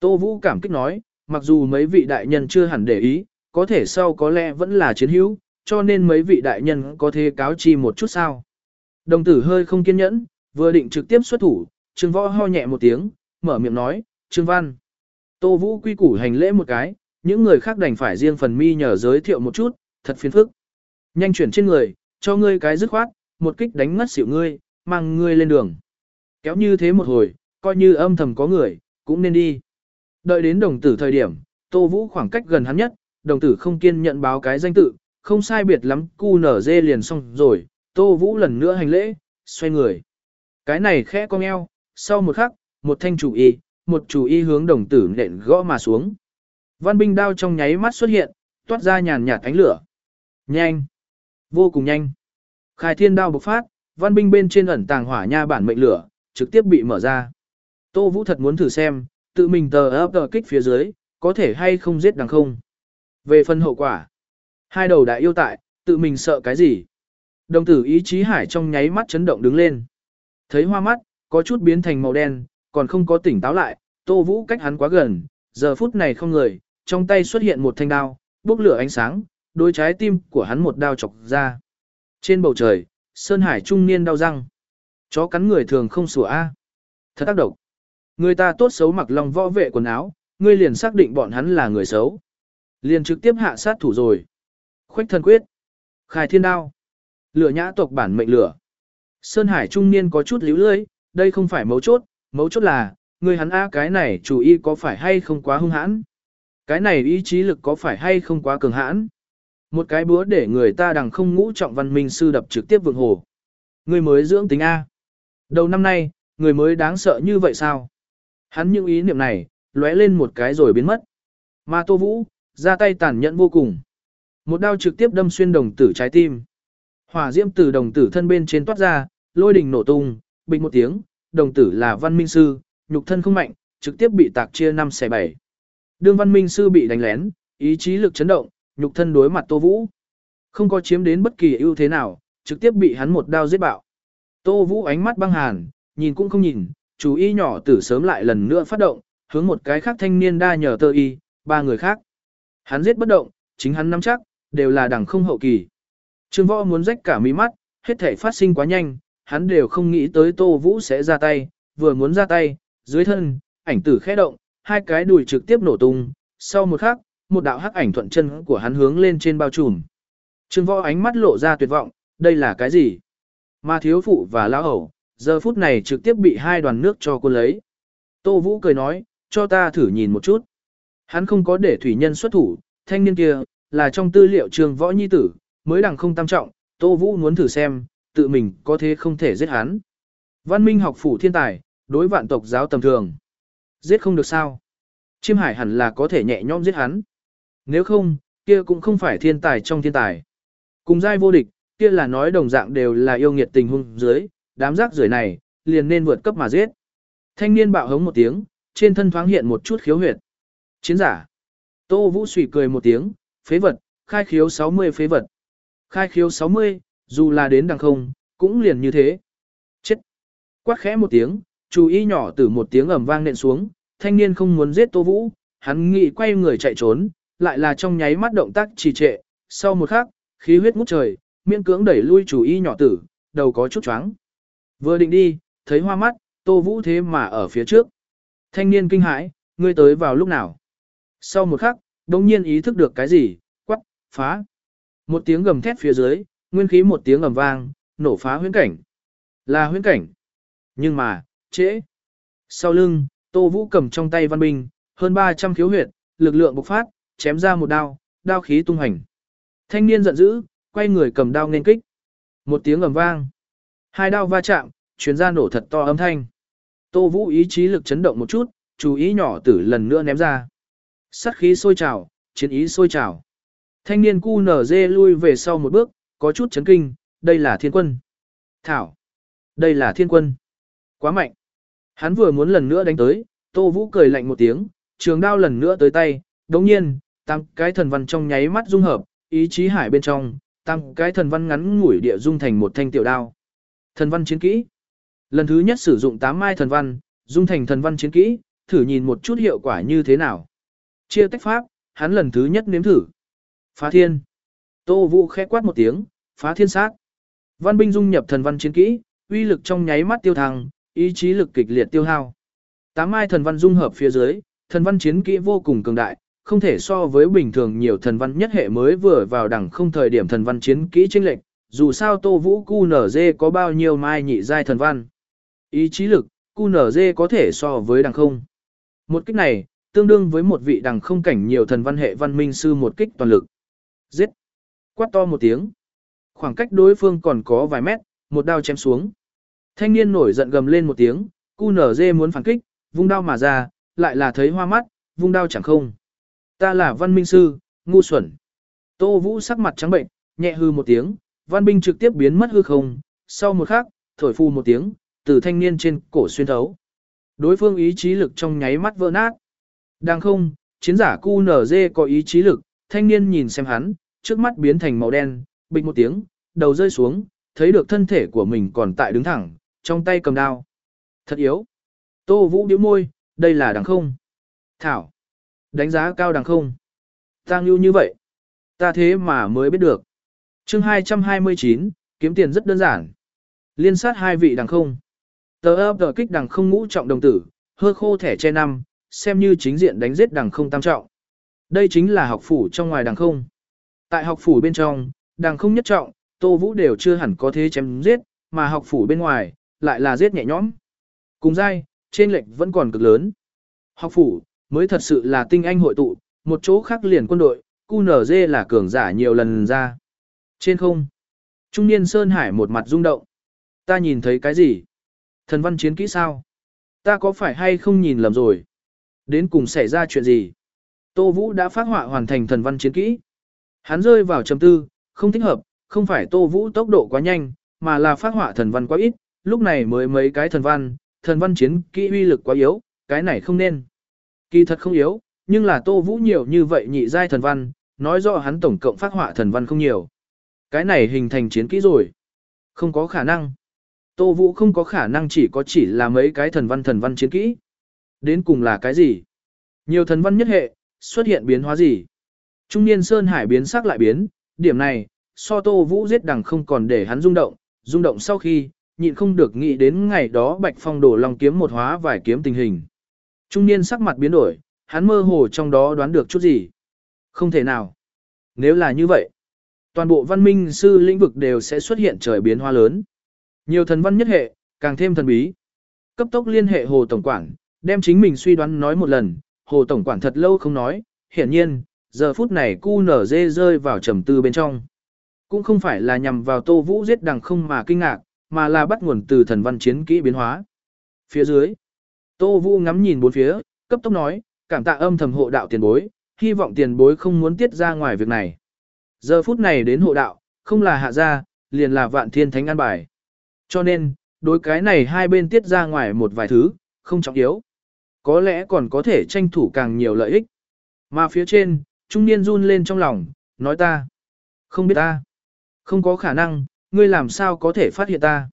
Tô Vũ cảm kích nói, mặc dù mấy vị đại nhân chưa hẳn để ý, có thể sau có lẽ vẫn là chiến hữu, cho nên mấy vị đại nhân có thể cáo chi một chút sao. Đồng tử hơi không kiên nhẫn, vừa định trực tiếp xuất thủ, Trương Võ ho nhẹ một tiếng, mở miệng nói, Trương Văn. Tô Vũ quy củ hành lễ một cái, những người khác đành phải riêng phần mi nhờ giới thiệu một chút, thật phiền phức. Nhanh chuyển trên người, cho ngươi cái dứt khoát, một kích đánh ngất xỉu ngươi, mang ngươi lên đường. Kéo như thế một hồi, coi như âm thầm có người, cũng nên đi. Đợi đến đồng tử thời điểm, Tô Vũ khoảng cách gần hắn nhất, đồng tử không kiên nhận báo cái danh tự, không sai biệt lắm, cu nở dê liền xong rồi, Tô Vũ lần nữa hành lễ, xoay người. Cái này khẽ cong eo, sau một khắc, một thanh chủ y, một chủ y hướng đồng tử nện gõ mà xuống. Văn binh đao trong nháy mắt xuất hiện, toát ra nhàn nhạt ánh lửa. Nhanh! Vô cùng nhanh! Khai thiên đao bộc phát, văn binh bên trên ẩn tàng hỏa nha bản mệnh lửa, trực tiếp bị mở ra. Tô Vũ thật muốn thử xem, tự mình tờ ấp tờ kích phía dưới, có thể hay không giết đằng không. Về phần hậu quả, hai đầu đại yêu tại, tự mình sợ cái gì. Đồng tử ý chí hải trong nháy mắt chấn động đứng lên. Thấy hoa mắt, có chút biến thành màu đen, còn không có tỉnh táo lại, Tô Vũ cách hắn quá gần, giờ phút này không người, trong tay xuất hiện một thanh đao, bốc lửa ánh sáng, đôi trái tim của hắn một đao chọc ra. Trên bầu trời, Sơn Hải trung niên đau răng. Chó cắn người thường không sủa a. Thật tác độc. Người ta tốt xấu mặc lòng võ vệ quần áo, ngươi liền xác định bọn hắn là người xấu. Liền trực tiếp hạ sát thủ rồi. Khoách thần quyết. Khai thiên đao. Lửa nhã tộc bản mệnh lửa. Sơn Hải trung niên có chút líu lưỡi, đây không phải mấu chốt, mấu chốt là, người hắn A cái này chủ y có phải hay không quá hung hãn. Cái này ý chí lực có phải hay không quá cường hãn. Một cái búa để người ta đằng không ngũ trọng văn minh sư đập trực tiếp vượng hồ. Người mới dưỡng tính A. Đầu năm nay, người mới đáng sợ như vậy sao? Hắn những ý niệm này, lóe lên một cái rồi biến mất. Mà Tô Vũ, ra tay tàn nhẫn vô cùng. Một đao trực tiếp đâm xuyên đồng tử trái tim. Hỏa diễm từ đồng tử thân bên trên toát ra, lôi đình nổ tung, bình một tiếng, đồng tử là văn minh sư, nhục thân không mạnh, trực tiếp bị tạc chia 5 xẻ 7. Đương văn minh sư bị đánh lén, ý chí lực chấn động, nhục thân đối mặt Tô Vũ. Không có chiếm đến bất kỳ ưu thế nào, trực tiếp bị hắn một đao giết bạo. Tô Vũ ánh mắt băng hàn, nhìn cũng không nhìn, chú y nhỏ tử sớm lại lần nữa phát động, hướng một cái khác thanh niên đa nhờ tơ y, ba người khác. Hắn giết bất động, chính hắn nắm chắc, đều là đẳng không hậu kỳ. Trương võ muốn rách cả mí mắt, hết thể phát sinh quá nhanh, hắn đều không nghĩ tới Tô Vũ sẽ ra tay, vừa muốn ra tay, dưới thân, ảnh tử khẽ động, hai cái đùi trực tiếp nổ tung, sau một khắc, một đạo hắc ảnh thuận chân của hắn hướng lên trên bao trùm. Trương võ ánh mắt lộ ra tuyệt vọng, đây là cái gì? Ma thiếu phụ và lão hầu, giờ phút này trực tiếp bị hai đoàn nước cho cô lấy. Tô Vũ cười nói, cho ta thử nhìn một chút. Hắn không có để thủy nhân xuất thủ, thanh niên kia, là trong tư liệu trường võ nhi tử, mới đằng không tam trọng, Tô Vũ muốn thử xem, tự mình có thế không thể giết hắn. Văn minh học phủ thiên tài, đối vạn tộc giáo tầm thường. Giết không được sao. Chiêm hải hẳn là có thể nhẹ nhõm giết hắn. Nếu không, kia cũng không phải thiên tài trong thiên tài. Cùng giai vô địch, kia là nói đồng dạng đều là yêu nghiệt tình hung dưới, đám rác rưởi này, liền nên vượt cấp mà giết. Thanh niên bạo hống một tiếng, trên thân thoáng hiện một chút khiếu huyệt. Chiến giả. Tô Vũ suy cười một tiếng, phế vật, khai khiếu 60 phế vật. Khai khiếu 60, dù là đến đằng không, cũng liền như thế. Chết. Quát khẽ một tiếng, chú ý nhỏ từ một tiếng ầm vang nện xuống, thanh niên không muốn giết Tô Vũ, hắn nghĩ quay người chạy trốn, lại là trong nháy mắt động tác trì trệ, sau một khắc, khí huyết ngút trời, miễn cưỡng đẩy lui chủ y nhỏ tử, đầu có chút choáng. Vừa định đi, thấy hoa mắt, Tô Vũ thế mà ở phía trước. Thanh niên kinh hãi, ngươi tới vào lúc nào? Sau một khắc, đồng nhiên ý thức được cái gì, quắc, phá. Một tiếng gầm thét phía dưới, nguyên khí một tiếng ầm vang, nổ phá huyễn cảnh. Là huyễn cảnh. Nhưng mà, trễ. Sau lưng, Tô Vũ cầm trong tay văn binh, hơn 300 khiếu huyệt, lực lượng bộc phát, chém ra một đao, đao khí tung hành. Thanh niên giận dữ, quay người cầm đao nên kích. Một tiếng ầm vang. Hai đao va chạm, chuyến ra nổ thật to âm thanh. Tô Vũ ý chí lực chấn động một chút, chú ý nhỏ tử lần nữa ném ra. Sát khí sôi trào, chiến ý sôi trào. Thanh niên cu nở dê lui về sau một bước, có chút chấn kinh, đây là thiên quân. Thảo, đây là thiên quân. Quá mạnh. Hắn vừa muốn lần nữa đánh tới, Tô Vũ cười lạnh một tiếng, trường đao lần nữa tới tay, đồng nhiên, tăng cái thần văn trong nháy mắt dung hợp, ý chí hải bên trong, tăng cái thần văn ngắn ngủi địa dung thành một thanh tiểu đao. Thần văn chiến kỹ. Lần thứ nhất sử dụng 8 mai thần văn, dung thành thần văn chiến kỹ, thử nhìn một chút hiệu quả như thế nào. Chia tách pháp, hắn lần thứ nhất nếm thử. Phá thiên. Tô Vũ khẽ quát một tiếng, phá thiên sát. Văn binh dung nhập thần văn chiến kỹ, uy lực trong nháy mắt tiêu thăng, ý chí lực kịch liệt tiêu hao. Tám mai thần văn dung hợp phía dưới, thần văn chiến kỹ vô cùng cường đại, không thể so với bình thường nhiều thần văn nhất hệ mới vừa vào đẳng không thời điểm thần văn chiến kỹ chênh lệch, dù sao Tô Vũ cu nở dê có bao nhiêu mai nhị giai thần văn. Ý chí lực, QNZ có thể so với đẳng không. Một kích này, tương đương với một vị đẳng không cảnh nhiều thần văn hệ văn minh sư một kích toàn lực. Giết! Quát to một tiếng. Khoảng cách đối phương còn có vài mét, một đao chém xuống. Thanh niên nổi giận gầm lên một tiếng, QNZ muốn phản kích, vung đao mà ra, lại là thấy hoa mắt, vung đao chẳng không. Ta là văn minh sư, ngu xuẩn. Tô Vũ sắc mặt trắng bệnh, nhẹ hư một tiếng, văn binh trực tiếp biến mất hư không, sau một khắc, thổi phu một tiếng, từ thanh niên trên cổ xuyên thấu. Đối phương ý chí lực trong nháy mắt vỡ nát. Đang không, chiến giả cu nở dê có ý chí lực, thanh niên nhìn xem hắn, trước mắt biến thành màu đen, bịch một tiếng, đầu rơi xuống, thấy được thân thể của mình còn tại đứng thẳng, trong tay cầm đao. Thật yếu. Tô Vũ điếu môi, đây là đằng không. Thảo. Đánh giá cao đằng không. Tăng lưu như vậy. Ta thế mà mới biết được. chương 229, kiếm tiền rất đơn giản. Liên sát hai vị đằng không. Tờ ấp tờ kích đằng không ngũ trọng đồng tử, hơ khô thẻ che năm, xem như chính diện đánh giết đằng không tam trọng. Đây chính là học phủ trong ngoài đằng không. Tại học phủ bên trong, đằng không nhất trọng, Tô Vũ đều chưa hẳn có thế chém giết, mà học phủ bên ngoài, lại là giết nhẹ nhõm. Cùng dai, trên lệch vẫn còn cực lớn. Học phủ, mới thật sự là tinh anh hội tụ, một chỗ khác liền quân đội, QNZ là cường giả nhiều lần ra. Trên không, trung niên Sơn Hải một mặt rung động. Ta nhìn thấy cái gì? Thần văn chiến kỹ sao? Ta có phải hay không nhìn lầm rồi? Đến cùng xảy ra chuyện gì? Tô Vũ đã phát họa hoàn thành thần văn chiến kỹ. Hắn rơi vào trầm tư, không thích hợp, không phải Tô Vũ tốc độ quá nhanh, mà là phát họa thần văn quá ít, lúc này mới mấy cái thần văn, thần văn chiến kỹ uy lực quá yếu, cái này không nên. Kỳ thật không yếu, nhưng là Tô Vũ nhiều như vậy nhị giai thần văn, nói rõ hắn tổng cộng phát họa thần văn không nhiều. Cái này hình thành chiến kỹ rồi. Không có khả năng. Tô Vũ không có khả năng chỉ có chỉ là mấy cái thần văn thần văn chiến kỹ. Đến cùng là cái gì? Nhiều thần văn nhất hệ, xuất hiện biến hóa gì? Trung niên Sơn Hải biến sắc lại biến, điểm này, so Tô Vũ giết đằng không còn để hắn rung động, rung động sau khi, nhịn không được nghĩ đến ngày đó Bạch Phong đổ lòng kiếm một hóa vài kiếm tình hình. Trung niên sắc mặt biến đổi, hắn mơ hồ trong đó đoán được chút gì. Không thể nào. Nếu là như vậy, toàn bộ văn minh sư lĩnh vực đều sẽ xuất hiện trời biến hóa lớn. Nhiều thần văn nhất hệ, Càng thêm thần bí. Cấp tốc liên hệ Hồ Tổng Quản, đem chính mình suy đoán nói một lần, Hồ Tổng Quản thật lâu không nói, hiển nhiên, giờ phút này cu nở dê rơi vào trầm tư bên trong. Cũng không phải là nhằm vào Tô Vũ giết đằng không mà kinh ngạc, mà là bắt nguồn từ thần văn chiến kỹ biến hóa. Phía dưới, Tô Vũ ngắm nhìn bốn phía, cấp tốc nói, cảm tạ âm thầm hộ đạo tiền bối, hy vọng tiền bối không muốn tiết ra ngoài việc này. Giờ phút này đến hộ đạo, không là hạ gia, liền là vạn thiên thánh an bài. Cho nên, đối cái này hai bên tiết ra ngoài một vài thứ, không trọng yếu. Có lẽ còn có thể tranh thủ càng nhiều lợi ích. Mà phía trên, trung niên run lên trong lòng, nói ta. Không biết ta. Không có khả năng, ngươi làm sao có thể phát hiện ta.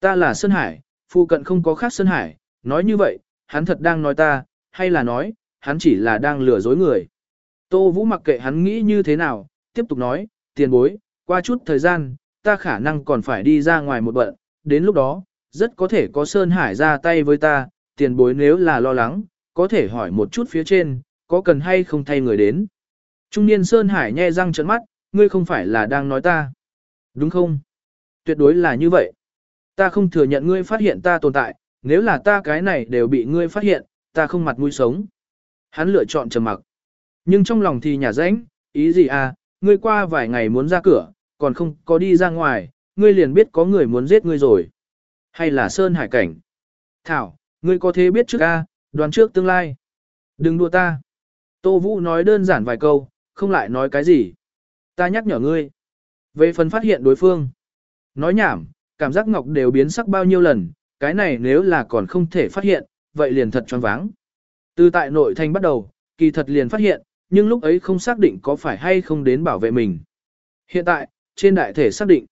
Ta là Sơn Hải, phụ cận không có khác Sơn Hải, nói như vậy, hắn thật đang nói ta, hay là nói, hắn chỉ là đang lừa dối người. Tô Vũ mặc kệ hắn nghĩ như thế nào, tiếp tục nói, tiền bối, qua chút thời gian, ta khả năng còn phải đi ra ngoài một bận, đến lúc đó, rất có thể có Sơn Hải ra tay với ta, tiền bối nếu là lo lắng, có thể hỏi một chút phía trên, có cần hay không thay người đến. Trung niên Sơn Hải nhe răng trợn mắt, ngươi không phải là đang nói ta. Đúng không? Tuyệt đối là như vậy. Ta không thừa nhận ngươi phát hiện ta tồn tại, nếu là ta cái này đều bị ngươi phát hiện, ta không mặt mũi sống. Hắn lựa chọn trầm mặc. Nhưng trong lòng thì nhà rãnh, ý gì à, ngươi qua vài ngày muốn ra cửa, còn không có đi ra ngoài, ngươi liền biết có người muốn giết ngươi rồi. Hay là Sơn Hải Cảnh? Thảo, ngươi có thế biết trước a, đoán trước tương lai. Đừng đùa ta. Tô Vũ nói đơn giản vài câu, không lại nói cái gì. Ta nhắc nhở ngươi. Về phần phát hiện đối phương. Nói nhảm, cảm giác ngọc đều biến sắc bao nhiêu lần, cái này nếu là còn không thể phát hiện, vậy liền thật choáng váng. Từ tại nội thành bắt đầu, kỳ thật liền phát hiện, nhưng lúc ấy không xác định có phải hay không đến bảo vệ mình. Hiện tại, trên đại thể xác định,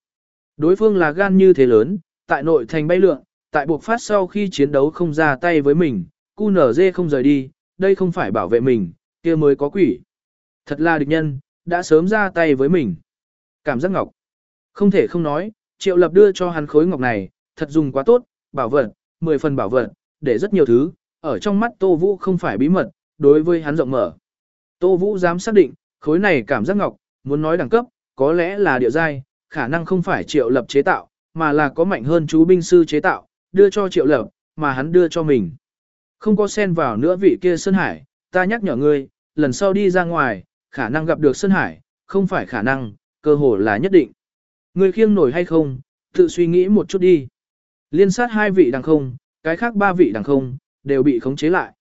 đối phương là gan như thế lớn, tại nội thành bay lượn, tại buộc phát sau khi chiến đấu không ra tay với mình, cu nở dê không rời đi, đây không phải bảo vệ mình, kia mới có quỷ. Thật là địch nhân, đã sớm ra tay với mình. Cảm giác ngọc. Không thể không nói, triệu lập đưa cho hắn khối ngọc này, thật dùng quá tốt, bảo vật, 10 phần bảo vật, để rất nhiều thứ, ở trong mắt Tô Vũ không phải bí mật, đối với hắn rộng mở. Tô Vũ dám xác định, khối này cảm giác ngọc, muốn nói đẳng cấp, có lẽ là địa giai, khả năng không phải triệu lập chế tạo, mà là có mạnh hơn chú binh sư chế tạo, đưa cho triệu lập, mà hắn đưa cho mình. Không có xen vào nữa vị kia Sơn Hải, ta nhắc nhở ngươi, lần sau đi ra ngoài, khả năng gặp được Sơn Hải, không phải khả năng, cơ hồ là nhất định. Ngươi khiêng nổi hay không, tự suy nghĩ một chút đi. Liên sát hai vị đằng không, cái khác ba vị đằng không, đều bị khống chế lại.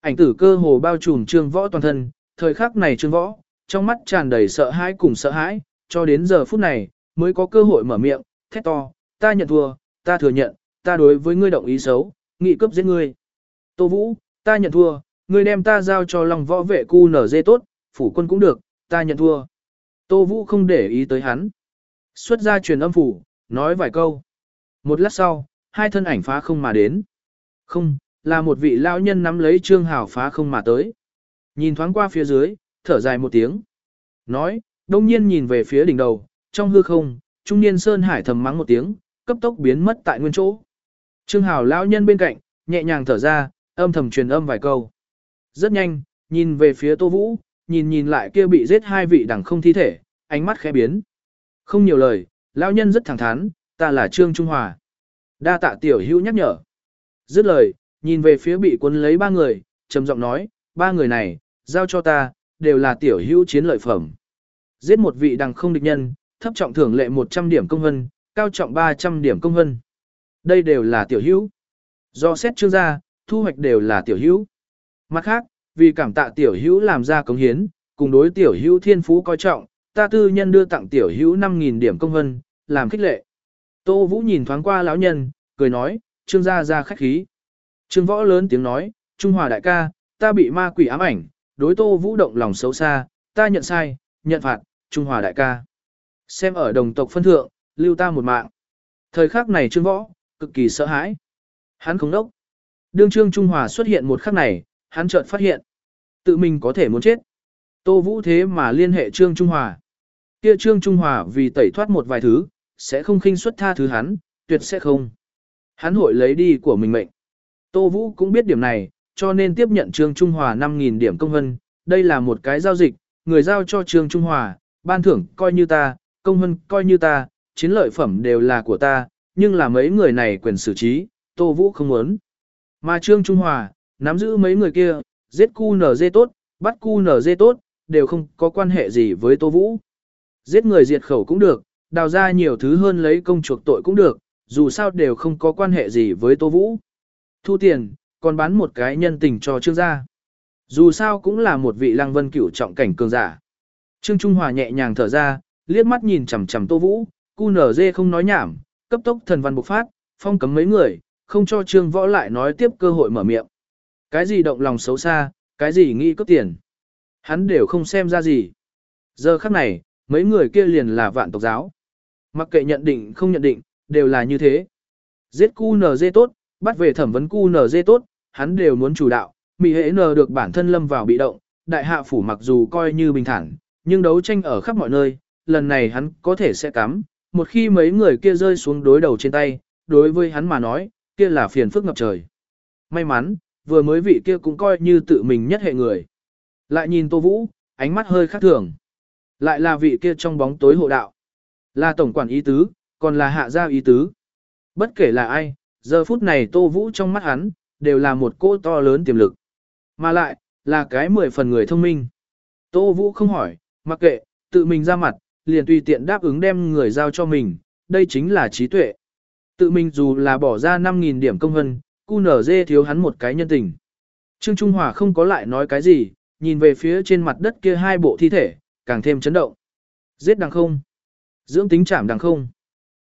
Ảnh tử cơ hồ bao trùm trương võ toàn thân, thời khắc này trương võ, trong mắt tràn đầy sợ hãi cùng sợ hãi, cho đến giờ phút này, mới có cơ hội mở miệng, thét to, ta nhận thua, ta thừa nhận, ta đối với ngươi động ý xấu, nghị cướp giết ngươi. Tô Vũ, ta nhận thua, ngươi đem ta giao cho lòng võ vệ cu nở dê tốt, phủ quân cũng được, ta nhận thua. Tô Vũ không để ý tới hắn. Xuất ra truyền âm phủ, nói vài câu. Một lát sau, hai thân ảnh phá không mà đến. Không, là một vị lao nhân nắm lấy trương hào phá không mà tới. Nhìn thoáng qua phía dưới, thở dài một tiếng. Nói, đông nhiên nhìn về phía đỉnh đầu, trong hư không, trung niên Sơn Hải thầm mắng một tiếng, cấp tốc biến mất tại nguyên chỗ. Trương Hào lão nhân bên cạnh, nhẹ nhàng thở ra, âm thầm truyền âm vài câu. Rất nhanh, nhìn về phía Tô Vũ, nhìn nhìn lại kia bị giết hai vị đẳng không thi thể, ánh mắt khẽ biến. Không nhiều lời, lão nhân rất thẳng thắn, ta là Trương Trung Hòa. Đa tạ tiểu hữu nhắc nhở. Dứt lời, nhìn về phía bị cuốn lấy ba người, trầm giọng nói, ba người này, giao cho ta, đều là tiểu hữu chiến lợi phẩm. Giết một vị đằng không địch nhân, thấp trọng thưởng lệ 100 điểm công hân, cao trọng 300 điểm công hân. Đây đều là tiểu hữu. Do xét chương gia, thu hoạch đều là tiểu hữu. Mặt khác, vì cảm tạ tiểu hữu làm ra công hiến, cùng đối tiểu hữu thiên phú coi trọng, ta tư nhân đưa tặng tiểu hữu 5.000 điểm công hân, làm khích lệ. Tô Vũ nhìn thoáng qua lão nhân, cười nói, trương gia ra khách khí. Trương võ lớn tiếng nói, Trung Hòa đại ca, ta bị ma quỷ ám ảnh, đối Tô Vũ động lòng xấu xa, ta nhận sai, nhận phạt, Trung Hòa đại ca. Xem ở đồng tộc phân thượng, lưu ta một mạng. Thời khắc này Trương võ, cực kỳ sợ hãi. Hắn không đốc. Đương Trương Trung Hòa xuất hiện một khắc này, hắn chợt phát hiện. Tự mình có thể muốn chết. Tô Vũ thế mà liên hệ Trương Trung Hòa. Kia Trương Trung Hòa vì tẩy thoát một vài thứ, sẽ không khinh suất tha thứ hắn, tuyệt sẽ không. Hắn hội lấy đi của mình mệnh. Tô Vũ cũng biết điểm này, cho nên tiếp nhận Trương Trung Hòa 5.000 điểm công hân. Đây là một cái giao dịch, người giao cho Trương Trung Hòa, ban thưởng coi như ta, công hân coi như ta, chiến lợi phẩm đều là của ta, nhưng là mấy người này quyền xử trí, Tô Vũ không muốn. Mà Trương Trung Hòa, nắm giữ mấy người kia, giết cu nở dê tốt, bắt cu nở dê tốt, đều không có quan hệ gì với Tô Vũ. Giết người diệt khẩu cũng được, đào ra nhiều thứ hơn lấy công chuộc tội cũng được, dù sao đều không có quan hệ gì với Tô Vũ. Thu tiền, còn bán một cái nhân tình cho Trương gia. Dù sao cũng là một vị lăng vân cửu trọng cảnh cường giả. Trương Trung Hòa nhẹ nhàng thở ra, liếc mắt nhìn chằm chằm Tô Vũ, cu nở dê không nói nhảm, cấp tốc thần văn bộc phát, phong cấm mấy người, không cho Trương Võ lại nói tiếp cơ hội mở miệng. Cái gì động lòng xấu xa, cái gì nghĩ cướp tiền. Hắn đều không xem ra gì. Giờ khắc này, mấy người kia liền là vạn tộc giáo. Mặc kệ nhận định không nhận định, đều là như thế. Giết cu nở dê tốt, bắt về thẩm vấn cu nở dê tốt, hắn đều muốn chủ đạo, Mỹ hệ nờ được bản thân lâm vào bị động, đại hạ phủ mặc dù coi như bình thản, nhưng đấu tranh ở khắp mọi nơi, lần này hắn có thể sẽ cắm, một khi mấy người kia rơi xuống đối đầu trên tay, đối với hắn mà nói, kia là phiền phức ngập trời. May mắn, vừa mới vị kia cũng coi như tự mình nhất hệ người. Lại nhìn Tô Vũ, ánh mắt hơi khác thường. Lại là vị kia trong bóng tối hộ đạo. Là tổng quản ý tứ, còn là hạ gia ý tứ. Bất kể là ai, giờ phút này Tô Vũ trong mắt hắn, đều là một cô to lớn tiềm lực. Mà lại, là cái mười phần người thông minh. Tô Vũ không hỏi, mặc kệ, tự mình ra mặt, liền tùy tiện đáp ứng đem người giao cho mình, đây chính là trí tuệ. Tự mình dù là bỏ ra 5.000 điểm công hân, cu nở dê thiếu hắn một cái nhân tình. Trương Trung Hòa không có lại nói cái gì, nhìn về phía trên mặt đất kia hai bộ thi thể, càng thêm chấn động. Giết đằng không? Dưỡng tính chảm đằng không?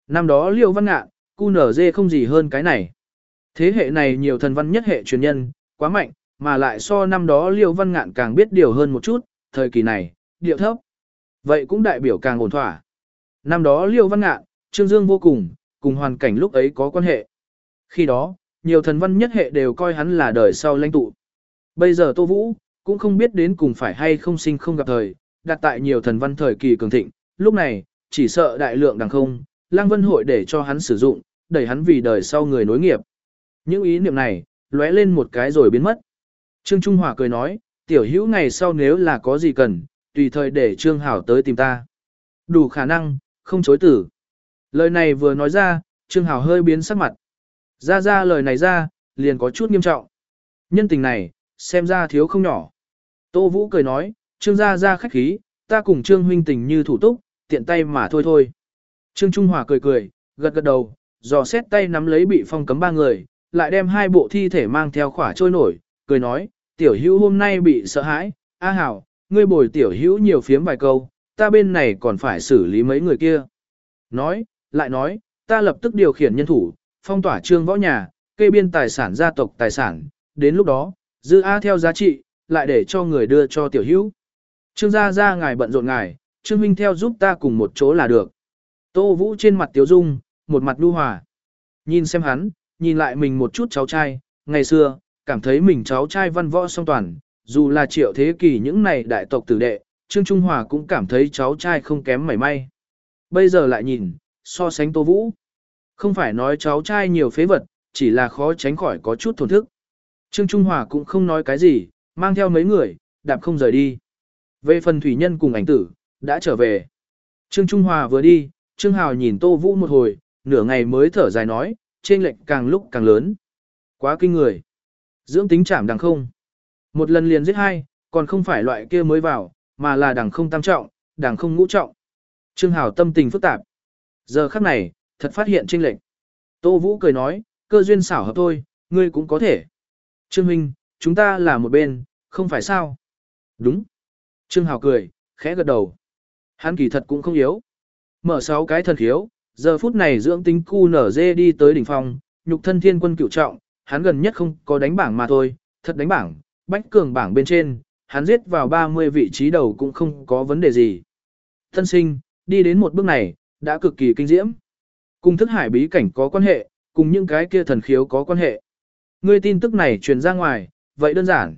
Năm đó liêu văn ngạn, cu nở dê không gì hơn cái này. Thế hệ này nhiều thần văn nhất hệ truyền nhân, quá mạnh, mà lại so năm đó liêu văn ngạn càng biết điều hơn một chút, thời kỳ này, điệu thấp. Vậy cũng đại biểu càng ổn thỏa. Năm đó liêu văn ngạn, trương dương vô cùng, cùng hoàn cảnh lúc ấy có quan hệ. Khi đó, nhiều thần văn nhất hệ đều coi hắn là đời sau lãnh tụ. Bây giờ Tô Vũ, cũng không biết đến cùng phải hay không sinh không gặp thời, đặt tại nhiều thần văn thời kỳ cường thịnh, lúc này, chỉ sợ đại lượng đằng không, lang vân hội để cho hắn sử dụng, đẩy hắn vì đời sau người nối nghiệp. Những ý niệm này, lóe lên một cái rồi biến mất. Trương Trung Hòa cười nói, tiểu hữu ngày sau nếu là có gì cần, tùy thời để Trương Hảo tới tìm ta. Đủ khả năng, không chối tử. Lời này vừa nói ra, Trương Hảo hơi biến sắc mặt. Ra ra lời này ra, liền có chút nghiêm trọng. Nhân tình này, xem ra thiếu không nhỏ. Tô Vũ cười nói, Trương gia ra khách khí, ta cùng Trương huynh tình như thủ túc, tiện tay mà thôi thôi. Trương Trung Hòa cười cười, gật gật đầu, dò xét tay nắm lấy bị phong cấm ba người, lại đem hai bộ thi thể mang theo khỏa trôi nổi, cười nói, tiểu hữu hôm nay bị sợ hãi, a hảo, ngươi bồi tiểu hữu nhiều phiếm vài câu, ta bên này còn phải xử lý mấy người kia. Nói, lại nói, ta lập tức điều khiển nhân thủ, phong tỏa trương võ nhà, kê biên tài sản gia tộc tài sản, đến lúc đó, dư A theo giá trị, lại để cho người đưa cho tiểu hữu. Trương gia gia ngài bận rộn ngài, trương Minh theo giúp ta cùng một chỗ là được. Tô Vũ trên mặt tiếu dung, một mặt đu hòa. Nhìn xem hắn, nhìn lại mình một chút cháu trai, ngày xưa, cảm thấy mình cháu trai văn võ song toàn, dù là triệu thế kỷ những này đại tộc tử đệ, Trương Trung Hòa cũng cảm thấy cháu trai không kém mảy may. Bây giờ lại nhìn, so sánh Tô Vũ. Không phải nói cháu trai nhiều phế vật, chỉ là khó tránh khỏi có chút thổn thức. Trương Trung Hòa cũng không nói cái gì, mang theo mấy người, đạp không rời đi. Về phần thủy nhân cùng ảnh tử, đã trở về. Trương Trung Hòa vừa đi, Trương Hào nhìn Tô Vũ một hồi, nửa ngày mới thở dài nói, trên lệnh càng lúc càng lớn. Quá kinh người. Dưỡng tính chảm đằng không. Một lần liền giết hai, còn không phải loại kia mới vào, mà là đằng không tam trọng, đằng không ngũ trọng. Trương Hảo tâm tình phức tạp. Giờ khắc này, thật phát hiện trinh lệnh. Tô Vũ cười nói, cơ duyên xảo hợp thôi, ngươi cũng có thể. Trương Minh, chúng ta là một bên, không phải sao? Đúng. Trương Hảo cười, khẽ gật đầu. Hắn kỳ thật cũng không yếu. Mở sáu cái thần khiếu, giờ phút này dưỡng tính cu nở dê đi tới đỉnh phong, nhục thân thiên quân cửu trọng, hắn gần nhất không có đánh bảng mà thôi, thật đánh bảng, bách cường bảng bên trên, hắn giết vào 30 vị trí đầu cũng không có vấn đề gì. Thân sinh, đi đến một bước này, đã cực kỳ kinh diễm. Cùng thức hải bí cảnh có quan hệ, cùng những cái kia thần khiếu có quan hệ. Ngươi tin tức này truyền ra ngoài, vậy đơn giản.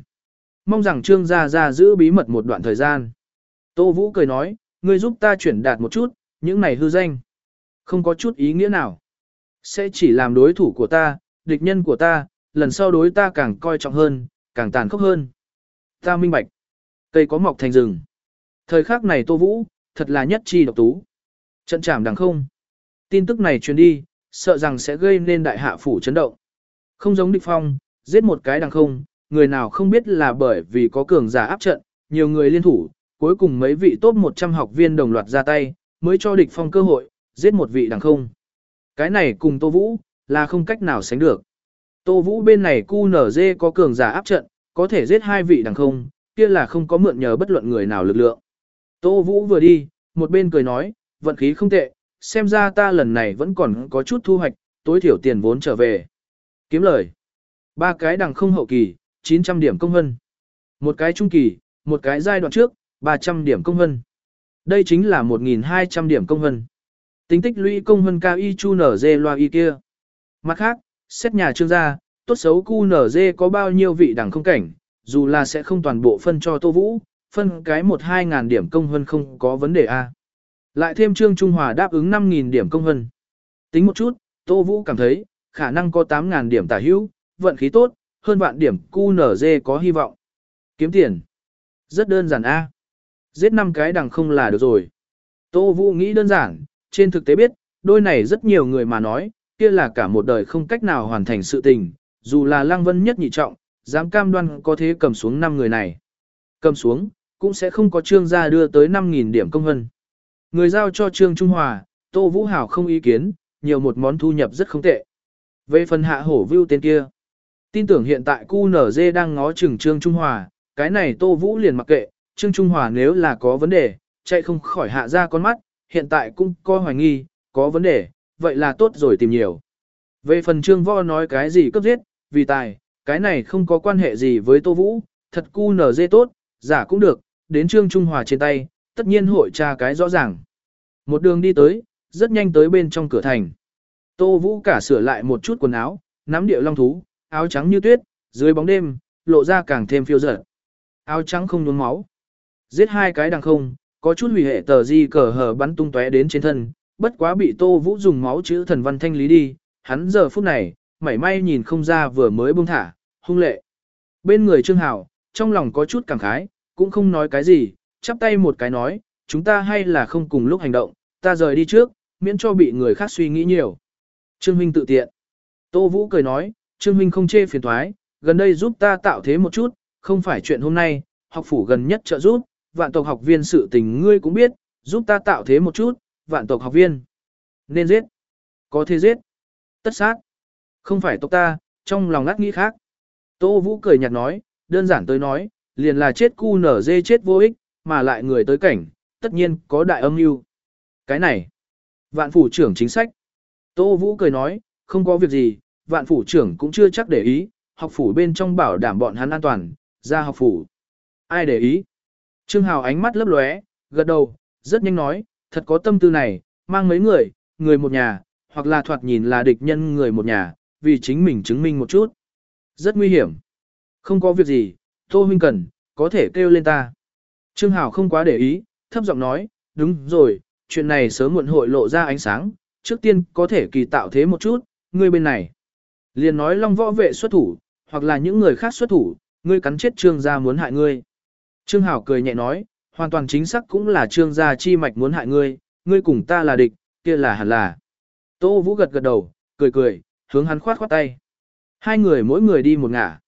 Mong rằng Trương Gia Gia giữ bí mật một đoạn thời gian. Tô Vũ cười nói, ngươi giúp ta chuyển đạt một chút, những này hư danh. Không có chút ý nghĩa nào. Sẽ chỉ làm đối thủ của ta, địch nhân của ta, lần sau đối ta càng coi trọng hơn, càng tàn khốc hơn. Ta minh bạch. Cây có mọc thành rừng. Thời khắc này Tô Vũ, thật là nhất chi độc tú. Trận trảm đằng không. Tin tức này truyền đi, sợ rằng sẽ gây nên đại hạ phủ chấn động. Không giống địch phong, giết một cái đằng không, người nào không biết là bởi vì có cường giả áp trận, nhiều người liên thủ, cuối cùng mấy vị top 100 học viên đồng loạt ra tay, mới cho địch phong cơ hội, giết một vị đằng không. Cái này cùng Tô Vũ, là không cách nào sánh được. Tô Vũ bên này cu nở dê có cường giả áp trận, có thể giết hai vị đằng không, kia là không có mượn nhờ bất luận người nào lực lượng. Tô Vũ vừa đi, một bên cười nói, vận khí không tệ, xem ra ta lần này vẫn còn có chút thu hoạch, tối thiểu tiền vốn trở về. Kiếm lời. Ba cái đằng không hậu kỳ, 900 điểm công hân. Một cái trung kỳ, một cái giai đoạn trước, 300 điểm công hân. Đây chính là 1.200 điểm công hân. Tính tích lũy công hân cao y chu nở dê loa y kia. Mặt khác, xét nhà trương gia, tốt xấu cu nở dê có bao nhiêu vị đẳng không cảnh, dù là sẽ không toàn bộ phân cho Tô Vũ, phân cái 1-2 ngàn điểm công hơn không có vấn đề a Lại thêm Trương Trung Hòa đáp ứng 5.000 điểm công hơn Tính một chút, Tô Vũ cảm thấy, khả năng có 8.000 điểm tả hữu, vận khí tốt, hơn vạn điểm cu nở dê có hy vọng. Kiếm tiền. Rất đơn giản a Giết 5 cái đằng không là được rồi. Tô Vũ nghĩ đơn giản, trên thực tế biết, đôi này rất nhiều người mà nói, kia là cả một đời không cách nào hoàn thành sự tình, dù là Lăng Vân nhất nhị trọng, dám cam đoan có thế cầm xuống 5 người này. Cầm xuống, cũng sẽ không có trương gia đưa tới 5.000 điểm công hân. Người giao cho trương Trung Hòa, Tô Vũ Hảo không ý kiến, nhiều một món thu nhập rất không tệ. Về phần hạ hổ view tên kia, tin tưởng hiện tại QNZ đang ngó chừng trương Trung Hòa, cái này Tô Vũ liền mặc kệ, trương Trung Hòa nếu là có vấn đề, chạy không khỏi hạ ra con mắt, hiện tại cũng có hoài nghi, có vấn đề, vậy là tốt rồi tìm nhiều. Về phần trương vo nói cái gì cấp giết, vì tài, cái này không có quan hệ gì với Tô Vũ, thật cu nở dê tốt, giả cũng được, đến Trương Trung Hòa trên tay, tất nhiên hội tra cái rõ ràng. Một đường đi tới, rất nhanh tới bên trong cửa thành. Tô Vũ cả sửa lại một chút quần áo, nắm điệu long thú, áo trắng như tuyết, dưới bóng đêm, lộ ra càng thêm phiêu dở. Áo trắng không nhuốm máu. Giết hai cái đằng không, có chút hủy hệ tờ di cờ hờ bắn tung tóe đến trên thân, bất quá bị Tô Vũ dùng máu chữ thần văn thanh lý đi, hắn giờ phút này, mảy may nhìn không ra vừa mới buông thả, hung lệ. Bên người Trương Hảo, trong lòng có chút cảm khái, cũng không nói cái gì, chắp tay một cái nói, chúng ta hay là không cùng lúc hành động, ta rời đi trước, miễn cho bị người khác suy nghĩ nhiều. Trương Huynh tự tiện. Tô Vũ cười nói, Trương Huynh không chê phiền thoái, gần đây giúp ta tạo thế một chút, không phải chuyện hôm nay, học phủ gần nhất trợ giúp, vạn tộc học viên sự tình ngươi cũng biết, giúp ta tạo thế một chút, vạn tộc học viên. Nên giết. Có thể giết. Tất sát. Không phải tộc ta, trong lòng ngắt nghĩ khác. Tô Vũ cười nhạt nói, đơn giản tới nói, liền là chết cu nở dê chết vô ích, mà lại người tới cảnh, tất nhiên có đại âm mưu. Cái này, vạn phủ trưởng chính sách. Tô Vũ cười nói, không có việc gì, vạn phủ trưởng cũng chưa chắc để ý, học phủ bên trong bảo đảm bọn hắn an toàn, ra học phủ. Ai để ý? Trương Hào ánh mắt lấp lóe, gật đầu, rất nhanh nói, thật có tâm tư này, mang mấy người, người một nhà, hoặc là thoạt nhìn là địch nhân người một nhà, vì chính mình chứng minh một chút. Rất nguy hiểm. Không có việc gì, Tô Huynh cần, có thể kêu lên ta. Trương Hảo không quá để ý, thấp giọng nói, đúng rồi, chuyện này sớm muộn hội lộ ra ánh sáng, trước tiên có thể kỳ tạo thế một chút, ngươi bên này. Liền nói long võ vệ xuất thủ, hoặc là những người khác xuất thủ, ngươi cắn chết trương gia muốn hại ngươi. Trương Hảo cười nhẹ nói, hoàn toàn chính xác cũng là trương gia chi mạch muốn hại ngươi, ngươi cùng ta là địch, kia là hẳn là. Tô Vũ gật gật đầu, cười cười, hướng hắn khoát khoát tay. Hai người mỗi người đi một ngả.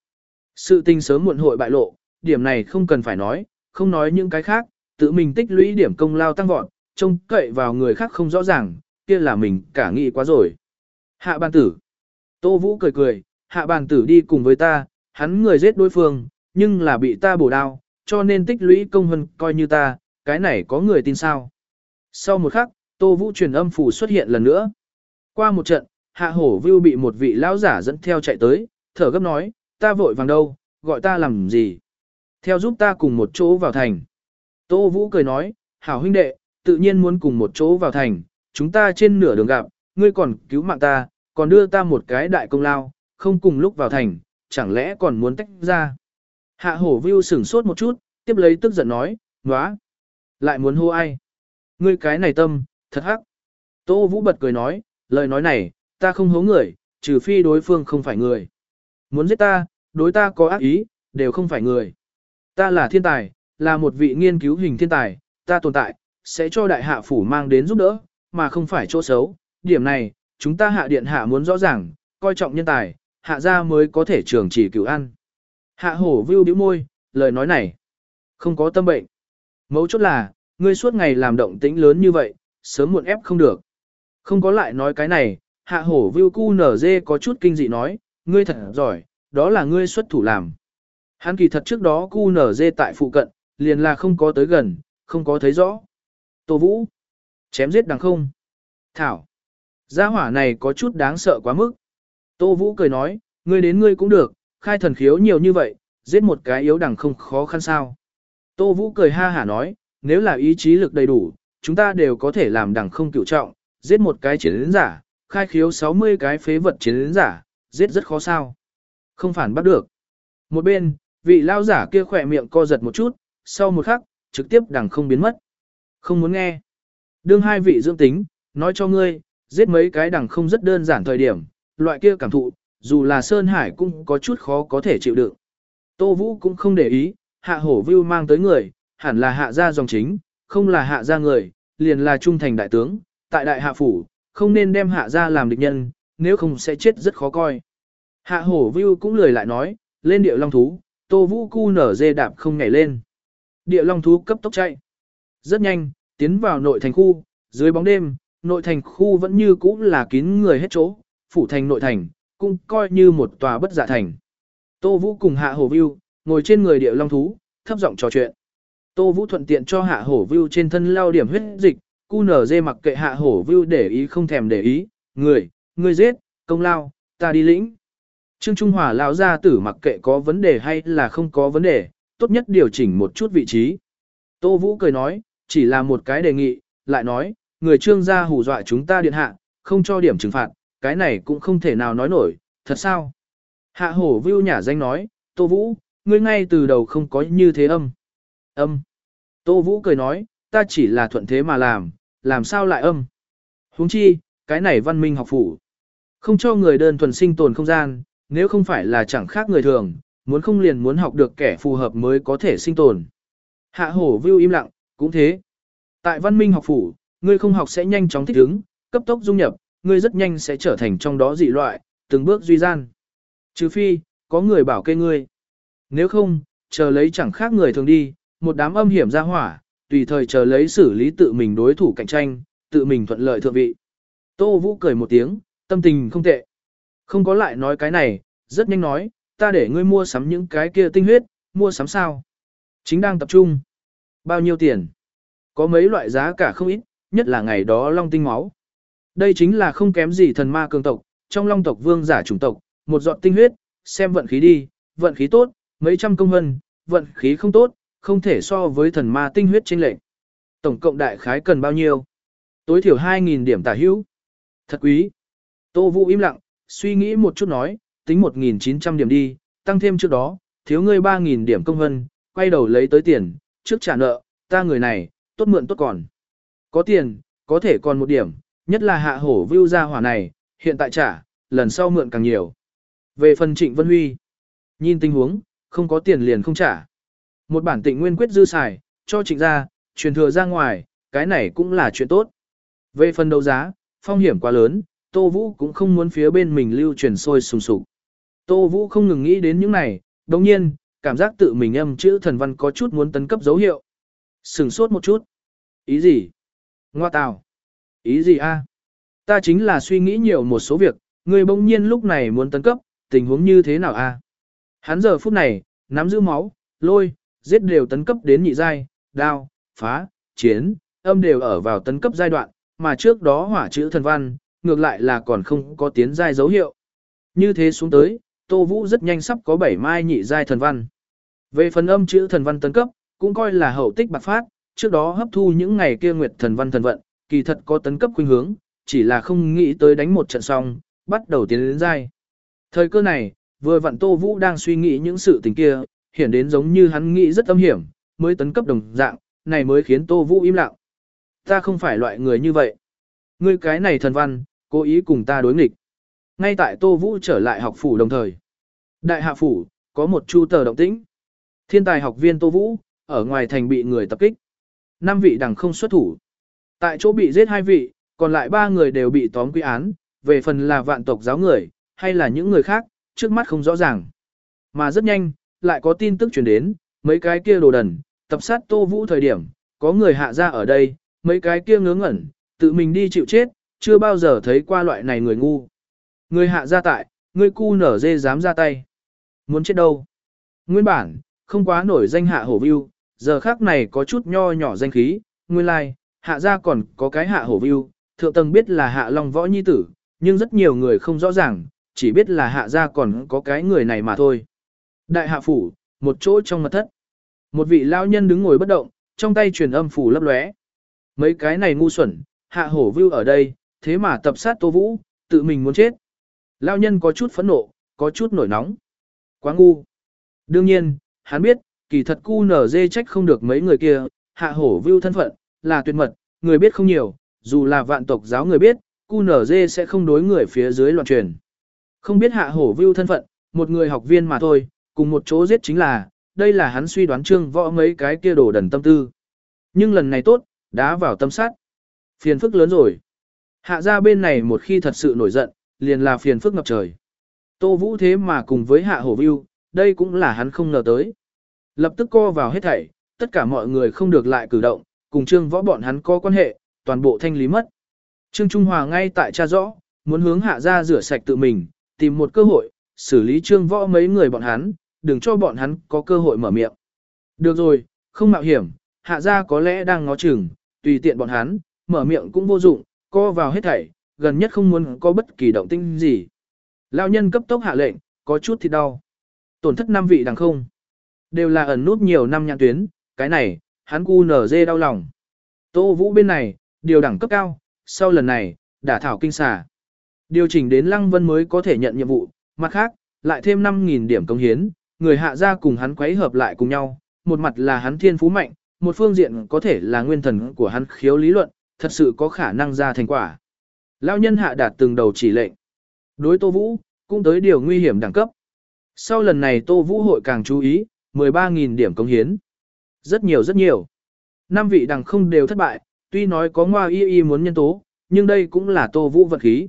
Sự tình sớm muộn hội bại lộ, điểm này không cần phải nói, không nói những cái khác, tự mình tích lũy điểm công lao tăng vọt, trông cậy vào người khác không rõ ràng, kia là mình cả nghĩ quá rồi. Hạ bàn tử. Tô Vũ cười cười, hạ bàn tử đi cùng với ta, hắn người giết đối phương, nhưng là bị ta bổ đao, cho nên tích lũy công hơn coi như ta, cái này có người tin sao. Sau một khắc, Tô Vũ truyền âm phủ xuất hiện lần nữa. Qua một trận, hạ hổ Vưu bị một vị lão giả dẫn theo chạy tới, thở gấp nói, ta vội vàng đâu, gọi ta làm gì. Theo giúp ta cùng một chỗ vào thành. Tô Vũ cười nói, hảo huynh đệ, tự nhiên muốn cùng một chỗ vào thành, chúng ta trên nửa đường gặp, ngươi còn cứu mạng ta, còn đưa ta một cái đại công lao, không cùng lúc vào thành, chẳng lẽ còn muốn tách ra. Hạ hổ view sửng sốt một chút, tiếp lấy tức giận nói, ngóa, lại muốn hô ai. Ngươi cái này tâm, thật hắc. Tô Vũ bật cười nói, lời nói này, ta không hố người, trừ phi đối phương không phải người. Muốn giết ta, đối ta có ác ý, đều không phải người. Ta là thiên tài, là một vị nghiên cứu hình thiên tài, ta tồn tại, sẽ cho đại hạ phủ mang đến giúp đỡ, mà không phải chỗ xấu. Điểm này, chúng ta hạ điện hạ muốn rõ ràng, coi trọng nhân tài, hạ gia mới có thể trường chỉ cửu ăn. Hạ hổ vưu bĩu môi, lời nói này, không có tâm bệnh. Mấu chốt là, ngươi suốt ngày làm động tĩnh lớn như vậy, sớm muộn ép không được. Không có lại nói cái này, hạ hổ vưu cu nở dê có chút kinh dị nói, ngươi thật giỏi, đó là ngươi xuất thủ làm. Hắn kỳ thật trước đó cu nở dê tại phụ cận, liền là không có tới gần, không có thấy rõ. Tô Vũ, chém giết đằng không. Thảo, gia hỏa này có chút đáng sợ quá mức. Tô Vũ cười nói, ngươi đến ngươi cũng được, khai thần khiếu nhiều như vậy, giết một cái yếu đẳng không khó khăn sao. Tô Vũ cười ha hả nói, nếu là ý chí lực đầy đủ, chúng ta đều có thể làm đẳng không cựu trọng, giết một cái chiến giả, khai khiếu 60 cái phế vật chiến giả, giết rất khó sao. Không phản bắt được. Một bên, vị lao giả kia khỏe miệng co giật một chút, sau một khắc, trực tiếp đằng không biến mất. Không muốn nghe. Đương hai vị dưỡng tính, nói cho ngươi, giết mấy cái đằng không rất đơn giản thời điểm, loại kia cảm thụ, dù là Sơn Hải cũng có chút khó có thể chịu đựng. Tô Vũ cũng không để ý, hạ hổ view mang tới người, hẳn là hạ gia dòng chính, không là hạ gia người, liền là trung thành đại tướng, tại đại hạ phủ, không nên đem hạ gia làm địch nhân, nếu không sẽ chết rất khó coi. Hạ hổ view cũng lười lại nói, lên địa long thú, tô vũ cu nở dê đạp không nhảy lên. Địa long thú cấp tốc chạy. Rất nhanh, tiến vào nội thành khu, dưới bóng đêm, nội thành khu vẫn như cũ là kín người hết chỗ, phủ thành nội thành, cũng coi như một tòa bất giả thành. Tô Vũ cùng Hạ Hổ Vưu, ngồi trên người địa long thú, thấp giọng trò chuyện. Tô Vũ thuận tiện cho Hạ Hổ Vưu trên thân lao điểm huyết dịch, cu nở dê mặc kệ Hạ Hổ Vưu để ý không thèm để ý, người, người giết, công lao, ta đi lĩnh. Trương Trung Hòa lão gia tử mặc kệ có vấn đề hay là không có vấn đề, tốt nhất điều chỉnh một chút vị trí. Tô Vũ cười nói, chỉ là một cái đề nghị, lại nói, người trương gia hù dọa chúng ta điện hạ, không cho điểm trừng phạt, cái này cũng không thể nào nói nổi, thật sao? Hạ hổ vưu nhả danh nói, Tô Vũ, ngươi ngay từ đầu không có như thế âm. Âm. Tô Vũ cười nói, ta chỉ là thuận thế mà làm, làm sao lại âm. huống chi, cái này văn minh học phủ. Không cho người đơn thuần sinh tồn không gian, nếu không phải là chẳng khác người thường, muốn không liền muốn học được kẻ phù hợp mới có thể sinh tồn. Hạ hổ vưu im lặng, cũng thế. Tại văn minh học phủ, ngươi không học sẽ nhanh chóng thích ứng, cấp tốc dung nhập, ngươi rất nhanh sẽ trở thành trong đó dị loại, từng bước duy gian. Trừ phi, có người bảo kê ngươi. Nếu không, chờ lấy chẳng khác người thường đi, một đám âm hiểm ra hỏa, tùy thời chờ lấy xử lý tự mình đối thủ cạnh tranh, tự mình thuận lợi thượng vị. Tô Vũ cười một tiếng, tâm tình không tệ. Không có lại nói cái này, rất nhanh nói, ta để ngươi mua sắm những cái kia tinh huyết, mua sắm sao? Chính đang tập trung. Bao nhiêu tiền? Có mấy loại giá cả không ít, nhất là ngày đó long tinh máu. Đây chính là không kém gì thần ma cường tộc, trong long tộc vương giả chủng tộc, một giọt tinh huyết, xem vận khí đi, vận khí tốt, mấy trăm công hân, vận khí không tốt, không thể so với thần ma tinh huyết trên lệnh. Tổng cộng đại khái cần bao nhiêu? Tối thiểu 2.000 điểm tả hữu. Thật quý. Tô Vũ im lặng, suy nghĩ một chút nói, tính 1.900 điểm đi, tăng thêm trước đó, thiếu ngươi 3.000 điểm công hân, quay đầu lấy tới tiền, trước trả nợ, ta người này, tốt mượn tốt còn. Có tiền, có thể còn một điểm, nhất là hạ hổ vưu ra hỏa này, hiện tại trả, lần sau mượn càng nhiều. Về phần Trịnh Vân Huy, nhìn tình huống, không có tiền liền không trả. Một bản tịnh nguyên quyết dư xài, cho trịnh ra, truyền thừa ra ngoài, cái này cũng là chuyện tốt. Về phần đấu giá, phong hiểm quá lớn, Tô Vũ cũng không muốn phía bên mình lưu truyền sôi sùng sục. Tô Vũ không ngừng nghĩ đến những này, đồng nhiên, cảm giác tự mình âm chữ thần văn có chút muốn tấn cấp dấu hiệu. Sừng sốt một chút. Ý gì? Ngoa tào. Ý gì a? Ta chính là suy nghĩ nhiều một số việc, Ngươi bỗng nhiên lúc này muốn tấn cấp, tình huống như thế nào a? Hắn giờ phút này, nắm giữ máu, lôi, giết đều tấn cấp đến nhị giai, đao, phá, chiến, âm đều ở vào tấn cấp giai đoạn, mà trước đó hỏa chữ thần văn, ngược lại là còn không có tiến giai dấu hiệu. Như thế xuống tới, Tô Vũ rất nhanh sắp có 7 mai nhị giai thần văn. Về phần âm chữ thần văn tấn cấp, cũng coi là hậu tích bạc phát, trước đó hấp thu những ngày kia nguyệt thần văn thần vận, kỳ thật có tấn cấp khuynh hướng, chỉ là không nghĩ tới đánh một trận xong, bắt đầu tiến đến dai. Thời cơ này, vừa vặn Tô Vũ đang suy nghĩ những sự tình kia, hiển đến giống như hắn nghĩ rất âm hiểm, mới tấn cấp đồng dạng, này mới khiến Tô Vũ im lặng. Ta không phải loại người như vậy. Ngươi cái này thần văn, cố ý cùng ta đối nghịch. Ngay tại Tô Vũ trở lại học phủ đồng thời. Đại hạ phủ, có một chu tờ động tĩnh. Thiên tài học viên Tô Vũ, ở ngoài thành bị người tập kích. Năm vị đằng không xuất thủ. Tại chỗ bị giết hai vị, còn lại ba người đều bị tóm quy án, về phần là vạn tộc giáo người, hay là những người khác, trước mắt không rõ ràng. Mà rất nhanh, lại có tin tức truyền đến, mấy cái kia đồ đần, tập sát Tô Vũ thời điểm, có người hạ ra ở đây, mấy cái kia ngớ ngẩn, tự mình đi chịu chết, chưa bao giờ thấy qua loại này người ngu. Người hạ ra tại, người cu nở dê dám ra tay. Muốn chết đâu? Nguyên bản, không quá nổi danh hạ hổ view, giờ khác này có chút nho nhỏ danh khí, nguyên lai, like, hạ gia còn có cái hạ hổ view, thượng tầng biết là hạ long võ nhi tử, nhưng rất nhiều người không rõ ràng, chỉ biết là hạ gia còn có cái người này mà thôi. Đại hạ phủ, một chỗ trong mật thất. Một vị lao nhân đứng ngồi bất động, trong tay truyền âm phủ lấp lóe. Mấy cái này ngu xuẩn, hạ hổ view ở đây, thế mà tập sát Tô Vũ, tự mình muốn chết. Lao nhân có chút phẫn nộ, có chút nổi nóng. Quá ngu. Đương nhiên, hắn biết, kỳ thật cu nở dê trách không được mấy người kia, hạ hổ view thân phận, là tuyệt mật, người biết không nhiều, dù là vạn tộc giáo người biết, QNZ nở dê sẽ không đối người phía dưới loạn truyền. Không biết hạ hổ view thân phận, một người học viên mà thôi, cùng một chỗ giết chính là, đây là hắn suy đoán trương võ mấy cái kia đổ đần tâm tư. Nhưng lần này tốt, đá vào tâm sát. Phiền phức lớn rồi. Hạ ra bên này một khi thật sự nổi giận, liền là phiền phức ngập trời. Tô Vũ thế mà cùng với hạ hổ view, đây cũng là hắn không ngờ tới. Lập tức co vào hết thảy, tất cả mọi người không được lại cử động, cùng trương võ bọn hắn có quan hệ, toàn bộ thanh lý mất. Trương Trung Hòa ngay tại cha rõ, muốn hướng hạ ra rửa sạch tự mình, tìm một cơ hội, xử lý trương võ mấy người bọn hắn, đừng cho bọn hắn có cơ hội mở miệng. Được rồi, không mạo hiểm, hạ ra có lẽ đang ngó chừng, tùy tiện bọn hắn, mở miệng cũng vô dụng, co vào hết thảy, gần nhất không muốn có bất kỳ động tinh gì. Lão nhân cấp tốc hạ lệnh, có chút thì đau. Tổn thất năm vị đằng không. Đều là ẩn nút nhiều năm nhãn tuyến, cái này, hắn cu nở dê đau lòng. Tô Vũ bên này, điều đẳng cấp cao, sau lần này, đả thảo kinh xà. Điều chỉnh đến Lăng Vân mới có thể nhận nhiệm vụ, mặt khác, lại thêm 5.000 điểm công hiến, người hạ gia cùng hắn quấy hợp lại cùng nhau, một mặt là hắn thiên phú mạnh, một phương diện có thể là nguyên thần của hắn khiếu lý luận, thật sự có khả năng ra thành quả. Lão nhân hạ đạt từng đầu chỉ lệnh. Đối Tô Vũ, cũng tới điều nguy hiểm đẳng cấp. Sau lần này Tô Vũ hội càng chú ý, 13.000 điểm công hiến. Rất nhiều rất nhiều. Năm vị đằng không đều thất bại, tuy nói có ngoa y y muốn nhân tố, nhưng đây cũng là Tô Vũ vận khí.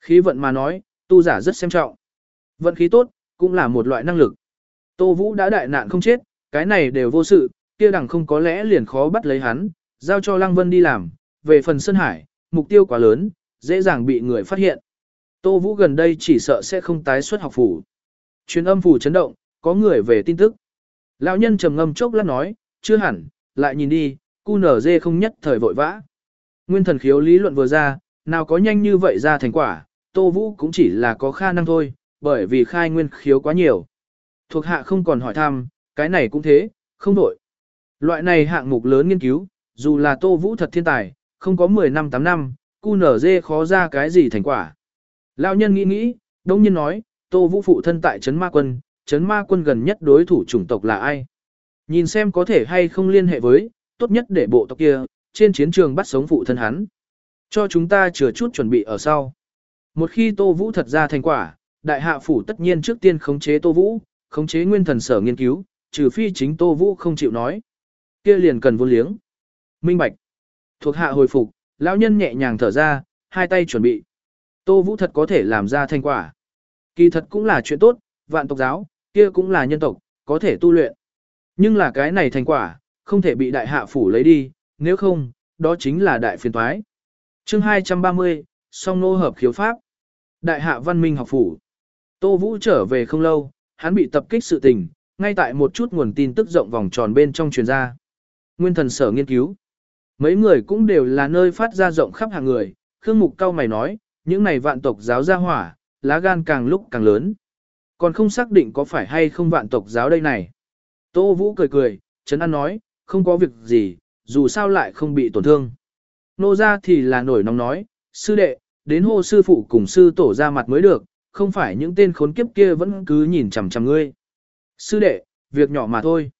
Khí vận mà nói, tu giả rất xem trọng. Vận khí tốt, cũng là một loại năng lực. Tô Vũ đã đại nạn không chết, cái này đều vô sự, kia đằng không có lẽ liền khó bắt lấy hắn, giao cho Lăng Vân đi làm, về phần Sơn Hải, mục tiêu quá lớn, dễ dàng bị người phát hiện. Tô Vũ gần đây chỉ sợ sẽ không tái xuất học phủ. Truyền âm phủ chấn động, có người về tin tức. Lão nhân trầm ngâm chốc lát nói, chưa hẳn, lại nhìn đi, cu nở dê không nhất thời vội vã. Nguyên thần khiếu lý luận vừa ra, nào có nhanh như vậy ra thành quả, Tô Vũ cũng chỉ là có khả năng thôi, bởi vì khai nguyên khiếu quá nhiều. Thuộc hạ không còn hỏi thăm, cái này cũng thế, không đổi. Loại này hạng mục lớn nghiên cứu, dù là Tô Vũ thật thiên tài, không có 10 năm 8 năm, cu nở dê khó ra cái gì thành quả. Lão nhân nghĩ nghĩ, đông nhiên nói, Tô Vũ phụ thân tại Trấn Ma Quân, Trấn Ma Quân gần nhất đối thủ chủng tộc là ai? Nhìn xem có thể hay không liên hệ với, tốt nhất để bộ tộc kia, trên chiến trường bắt sống phụ thân hắn. Cho chúng ta chừa chút chuẩn bị ở sau. Một khi Tô Vũ thật ra thành quả, đại hạ phủ tất nhiên trước tiên khống chế Tô Vũ, khống chế nguyên thần sở nghiên cứu, trừ phi chính Tô Vũ không chịu nói. kia liền cần vô liếng. Minh Bạch. Thuộc hạ hồi phục, lão nhân nhẹ nhàng thở ra, hai tay chuẩn bị. Tô Vũ thật có thể làm ra thành quả. Kỳ thật cũng là chuyện tốt, vạn tộc giáo, kia cũng là nhân tộc, có thể tu luyện. Nhưng là cái này thành quả, không thể bị đại hạ phủ lấy đi, nếu không, đó chính là đại phiền toái. chương 230, song nô hợp khiếu pháp. Đại hạ văn minh học phủ. Tô Vũ trở về không lâu, hắn bị tập kích sự tình, ngay tại một chút nguồn tin tức rộng vòng tròn bên trong truyền ra. Nguyên thần sở nghiên cứu. Mấy người cũng đều là nơi phát ra rộng khắp hàng người, Khương Mục cao mày nói, những này vạn tộc giáo ra hỏa, lá gan càng lúc càng lớn. Còn không xác định có phải hay không vạn tộc giáo đây này. Tô Vũ cười cười, Trấn An nói, không có việc gì, dù sao lại không bị tổn thương. Nô ra thì là nổi nóng nói, sư đệ, đến hô sư phụ cùng sư tổ ra mặt mới được, không phải những tên khốn kiếp kia vẫn cứ nhìn chằm chằm ngươi. Sư đệ, việc nhỏ mà thôi.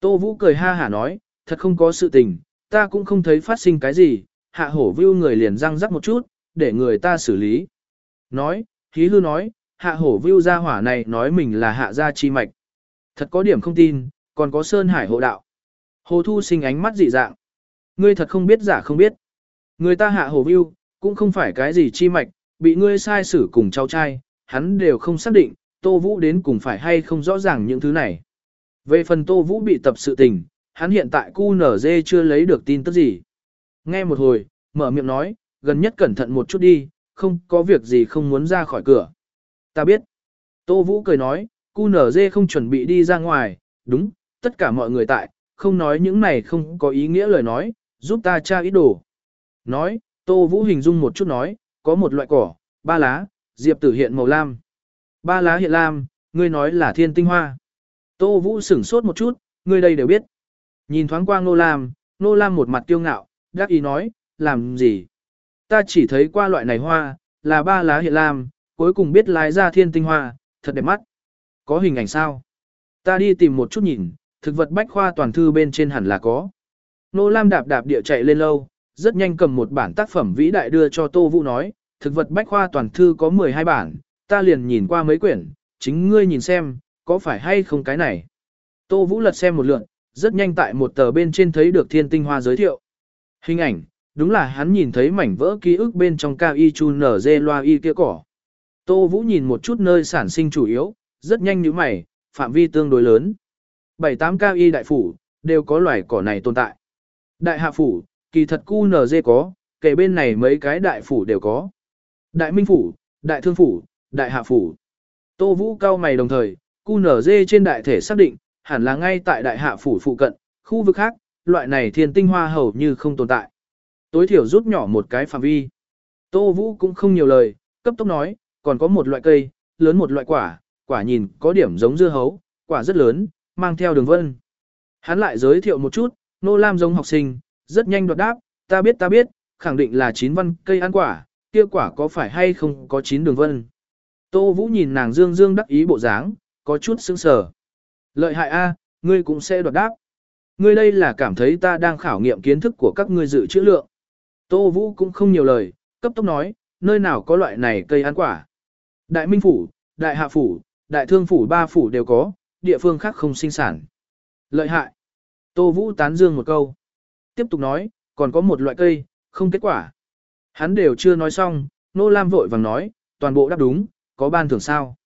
Tô Vũ cười ha hả nói, thật không có sự tình, ta cũng không thấy phát sinh cái gì, hạ hổ view người liền răng rắc một chút, để người ta xử lý. Nói, khí hư nói, hạ hổ view ra hỏa này nói mình là hạ gia chi mạch. Thật có điểm không tin, còn có Sơn Hải hộ đạo. Hồ Thu sinh ánh mắt dị dạng. Ngươi thật không biết giả không biết. Người ta hạ hồ view, cũng không phải cái gì chi mạch, bị ngươi sai xử cùng cháu trai, hắn đều không xác định, Tô Vũ đến cùng phải hay không rõ ràng những thứ này. Về phần Tô Vũ bị tập sự tình, hắn hiện tại cu nở dê chưa lấy được tin tức gì. Nghe một hồi, mở miệng nói, gần nhất cẩn thận một chút đi, không có việc gì không muốn ra khỏi cửa. Ta biết. Tô Vũ cười nói, cu nở dê không chuẩn bị đi ra ngoài, đúng, tất cả mọi người tại, không nói những này không có ý nghĩa lời nói, giúp ta tra ý đồ. Nói, Tô Vũ hình dung một chút nói, có một loại cỏ, ba lá, diệp tử hiện màu lam. Ba lá hiện lam, ngươi nói là thiên tinh hoa. Tô Vũ sửng sốt một chút, ngươi đây đều biết. Nhìn thoáng qua Nô Lam, Nô Lam một mặt kiêu ngạo, đắc ý nói, làm gì? Ta chỉ thấy qua loại này hoa, là ba lá hiện lam, cuối cùng biết lái ra thiên tinh hoa, thật đẹp mắt. Có hình ảnh sao? Ta đi tìm một chút nhìn, thực vật bách khoa toàn thư bên trên hẳn là có. Nô Lam đạp đạp địa chạy lên lâu, rất nhanh cầm một bản tác phẩm vĩ đại đưa cho Tô Vũ nói, thực vật bách khoa toàn thư có 12 bản, ta liền nhìn qua mấy quyển, chính ngươi nhìn xem, có phải hay không cái này. Tô Vũ lật xem một lượt, rất nhanh tại một tờ bên trên thấy được thiên tinh hoa giới thiệu. Hình ảnh, đúng là hắn nhìn thấy mảnh vỡ ký ức bên trong cao y chu nở dê loa y kia cỏ. Tô Vũ nhìn một chút nơi sản sinh chủ yếu, rất nhanh như mày, phạm vi tương đối lớn. 7-8 cao y đại phủ, đều có loài cỏ này tồn tại. Đại hạ phủ, kỳ thật cu nở dê có, kể bên này mấy cái đại phủ đều có. Đại minh phủ, đại thương phủ, đại hạ phủ. Tô Vũ cao mày đồng thời, cu nở dê trên đại thể xác định, hẳn là ngay tại đại hạ phủ phụ cận, khu vực khác, loại này thiên tinh hoa hầu như không tồn tại. Tối thiểu rút nhỏ một cái phạm vi. Tô Vũ cũng không nhiều lời, cấp tốc nói, còn có một loại cây, lớn một loại quả, quả nhìn có điểm giống dưa hấu, quả rất lớn, mang theo đường vân. Hắn lại giới thiệu một chút, nô lam giống học sinh, rất nhanh đoạt đáp, ta biết ta biết, khẳng định là chín văn cây ăn quả, kia quả có phải hay không có chín đường vân. Tô Vũ nhìn nàng dương dương đắc ý bộ dáng, có chút sững sờ. Lợi hại a, ngươi cũng sẽ đoạt đáp. Ngươi đây là cảm thấy ta đang khảo nghiệm kiến thức của các ngươi dự trữ lượng. Tô Vũ cũng không nhiều lời, cấp tốc nói, nơi nào có loại này cây ăn quả. Đại Minh Phủ, Đại Hạ Phủ, Đại Thương Phủ ba phủ đều có, địa phương khác không sinh sản. Lợi hại. Tô Vũ tán dương một câu. Tiếp tục nói, còn có một loại cây, không kết quả. Hắn đều chưa nói xong, Nô Lam vội vàng nói, toàn bộ đáp đúng, có ban thưởng sao.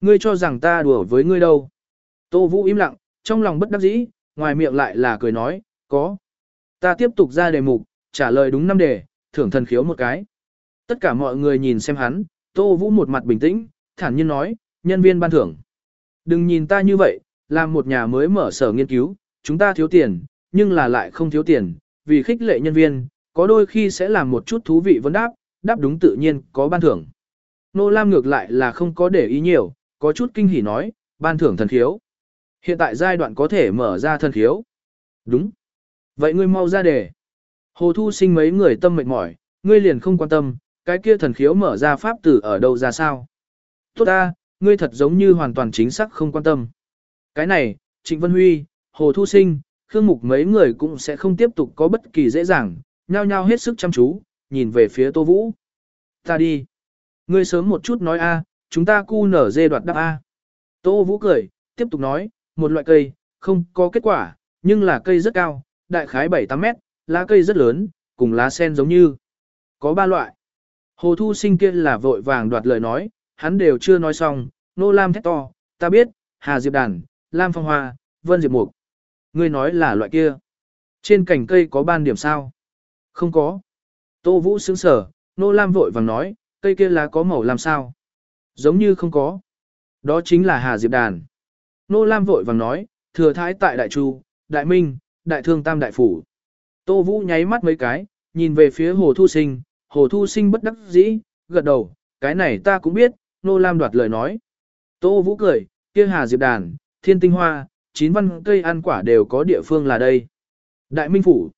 Ngươi cho rằng ta đùa với ngươi đâu. Tô Vũ im lặng, trong lòng bất đắc dĩ, ngoài miệng lại là cười nói, có. Ta tiếp tục ra đề mục, trả lời đúng năm đề, thưởng thần khiếu một cái. Tất cả mọi người nhìn xem hắn, Tô Vũ một mặt bình tĩnh, thản nhiên nói, nhân viên ban thưởng. Đừng nhìn ta như vậy, làm một nhà mới mở sở nghiên cứu, chúng ta thiếu tiền, nhưng là lại không thiếu tiền, vì khích lệ nhân viên, có đôi khi sẽ làm một chút thú vị vấn đáp, đáp đúng tự nhiên, có ban thưởng. Nô Lam ngược lại là không có để ý nhiều, có chút kinh hỉ nói, ban thưởng thần khiếu. Hiện tại giai đoạn có thể mở ra thần khiếu. Đúng. Vậy ngươi mau ra đề. Hồ Thu sinh mấy người tâm mệt mỏi, ngươi liền không quan tâm, cái kia thần khiếu mở ra pháp tử ở đâu ra sao. Tốt ta, ngươi thật giống như hoàn toàn chính xác không quan tâm. Cái này, Trịnh Vân Huy, Hồ Thu sinh, Khương Mục mấy người cũng sẽ không tiếp tục có bất kỳ dễ dàng, nhao nhao hết sức chăm chú, nhìn về phía Tô Vũ. Ta đi. Ngươi sớm một chút nói a, chúng ta cu nở dê đoạt đáp a. Tô Vũ cười, tiếp tục nói, một loại cây, không có kết quả, nhưng là cây rất cao, đại khái 7-8 mét, lá cây rất lớn, cùng lá sen giống như. Có ba loại. Hồ Thu Sinh kia là vội vàng đoạt lời nói, hắn đều chưa nói xong, nô lam thét to, ta biết, Hà Diệp Đàn, Lam Phong Hoa, Vân Diệp Mục. Ngươi nói là loại kia. Trên cành cây có ban điểm sao? Không có. Tô Vũ sững sở, nô lam vội vàng nói, cây kia lá có màu làm sao? Giống như không có. Đó chính là Hà Diệp Đàn. Nô Lam vội vàng nói, thừa thái tại Đại Chu, Đại Minh, Đại Thương Tam Đại Phủ. Tô Vũ nháy mắt mấy cái, nhìn về phía Hồ Thu Sinh, Hồ Thu Sinh bất đắc dĩ, gật đầu, cái này ta cũng biết, Nô Lam đoạt lời nói. Tô Vũ cười, kia Hà Diệp Đàn, Thiên Tinh Hoa, chín văn cây ăn quả đều có địa phương là đây. Đại Minh Phủ.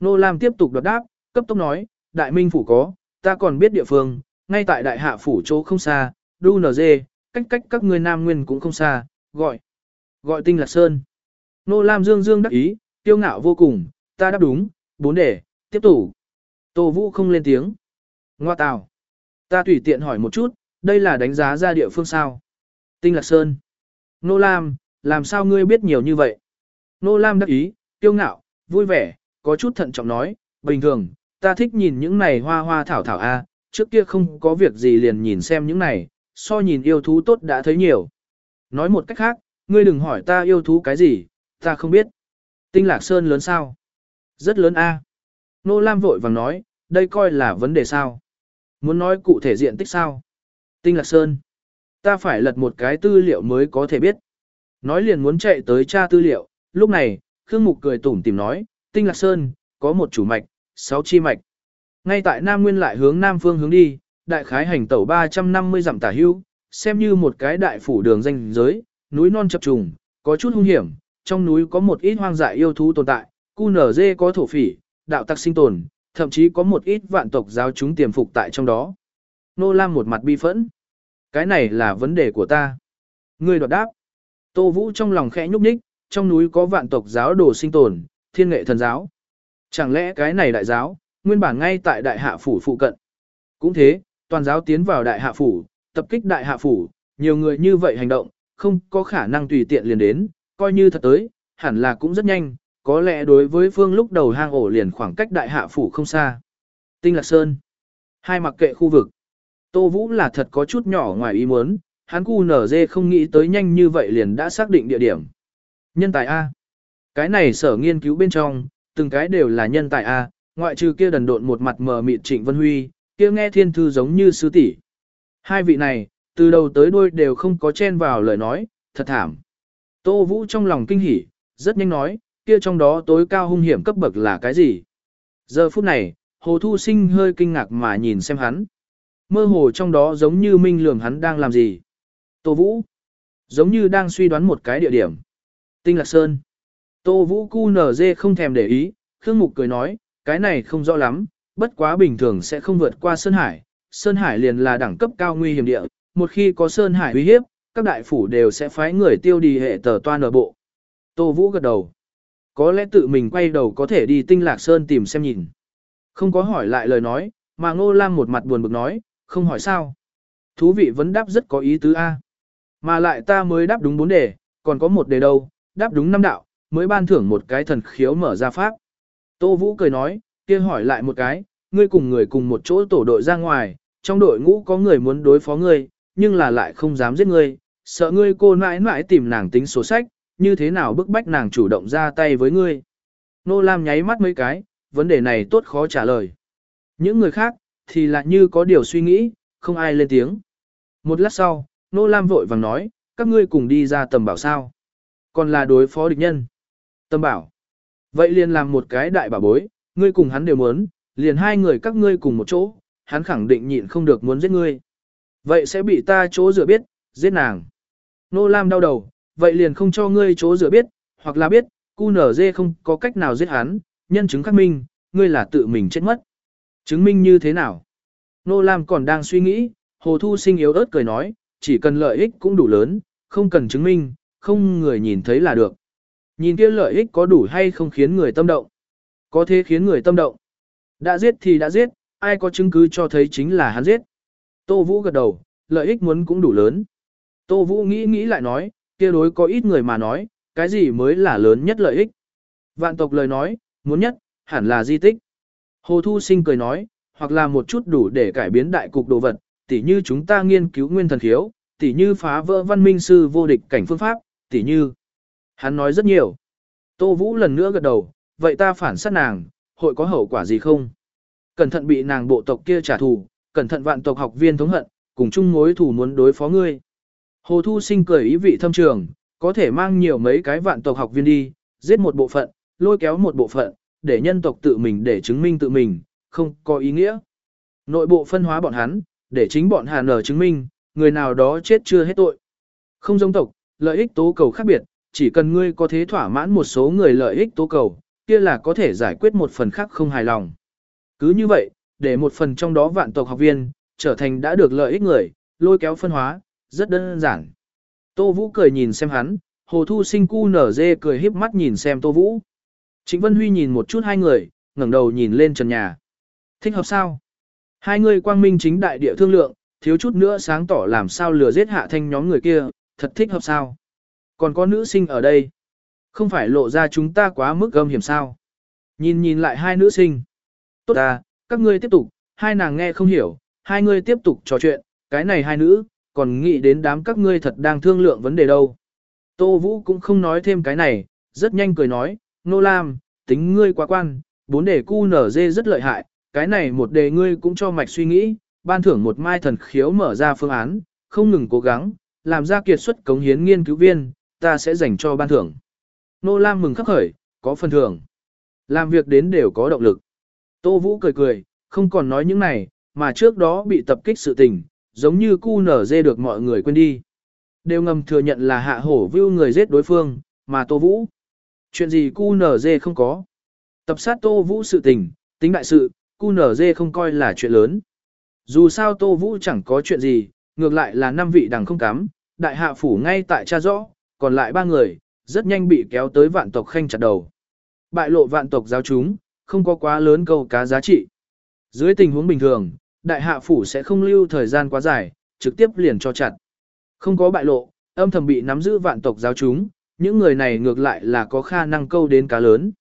Nô Lam tiếp tục đoạt đáp, cấp tốc nói, Đại Minh Phủ có, ta còn biết địa phương, ngay tại Đại Hạ Phủ chỗ không xa, Đu Nờ Dê, cách cách các người Nam Nguyên cũng không xa, gọi. Gọi tinh lạc sơn. Nô Lam Dương Dương đắc ý, tiêu ngạo vô cùng, ta đáp đúng, bốn đề, tiếp tục. Tô Vũ không lên tiếng. Ngoa tào. Ta tùy tiện hỏi một chút, đây là đánh giá ra địa phương sao. Tinh lạc sơn. Nô Lam, làm sao ngươi biết nhiều như vậy? Nô Lam đắc ý, tiêu ngạo, vui vẻ, có chút thận trọng nói, bình thường, ta thích nhìn những này hoa hoa thảo thảo A, trước kia không có việc gì liền nhìn xem những này, so nhìn yêu thú tốt đã thấy nhiều. Nói một cách khác, ngươi đừng hỏi ta yêu thú cái gì, ta không biết. Tinh lạc sơn lớn sao? Rất lớn a. Nô Lam vội vàng nói, đây coi là vấn đề sao? Muốn nói cụ thể diện tích sao? Tinh lạc sơn. Ta phải lật một cái tư liệu mới có thể biết. Nói liền muốn chạy tới tra tư liệu, lúc này, Khương Mục cười tủm tìm nói, Tinh lạc sơn, có một chủ mạch, sáu chi mạch. Ngay tại Nam Nguyên lại hướng Nam phương hướng đi, đại khái hành tẩu 350 dặm tả hưu, xem như một cái đại phủ đường danh giới, núi non chập trùng, có chút hung hiểm, trong núi có một ít hoang dại yêu thú tồn tại, cu nở dê có thổ phỉ, đạo tặc sinh tồn, thậm chí có một ít vạn tộc giáo chúng tiềm phục tại trong đó. Nô Lam một mặt bi phẫn. Cái này là vấn đề của ta. Ngươi đoạt đáp. Tô Vũ trong lòng khẽ nhúc nhích, trong núi có vạn tộc giáo đồ sinh tồn, thiên nghệ thần giáo. Chẳng lẽ cái này đại giáo, nguyên bản ngay tại đại hạ phủ phụ cận. Cũng thế, toàn giáo tiến vào đại hạ phủ, tập kích đại hạ phủ, nhiều người như vậy hành động, không có khả năng tùy tiện liền đến, coi như thật tới, hẳn là cũng rất nhanh, có lẽ đối với phương lúc đầu hang ổ liền khoảng cách đại hạ phủ không xa. Tinh Lạc Sơn. Hai mặc kệ khu vực. Tô Vũ là thật có chút nhỏ ngoài ý muốn, hắn cu nở dê không nghĩ tới nhanh như vậy liền đã xác định địa điểm. Nhân tài A. Cái này sở nghiên cứu bên trong, từng cái đều là nhân tài A, ngoại trừ kia đần độn một mặt mờ mịt Trịnh Vân Huy, kia nghe thiên thư giống như sứ tỷ. Hai vị này, từ đầu tới đuôi đều không có chen vào lời nói, thật thảm. Tô Vũ trong lòng kinh hỉ, rất nhanh nói, kia trong đó tối cao hung hiểm cấp bậc là cái gì? Giờ phút này, Hồ Thu Sinh hơi kinh ngạc mà nhìn xem hắn. Mơ hồ trong đó giống như minh lường hắn đang làm gì. Tô Vũ, giống như đang suy đoán một cái địa điểm. Tinh Lạc Sơn. Tô Vũ cu nở dê không thèm để ý, Khương Mục cười nói, cái này không rõ lắm, bất quá bình thường sẽ không vượt qua Sơn Hải. Sơn Hải liền là đẳng cấp cao nguy hiểm địa, một khi có Sơn Hải uy hiếp, các đại phủ đều sẽ phái người tiêu đi hệ tờ toan ở bộ. Tô Vũ gật đầu. Có lẽ tự mình quay đầu có thể đi tinh lạc sơn tìm xem nhìn. Không có hỏi lại lời nói, mà Ngô Lam một mặt buồn bực nói, không hỏi sao. Thú vị vấn đáp rất có ý tứ A. Mà lại ta mới đáp đúng bốn đề, còn có một đề đâu, đáp đúng năm đạo, mới ban thưởng một cái thần khiếu mở ra pháp. Tô Vũ cười nói, kia hỏi lại một cái, ngươi cùng người cùng một chỗ tổ đội ra ngoài, trong đội ngũ có người muốn đối phó ngươi, nhưng là lại không dám giết ngươi, sợ ngươi cô mãi mãi tìm nàng tính sổ sách, như thế nào bức bách nàng chủ động ra tay với ngươi. Nô Lam nháy mắt mấy cái, vấn đề này tốt khó trả lời. Những người khác, thì lại như có điều suy nghĩ, không ai lên tiếng. Một lát sau, Nô Lam vội vàng nói, các ngươi cùng đi ra tầm bảo sao. Còn là đối phó địch nhân. Tầm bảo. Vậy liền làm một cái đại bảo bối, ngươi cùng hắn đều muốn, liền hai người các ngươi cùng một chỗ, hắn khẳng định nhịn không được muốn giết ngươi. Vậy sẽ bị ta chỗ rửa biết, giết nàng. Nô Lam đau đầu, vậy liền không cho ngươi chỗ rửa biết, hoặc là biết, cu nở dê không có cách nào giết hắn, nhân chứng khắc minh, ngươi là tự mình chết mất. Chứng minh như thế nào? Nô Lam còn đang suy nghĩ, Hồ Thu Sinh yếu ớt cười nói, chỉ cần lợi ích cũng đủ lớn, không cần chứng minh, không người nhìn thấy là được. Nhìn kia lợi ích có đủ hay không khiến người tâm động. Có thế khiến người tâm động. Đã giết thì đã giết, ai có chứng cứ cho thấy chính là hắn giết. Tô Vũ gật đầu, lợi ích muốn cũng đủ lớn. Tô Vũ nghĩ nghĩ lại nói, kia đối có ít người mà nói, cái gì mới là lớn nhất lợi ích. Vạn tộc lời nói, muốn nhất, hẳn là di tích. Hồ Thu Sinh cười nói, hoặc là một chút đủ để cải biến đại cục đồ vật, tỉ như chúng ta nghiên cứu nguyên thần khiếu, tỉ như phá vỡ văn minh sư vô địch cảnh phương pháp, tỉ như. Hắn nói rất nhiều. Tô Vũ lần nữa gật đầu, vậy ta phản sát nàng, hội có hậu quả gì không? Cẩn thận bị nàng bộ tộc kia trả thù, cẩn thận vạn tộc học viên thống hận, cùng chung mối thù muốn đối phó ngươi. Hồ Thu Sinh cười ý vị thâm trường, có thể mang nhiều mấy cái vạn tộc học viên đi, giết một bộ phận, lôi kéo một bộ phận, để nhân tộc tự mình để chứng minh tự mình, không có ý nghĩa. Nội bộ phân hóa bọn hắn, để chính bọn Hà Nở chứng minh, người nào đó chết chưa hết tội. Không giống tộc, lợi ích tố cầu khác biệt, chỉ cần ngươi có thế thỏa mãn một số người lợi ích tố cầu, kia là có thể giải quyết một phần khác không hài lòng. Cứ như vậy, để một phần trong đó vạn tộc học viên, trở thành đã được lợi ích người, lôi kéo phân hóa, rất đơn giản. Tô Vũ cười nhìn xem hắn, Hồ Thu Sinh cu nở dê cười híp mắt nhìn xem Tô Vũ. Trịnh Vân Huy nhìn một chút hai người, ngẩng đầu nhìn lên trần nhà. Thích hợp sao? Hai người quang minh chính đại địa thương lượng, thiếu chút nữa sáng tỏ làm sao lừa giết hạ thanh nhóm người kia, thật thích hợp sao? Còn có nữ sinh ở đây. Không phải lộ ra chúng ta quá mức gâm hiểm sao? Nhìn nhìn lại hai nữ sinh. Tốt à, các ngươi tiếp tục, hai nàng nghe không hiểu, hai người tiếp tục trò chuyện, cái này hai nữ, còn nghĩ đến đám các ngươi thật đang thương lượng vấn đề đâu. Tô Vũ cũng không nói thêm cái này, rất nhanh cười nói, Nô Lam, tính ngươi quá quan, bốn đề cu nở dê rất lợi hại, cái này một đề ngươi cũng cho mạch suy nghĩ, ban thưởng một mai thần khiếu mở ra phương án, không ngừng cố gắng, làm ra kiệt xuất cống hiến nghiên cứu viên, ta sẽ dành cho ban thưởng. Nô Lam mừng khắc khởi, có phần thưởng. Làm việc đến đều có động lực. Tô Vũ cười cười, không còn nói những này, mà trước đó bị tập kích sự tình, giống như cu nở dê được mọi người quên đi. Đều ngầm thừa nhận là hạ hổ view người giết đối phương, mà Tô Vũ. Chuyện gì cu nở dê không có. Tập sát Tô Vũ sự tình, tính đại sự, cu nở dê không coi là chuyện lớn. Dù sao Tô Vũ chẳng có chuyện gì, ngược lại là năm vị đằng không cắm, đại hạ phủ ngay tại cha rõ, còn lại ba người, rất nhanh bị kéo tới vạn tộc khanh chặt đầu. Bại lộ vạn tộc giáo chúng, không có quá lớn câu cá giá trị. Dưới tình huống bình thường, đại hạ phủ sẽ không lưu thời gian quá dài, trực tiếp liền cho chặt. Không có bại lộ, âm thầm bị nắm giữ vạn tộc giáo chúng, những người này ngược lại là có khả năng câu đến cá lớn.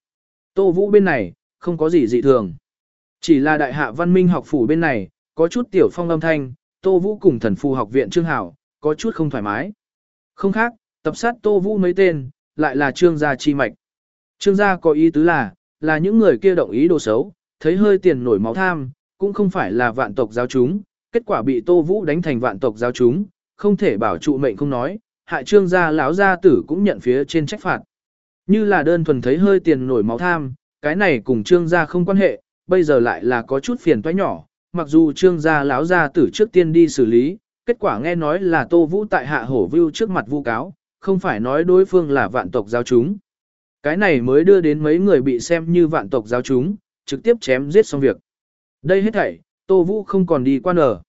Tô Vũ bên này, không có gì dị thường. Chỉ là đại hạ văn minh học phủ bên này, có chút tiểu phong âm thanh, Tô Vũ cùng thần phù học viện Trương Hảo, có chút không thoải mái. Không khác, tập sát Tô Vũ mấy tên, lại là Trương gia chi mạch. Trương gia có ý tứ là, là những người kia động ý đồ xấu, thấy hơi tiền nổi máu tham, cũng không phải là vạn tộc giáo chúng, kết quả bị Tô Vũ đánh thành vạn tộc giáo chúng, không thể bảo trụ mệnh không nói, hại trương gia lão gia tử cũng nhận phía trên trách phạt. Như là đơn thuần thấy hơi tiền nổi máu tham, cái này cùng trương gia không quan hệ, bây giờ lại là có chút phiền toái nhỏ, mặc dù trương gia lão gia tử trước tiên đi xử lý, kết quả nghe nói là Tô Vũ tại hạ hổ view trước mặt vu cáo, không phải nói đối phương là vạn tộc giáo chúng. Cái này mới đưa đến mấy người bị xem như vạn tộc giáo chúng, trực tiếp chém giết xong việc. Đây hết thảy, Tô Vũ không còn đi quan ở.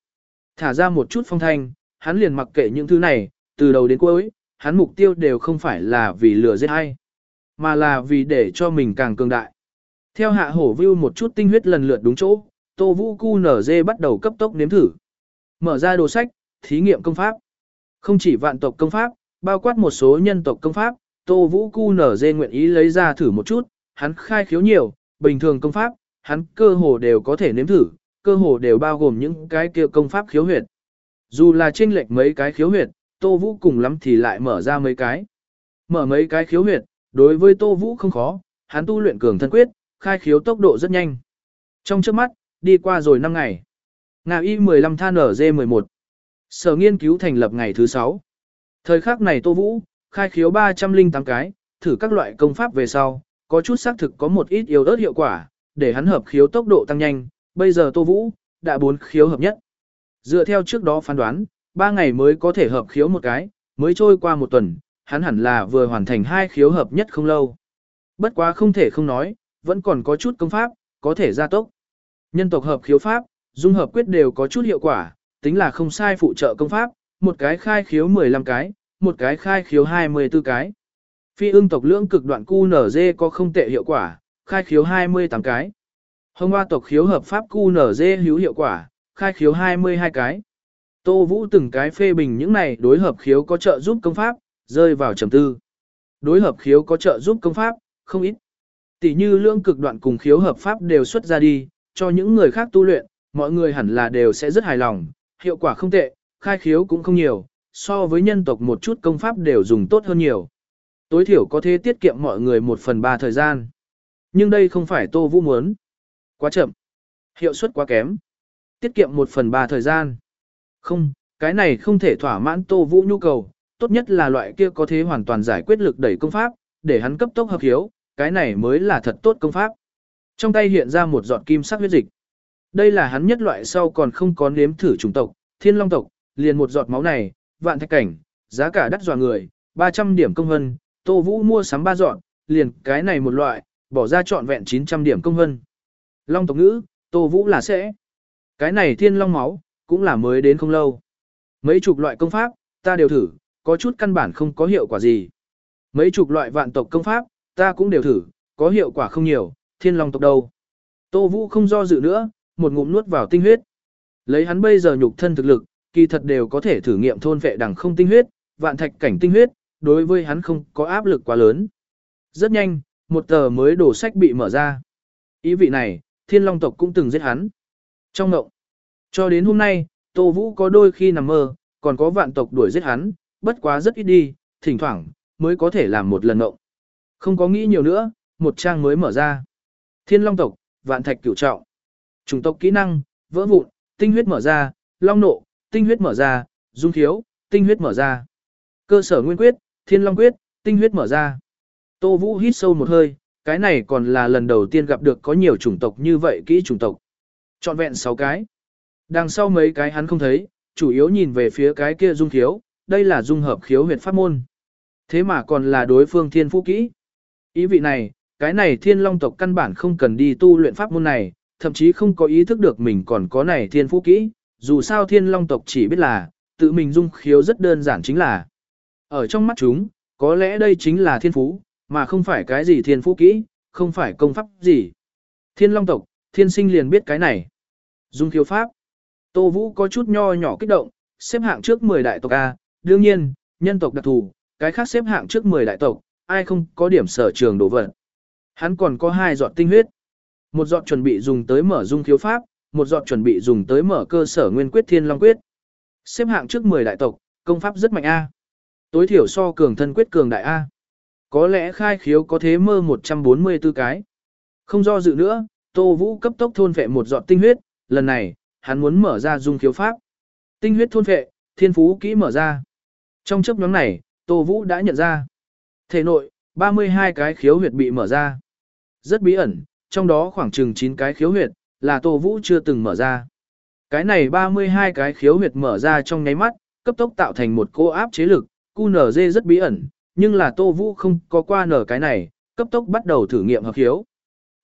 Thả ra một chút phong thanh, hắn liền mặc kệ những thứ này, từ đầu đến cuối, hắn mục tiêu đều không phải là vì lừa giết hay, mà là vì để cho mình càng cường đại. Theo hạ hổ view một chút tinh huyết lần lượt đúng chỗ, Tô Vũ Cu nở dê bắt đầu cấp tốc nếm thử. Mở ra đồ sách, thí nghiệm công pháp. Không chỉ vạn tộc công pháp, bao quát một số nhân tộc công pháp, Tô Vũ Cu nở dê nguyện ý lấy ra thử một chút, hắn khai khiếu nhiều, bình thường công pháp, hắn cơ hồ đều có thể nếm thử, cơ hồ đều bao gồm những cái kia công pháp khiếu huyệt. Dù là chênh lệch mấy cái khiếu huyệt, Tô Vũ cùng lắm thì lại mở ra mấy cái. Mở mấy cái khiếu huyệt, đối với Tô Vũ không khó, hắn tu luyện cường thân quyết, khai khiếu tốc độ rất nhanh. Trong trước mắt, đi qua rồi 5 ngày. Ngà Y 15 than ở NG11. Sở nghiên cứu thành lập ngày thứ 6. Thời khắc này Tô Vũ, khai khiếu 308 cái, thử các loại công pháp về sau, có chút xác thực có một ít yếu ớt hiệu quả, để hắn hợp khiếu tốc độ tăng nhanh, bây giờ Tô Vũ, đã bốn khiếu hợp nhất. Dựa theo trước đó phán đoán, Ba ngày mới có thể hợp khiếu một cái, mới trôi qua một tuần, hắn hẳn là vừa hoàn thành hai khiếu hợp nhất không lâu. Bất quá không thể không nói, vẫn còn có chút công pháp, có thể gia tốc. Nhân tộc hợp khiếu pháp, dung hợp quyết đều có chút hiệu quả, tính là không sai phụ trợ công pháp, một cái khai khiếu 15 cái, một cái khai khiếu 24 cái. Phi ưng tộc lưỡng cực đoạn cu nở dê có không tệ hiệu quả, khai khiếu 28 cái. Hồng hoa tộc khiếu hợp pháp cu nở dê hữu hiệu quả, khai khiếu 22 cái. Tô Vũ từng cái phê bình những này đối hợp khiếu có trợ giúp công pháp, rơi vào trầm tư. Đối hợp khiếu có trợ giúp công pháp, không ít. Tỷ như lương cực đoạn cùng khiếu hợp pháp đều xuất ra đi, cho những người khác tu luyện, mọi người hẳn là đều sẽ rất hài lòng, hiệu quả không tệ, khai khiếu cũng không nhiều, so với nhân tộc một chút công pháp đều dùng tốt hơn nhiều. Tối thiểu có thể tiết kiệm mọi người một phần ba thời gian. Nhưng đây không phải Tô Vũ muốn. Quá chậm. Hiệu suất quá kém. Tiết kiệm một phần ba thời gian. Không, cái này không thể thỏa mãn Tô Vũ nhu cầu, tốt nhất là loại kia có thể hoàn toàn giải quyết lực đẩy công pháp, để hắn cấp tốc hợp hiếu, cái này mới là thật tốt công pháp. Trong tay hiện ra một giọt kim sắc huyết dịch. Đây là hắn nhất loại sau còn không có nếm thử chủng tộc, thiên long tộc, liền một giọt máu này, vạn thạch cảnh, giá cả đắt dọa người, 300 điểm công hân, Tô Vũ mua sắm ba dọn, liền cái này một loại, bỏ ra trọn vẹn 900 điểm công hân. Long tộc ngữ, Tô Vũ là sẽ. Cái này thiên long máu, cũng là mới đến không lâu. Mấy chục loại công pháp, ta đều thử, có chút căn bản không có hiệu quả gì. Mấy chục loại vạn tộc công pháp, ta cũng đều thử, có hiệu quả không nhiều, thiên long tộc đâu. Tô Vũ không do dự nữa, một ngụm nuốt vào tinh huyết. Lấy hắn bây giờ nhục thân thực lực, kỳ thật đều có thể thử nghiệm thôn vệ đằng không tinh huyết, vạn thạch cảnh tinh huyết, đối với hắn không có áp lực quá lớn. Rất nhanh, một tờ mới đổ sách bị mở ra. Ý vị này, thiên long tộc cũng từng giết hắn. Trong ngộng, cho đến hôm nay, Tô Vũ có đôi khi nằm mơ, còn có vạn tộc đuổi giết hắn, bất quá rất ít đi, thỉnh thoảng, mới có thể làm một lần ngộng. Không có nghĩ nhiều nữa, một trang mới mở ra. Thiên Long tộc, vạn thạch cửu trọng. Chủng tộc kỹ năng, vỡ vụn, tinh huyết mở ra, long nộ, tinh huyết mở ra, dung thiếu, tinh huyết mở ra. Cơ sở nguyên quyết, thiên long quyết, tinh huyết mở ra. Tô Vũ hít sâu một hơi, cái này còn là lần đầu tiên gặp được có nhiều chủng tộc như vậy kỹ chủng tộc. Chọn vẹn 6 cái. Đằng sau mấy cái hắn không thấy, chủ yếu nhìn về phía cái kia dung khiếu, đây là dung hợp khiếu huyệt pháp môn. Thế mà còn là đối phương thiên phú kỹ. Ý vị này, cái này thiên long tộc căn bản không cần đi tu luyện pháp môn này, thậm chí không có ý thức được mình còn có này thiên phú kỹ, dù sao thiên long tộc chỉ biết là, tự mình dung khiếu rất đơn giản chính là. Ở trong mắt chúng, có lẽ đây chính là thiên phú, mà không phải cái gì thiên phú kỹ, không phải công pháp gì. Thiên long tộc, thiên sinh liền biết cái này. Dung khiếu pháp. Tô Vũ có chút nho nhỏ kích động, xếp hạng trước 10 đại tộc A, đương nhiên, nhân tộc đặc thù, cái khác xếp hạng trước 10 đại tộc, ai không có điểm sở trường đổ vật. Hắn còn có hai giọt tinh huyết. Một giọt chuẩn bị dùng tới mở dung khiếu pháp, một giọt chuẩn bị dùng tới mở cơ sở nguyên quyết thiên long quyết. Xếp hạng trước 10 đại tộc, công pháp rất mạnh A. Tối thiểu so cường thân quyết cường đại A. Có lẽ khai khiếu có thế mơ 144 cái. Không do dự nữa, Tô Vũ cấp tốc thôn vệ một giọt tinh huyết, lần này, hắn muốn mở ra dung khiếu pháp. Tinh huyết thôn vệ, thiên phú kỹ mở ra. Trong chấp nhóm này, Tô Vũ đã nhận ra. Thể nội, 32 cái khiếu huyệt bị mở ra. Rất bí ẩn, trong đó khoảng chừng 9 cái khiếu huyệt, là Tô Vũ chưa từng mở ra. Cái này 32 cái khiếu huyệt mở ra trong nháy mắt, cấp tốc tạo thành một cô áp chế lực, QNZ rất bí ẩn, nhưng là Tô Vũ không có qua nở cái này, cấp tốc bắt đầu thử nghiệm hợp khiếu.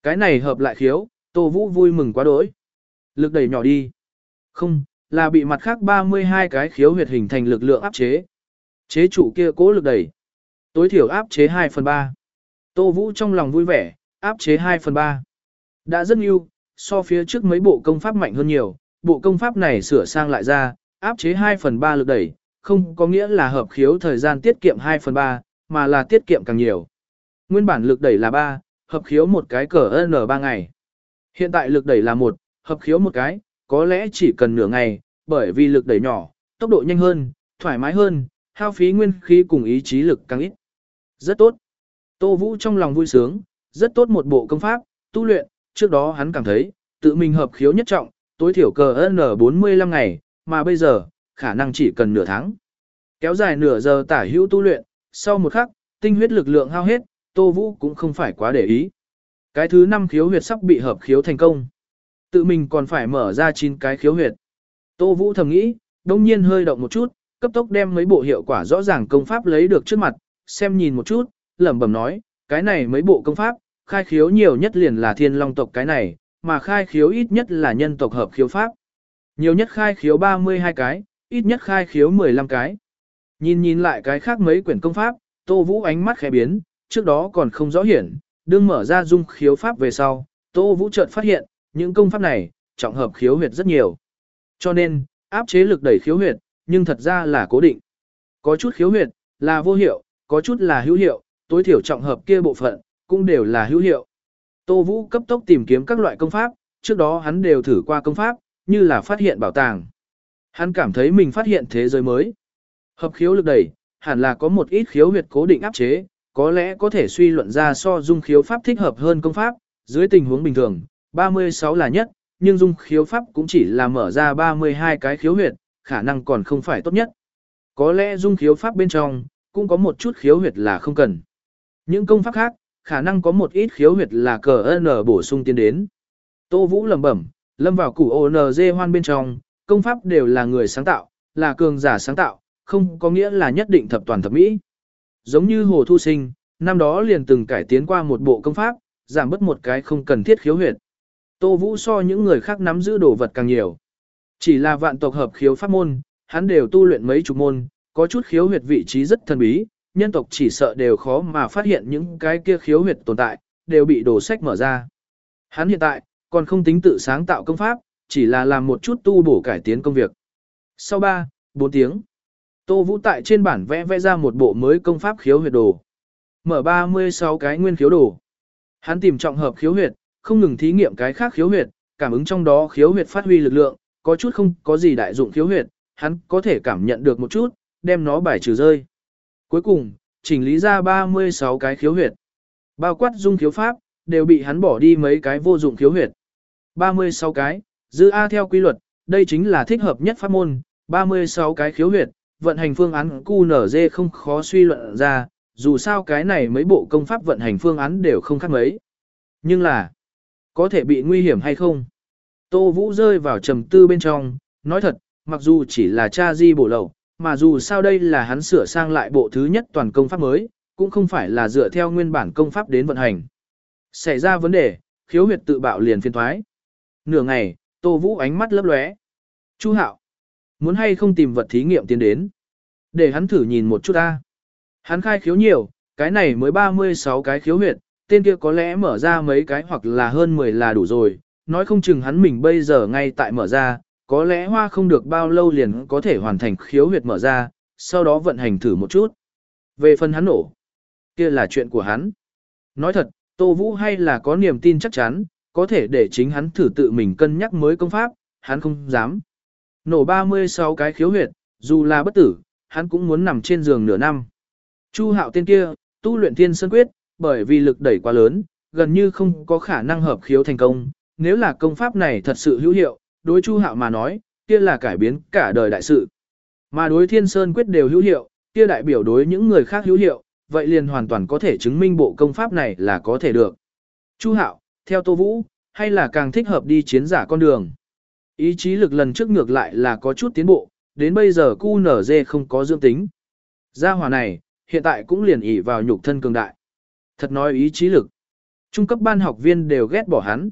Cái này hợp lại khiếu, Tô Vũ vui mừng quá đỗi. Lực đẩy nhỏ đi. Không, là bị mặt khác 32 cái khiếu huyệt hình thành lực lượng áp chế. Chế chủ kia cố lực đẩy. Tối thiểu áp chế 2 phần 3. Tô Vũ trong lòng vui vẻ, áp chế 2 phần 3. Đã rất yêu, so phía trước mấy bộ công pháp mạnh hơn nhiều, bộ công pháp này sửa sang lại ra, áp chế 2 phần 3 lực đẩy, không có nghĩa là hợp khiếu thời gian tiết kiệm 2 phần 3, mà là tiết kiệm càng nhiều. Nguyên bản lực đẩy là 3, hợp khiếu một cái cỡ N 3 ngày. Hiện tại lực đẩy là 1, hợp khiếu một cái, có lẽ chỉ cần nửa ngày, bởi vì lực đẩy nhỏ, tốc độ nhanh hơn, thoải mái hơn, hao phí nguyên khí cùng ý chí lực càng ít. Rất tốt. Tô Vũ trong lòng vui sướng, rất tốt một bộ công pháp, tu luyện, trước đó hắn cảm thấy, tự mình hợp khiếu nhất trọng, tối thiểu cờ N45 ngày, mà bây giờ, khả năng chỉ cần nửa tháng. Kéo dài nửa giờ tả hữu tu luyện, sau một khắc, tinh huyết lực lượng hao hết, Tô Vũ cũng không phải quá để ý. Cái thứ năm khiếu huyệt sắp bị hợp khiếu thành công. Tự mình còn phải mở ra chín cái khiếu huyệt. Tô Vũ thầm nghĩ, đông nhiên hơi động một chút, cấp tốc đem mấy bộ hiệu quả rõ ràng công pháp lấy được trước mặt, xem nhìn một chút, lẩm bẩm nói, cái này mấy bộ công pháp, khai khiếu nhiều nhất liền là thiên long tộc cái này, mà khai khiếu ít nhất là nhân tộc hợp khiếu pháp. Nhiều nhất khai khiếu 32 cái, ít nhất khai khiếu 15 cái. Nhìn nhìn lại cái khác mấy quyển công pháp, Tô Vũ ánh mắt khẽ biến, trước đó còn không rõ hiển, đương mở ra dung khiếu pháp về sau, Tô Vũ chợt phát hiện, những công pháp này, trọng hợp khiếu huyệt rất nhiều. Cho nên, áp chế lực đẩy khiếu huyệt, nhưng thật ra là cố định. Có chút khiếu huyệt, là vô hiệu, có chút là hữu hiệu, tối thiểu trọng hợp kia bộ phận, cũng đều là hữu hiệu. Tô Vũ cấp tốc tìm kiếm các loại công pháp, trước đó hắn đều thử qua công pháp, như là phát hiện bảo tàng. Hắn cảm thấy mình phát hiện thế giới mới. Hợp khiếu lực đẩy, hẳn là có một ít khiếu huyệt cố định áp chế, có lẽ có thể suy luận ra so dung khiếu pháp thích hợp hơn công pháp, dưới tình huống bình thường, 36 là nhất, nhưng dung khiếu pháp cũng chỉ là mở ra 32 cái khiếu huyệt, khả năng còn không phải tốt nhất. Có lẽ dung khiếu pháp bên trong, cũng có một chút khiếu huyệt là không cần. Những công pháp khác, khả năng có một ít khiếu huyệt là cờ N bổ sung tiến đến. Tô Vũ lầm bẩm, lâm vào củ ONG hoan bên trong, công pháp đều là người sáng tạo, là cường giả sáng tạo, không có nghĩa là nhất định thập toàn thập mỹ. Giống như Hồ Thu Sinh, năm đó liền từng cải tiến qua một bộ công pháp, giảm bớt một cái không cần thiết khiếu huyệt. Tô Vũ so những người khác nắm giữ đồ vật càng nhiều. Chỉ là vạn tộc hợp khiếu pháp môn, hắn đều tu luyện mấy chục môn, có chút khiếu huyệt vị trí rất thần bí, nhân tộc chỉ sợ đều khó mà phát hiện những cái kia khiếu huyệt tồn tại, đều bị đồ sách mở ra. Hắn hiện tại, còn không tính tự sáng tạo công pháp, chỉ là làm một chút tu bổ cải tiến công việc. Sau 3, 4 tiếng, Tô Vũ tại trên bản vẽ vẽ ra một bộ mới công pháp khiếu huyệt đồ. Mở 36 cái nguyên khiếu đồ. Hắn tìm trọng hợp khiếu huyệt, không ngừng thí nghiệm cái khác khiếu huyệt, cảm ứng trong đó khiếu huyệt phát huy lực lượng, có chút không có gì đại dụng khiếu huyệt, hắn có thể cảm nhận được một chút, đem nó bài trừ rơi. Cuối cùng, chỉnh lý ra 36 cái khiếu huyệt. Bao quát dung khiếu pháp, đều bị hắn bỏ đi mấy cái vô dụng khiếu huyệt. 36 cái, dư A theo quy luật, đây chính là thích hợp nhất pháp môn, 36 cái khiếu huyệt, vận hành phương án QNZ không khó suy luận ra, dù sao cái này mấy bộ công pháp vận hành phương án đều không khác mấy. Nhưng là, có thể bị nguy hiểm hay không? Tô Vũ rơi vào trầm tư bên trong, nói thật, mặc dù chỉ là cha di bổ lậu, mà dù sao đây là hắn sửa sang lại bộ thứ nhất toàn công pháp mới, cũng không phải là dựa theo nguyên bản công pháp đến vận hành. Xảy ra vấn đề, khiếu huyệt tự bạo liền phiên thoái. Nửa ngày, Tô Vũ ánh mắt lấp lóe. Chu Hạo, muốn hay không tìm vật thí nghiệm tiến đến? Để hắn thử nhìn một chút ta. Hắn khai khiếu nhiều, cái này mới 36 cái khiếu huyệt, tên kia có lẽ mở ra mấy cái hoặc là hơn 10 là đủ rồi, nói không chừng hắn mình bây giờ ngay tại mở ra, có lẽ hoa không được bao lâu liền có thể hoàn thành khiếu huyệt mở ra, sau đó vận hành thử một chút. Về phần hắn nổ, kia là chuyện của hắn. Nói thật, Tô Vũ hay là có niềm tin chắc chắn, có thể để chính hắn thử tự mình cân nhắc mới công pháp, hắn không dám. Nổ 36 cái khiếu huyệt, dù là bất tử, hắn cũng muốn nằm trên giường nửa năm. Chu hạo tên kia, tu luyện thiên sơn quyết, bởi vì lực đẩy quá lớn, gần như không có khả năng hợp khiếu thành công. Nếu là công pháp này thật sự hữu hiệu, đối Chu hạo mà nói, kia là cải biến cả đời đại sự. Mà đối thiên sơn quyết đều hữu hiệu, kia đại biểu đối những người khác hữu hiệu, vậy liền hoàn toàn có thể chứng minh bộ công pháp này là có thể được. Chu hạo, theo Tô Vũ, hay là càng thích hợp đi chiến giả con đường. Ý chí lực lần trước ngược lại là có chút tiến bộ, đến bây giờ cu nở dê không có dương tính. Gia hỏa này, hiện tại cũng liền ỉ vào nhục thân cường đại. Thật nói ý chí lực. Trung cấp ban học viên đều ghét bỏ hắn.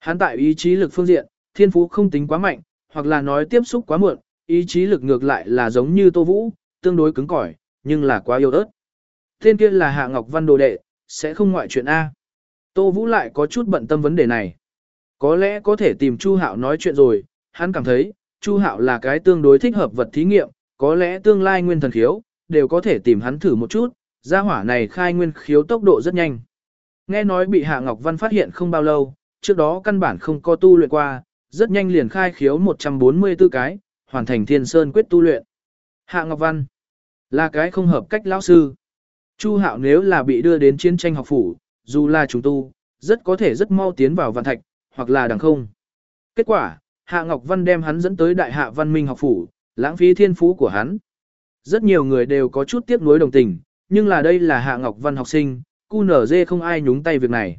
Hắn tại ý chí lực phương diện, thiên phú không tính quá mạnh, hoặc là nói tiếp xúc quá muộn, ý chí lực ngược lại là giống như Tô Vũ, tương đối cứng cỏi, nhưng là quá yếu ớt. Tên kia là Hạ Ngọc Văn đồ đệ, sẽ không ngoại chuyện A. Tô Vũ lại có chút bận tâm vấn đề này. Có lẽ có thể tìm Chu Hạo nói chuyện rồi, hắn cảm thấy, Chu Hạo là cái tương đối thích hợp vật thí nghiệm, có lẽ tương lai nguyên thần khiếu, đều có thể tìm hắn thử một chút, gia hỏa này khai nguyên khiếu tốc độ rất nhanh. Nghe nói bị Hạ Ngọc Văn phát hiện không bao lâu, trước đó căn bản không có tu luyện qua, rất nhanh liền khai khiếu 144 cái, hoàn thành thiên sơn quyết tu luyện. Hạ Ngọc Văn là cái không hợp cách lão sư. Chu Hạo nếu là bị đưa đến chiến tranh học phủ, dù là chúng tu, rất có thể rất mau tiến vào văn thạch, hoặc là đằng không. Kết quả, Hạ Ngọc Văn đem hắn dẫn tới Đại Hạ Văn Minh học phủ, lãng phí thiên phú của hắn. Rất nhiều người đều có chút tiếc nuối đồng tình, nhưng là đây là Hạ Ngọc Văn học sinh, cu nở dê không ai nhúng tay việc này.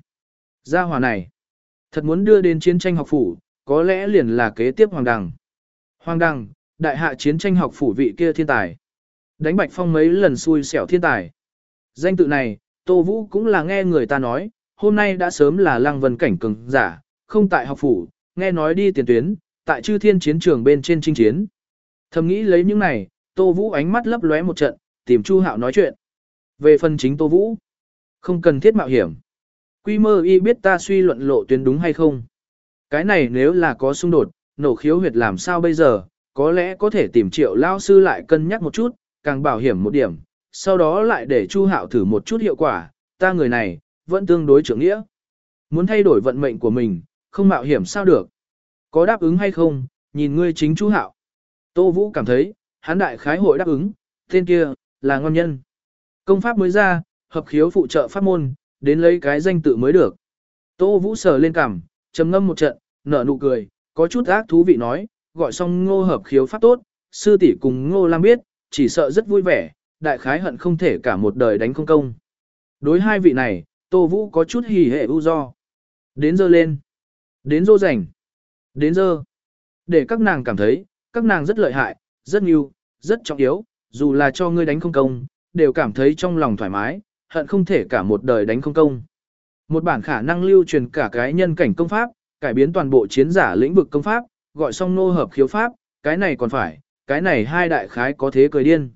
Gia hòa này, thật muốn đưa đến chiến tranh học phủ, có lẽ liền là kế tiếp Hoàng Đằng. Hoàng Đằng, đại hạ chiến tranh học phủ vị kia thiên tài. Đánh bạch phong mấy lần xui xẻo thiên tài. Danh tự này, Tô Vũ cũng là nghe người ta nói, hôm nay đã sớm là lăng vân cảnh cường giả, không tại học phủ, nghe nói đi tiền tuyến, tại chư thiên chiến trường bên trên chinh chiến. Thầm nghĩ lấy những này, Tô Vũ ánh mắt lấp lóe một trận, tìm Chu Hạo nói chuyện. Về phần chính Tô Vũ, không cần thiết mạo hiểm. Quy mơ y biết ta suy luận lộ tuyến đúng hay không. Cái này nếu là có xung đột, nổ khiếu huyệt làm sao bây giờ, có lẽ có thể tìm triệu lao sư lại cân nhắc một chút, càng bảo hiểm một điểm, sau đó lại để Chu Hạo thử một chút hiệu quả, ta người này, vẫn tương đối trưởng nghĩa. Muốn thay đổi vận mệnh của mình, không mạo hiểm sao được. Có đáp ứng hay không, nhìn ngươi chính Chu Hạo. Tô Vũ cảm thấy, hắn đại khái hội đáp ứng, tên kia, là ngon nhân. Công pháp mới ra, hợp khiếu phụ trợ pháp môn, đến lấy cái danh tự mới được. Tô Vũ sờ lên cằm, trầm ngâm một trận, nở nụ cười, có chút ác thú vị nói, gọi xong ngô hợp khiếu pháp tốt, sư tỷ cùng ngô lam biết, chỉ sợ rất vui vẻ, đại khái hận không thể cả một đời đánh không công. Đối hai vị này, Tô Vũ có chút hỉ hệ u do. Đến giờ lên. Đến dô rảnh. Đến giờ, Để các nàng cảm thấy, các nàng rất lợi hại, rất nhiều, rất trọng yếu, dù là cho ngươi đánh không công, đều cảm thấy trong lòng thoải mái, hận không thể cả một đời đánh không công. Một bản khả năng lưu truyền cả cái nhân cảnh công pháp, cải biến toàn bộ chiến giả lĩnh vực công pháp, gọi xong nô hợp khiếu pháp, cái này còn phải, cái này hai đại khái có thế cười điên.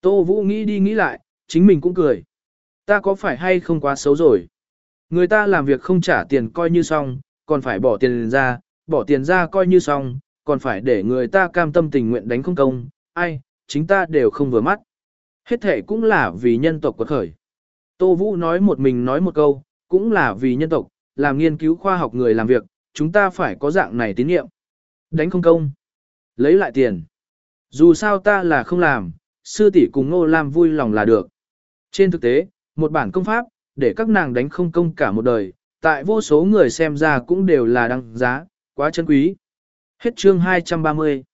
Tô Vũ nghĩ đi nghĩ lại, chính mình cũng cười. Ta có phải hay không quá xấu rồi? Người ta làm việc không trả tiền coi như xong, còn phải bỏ tiền ra, bỏ tiền ra coi như xong, còn phải để người ta cam tâm tình nguyện đánh không công, ai, chính ta đều không vừa mắt. Hết thể cũng là vì nhân tộc quật khởi. Tô Vũ nói một mình nói một câu, cũng là vì nhân tộc, làm nghiên cứu khoa học người làm việc, chúng ta phải có dạng này tín nhiệm. Đánh không công. Lấy lại tiền. Dù sao ta là không làm, sư tỷ cùng Ngô Lam vui lòng là được. Trên thực tế, một bản công pháp, để các nàng đánh không công cả một đời, tại vô số người xem ra cũng đều là đăng giá, quá chân quý. Hết chương 230.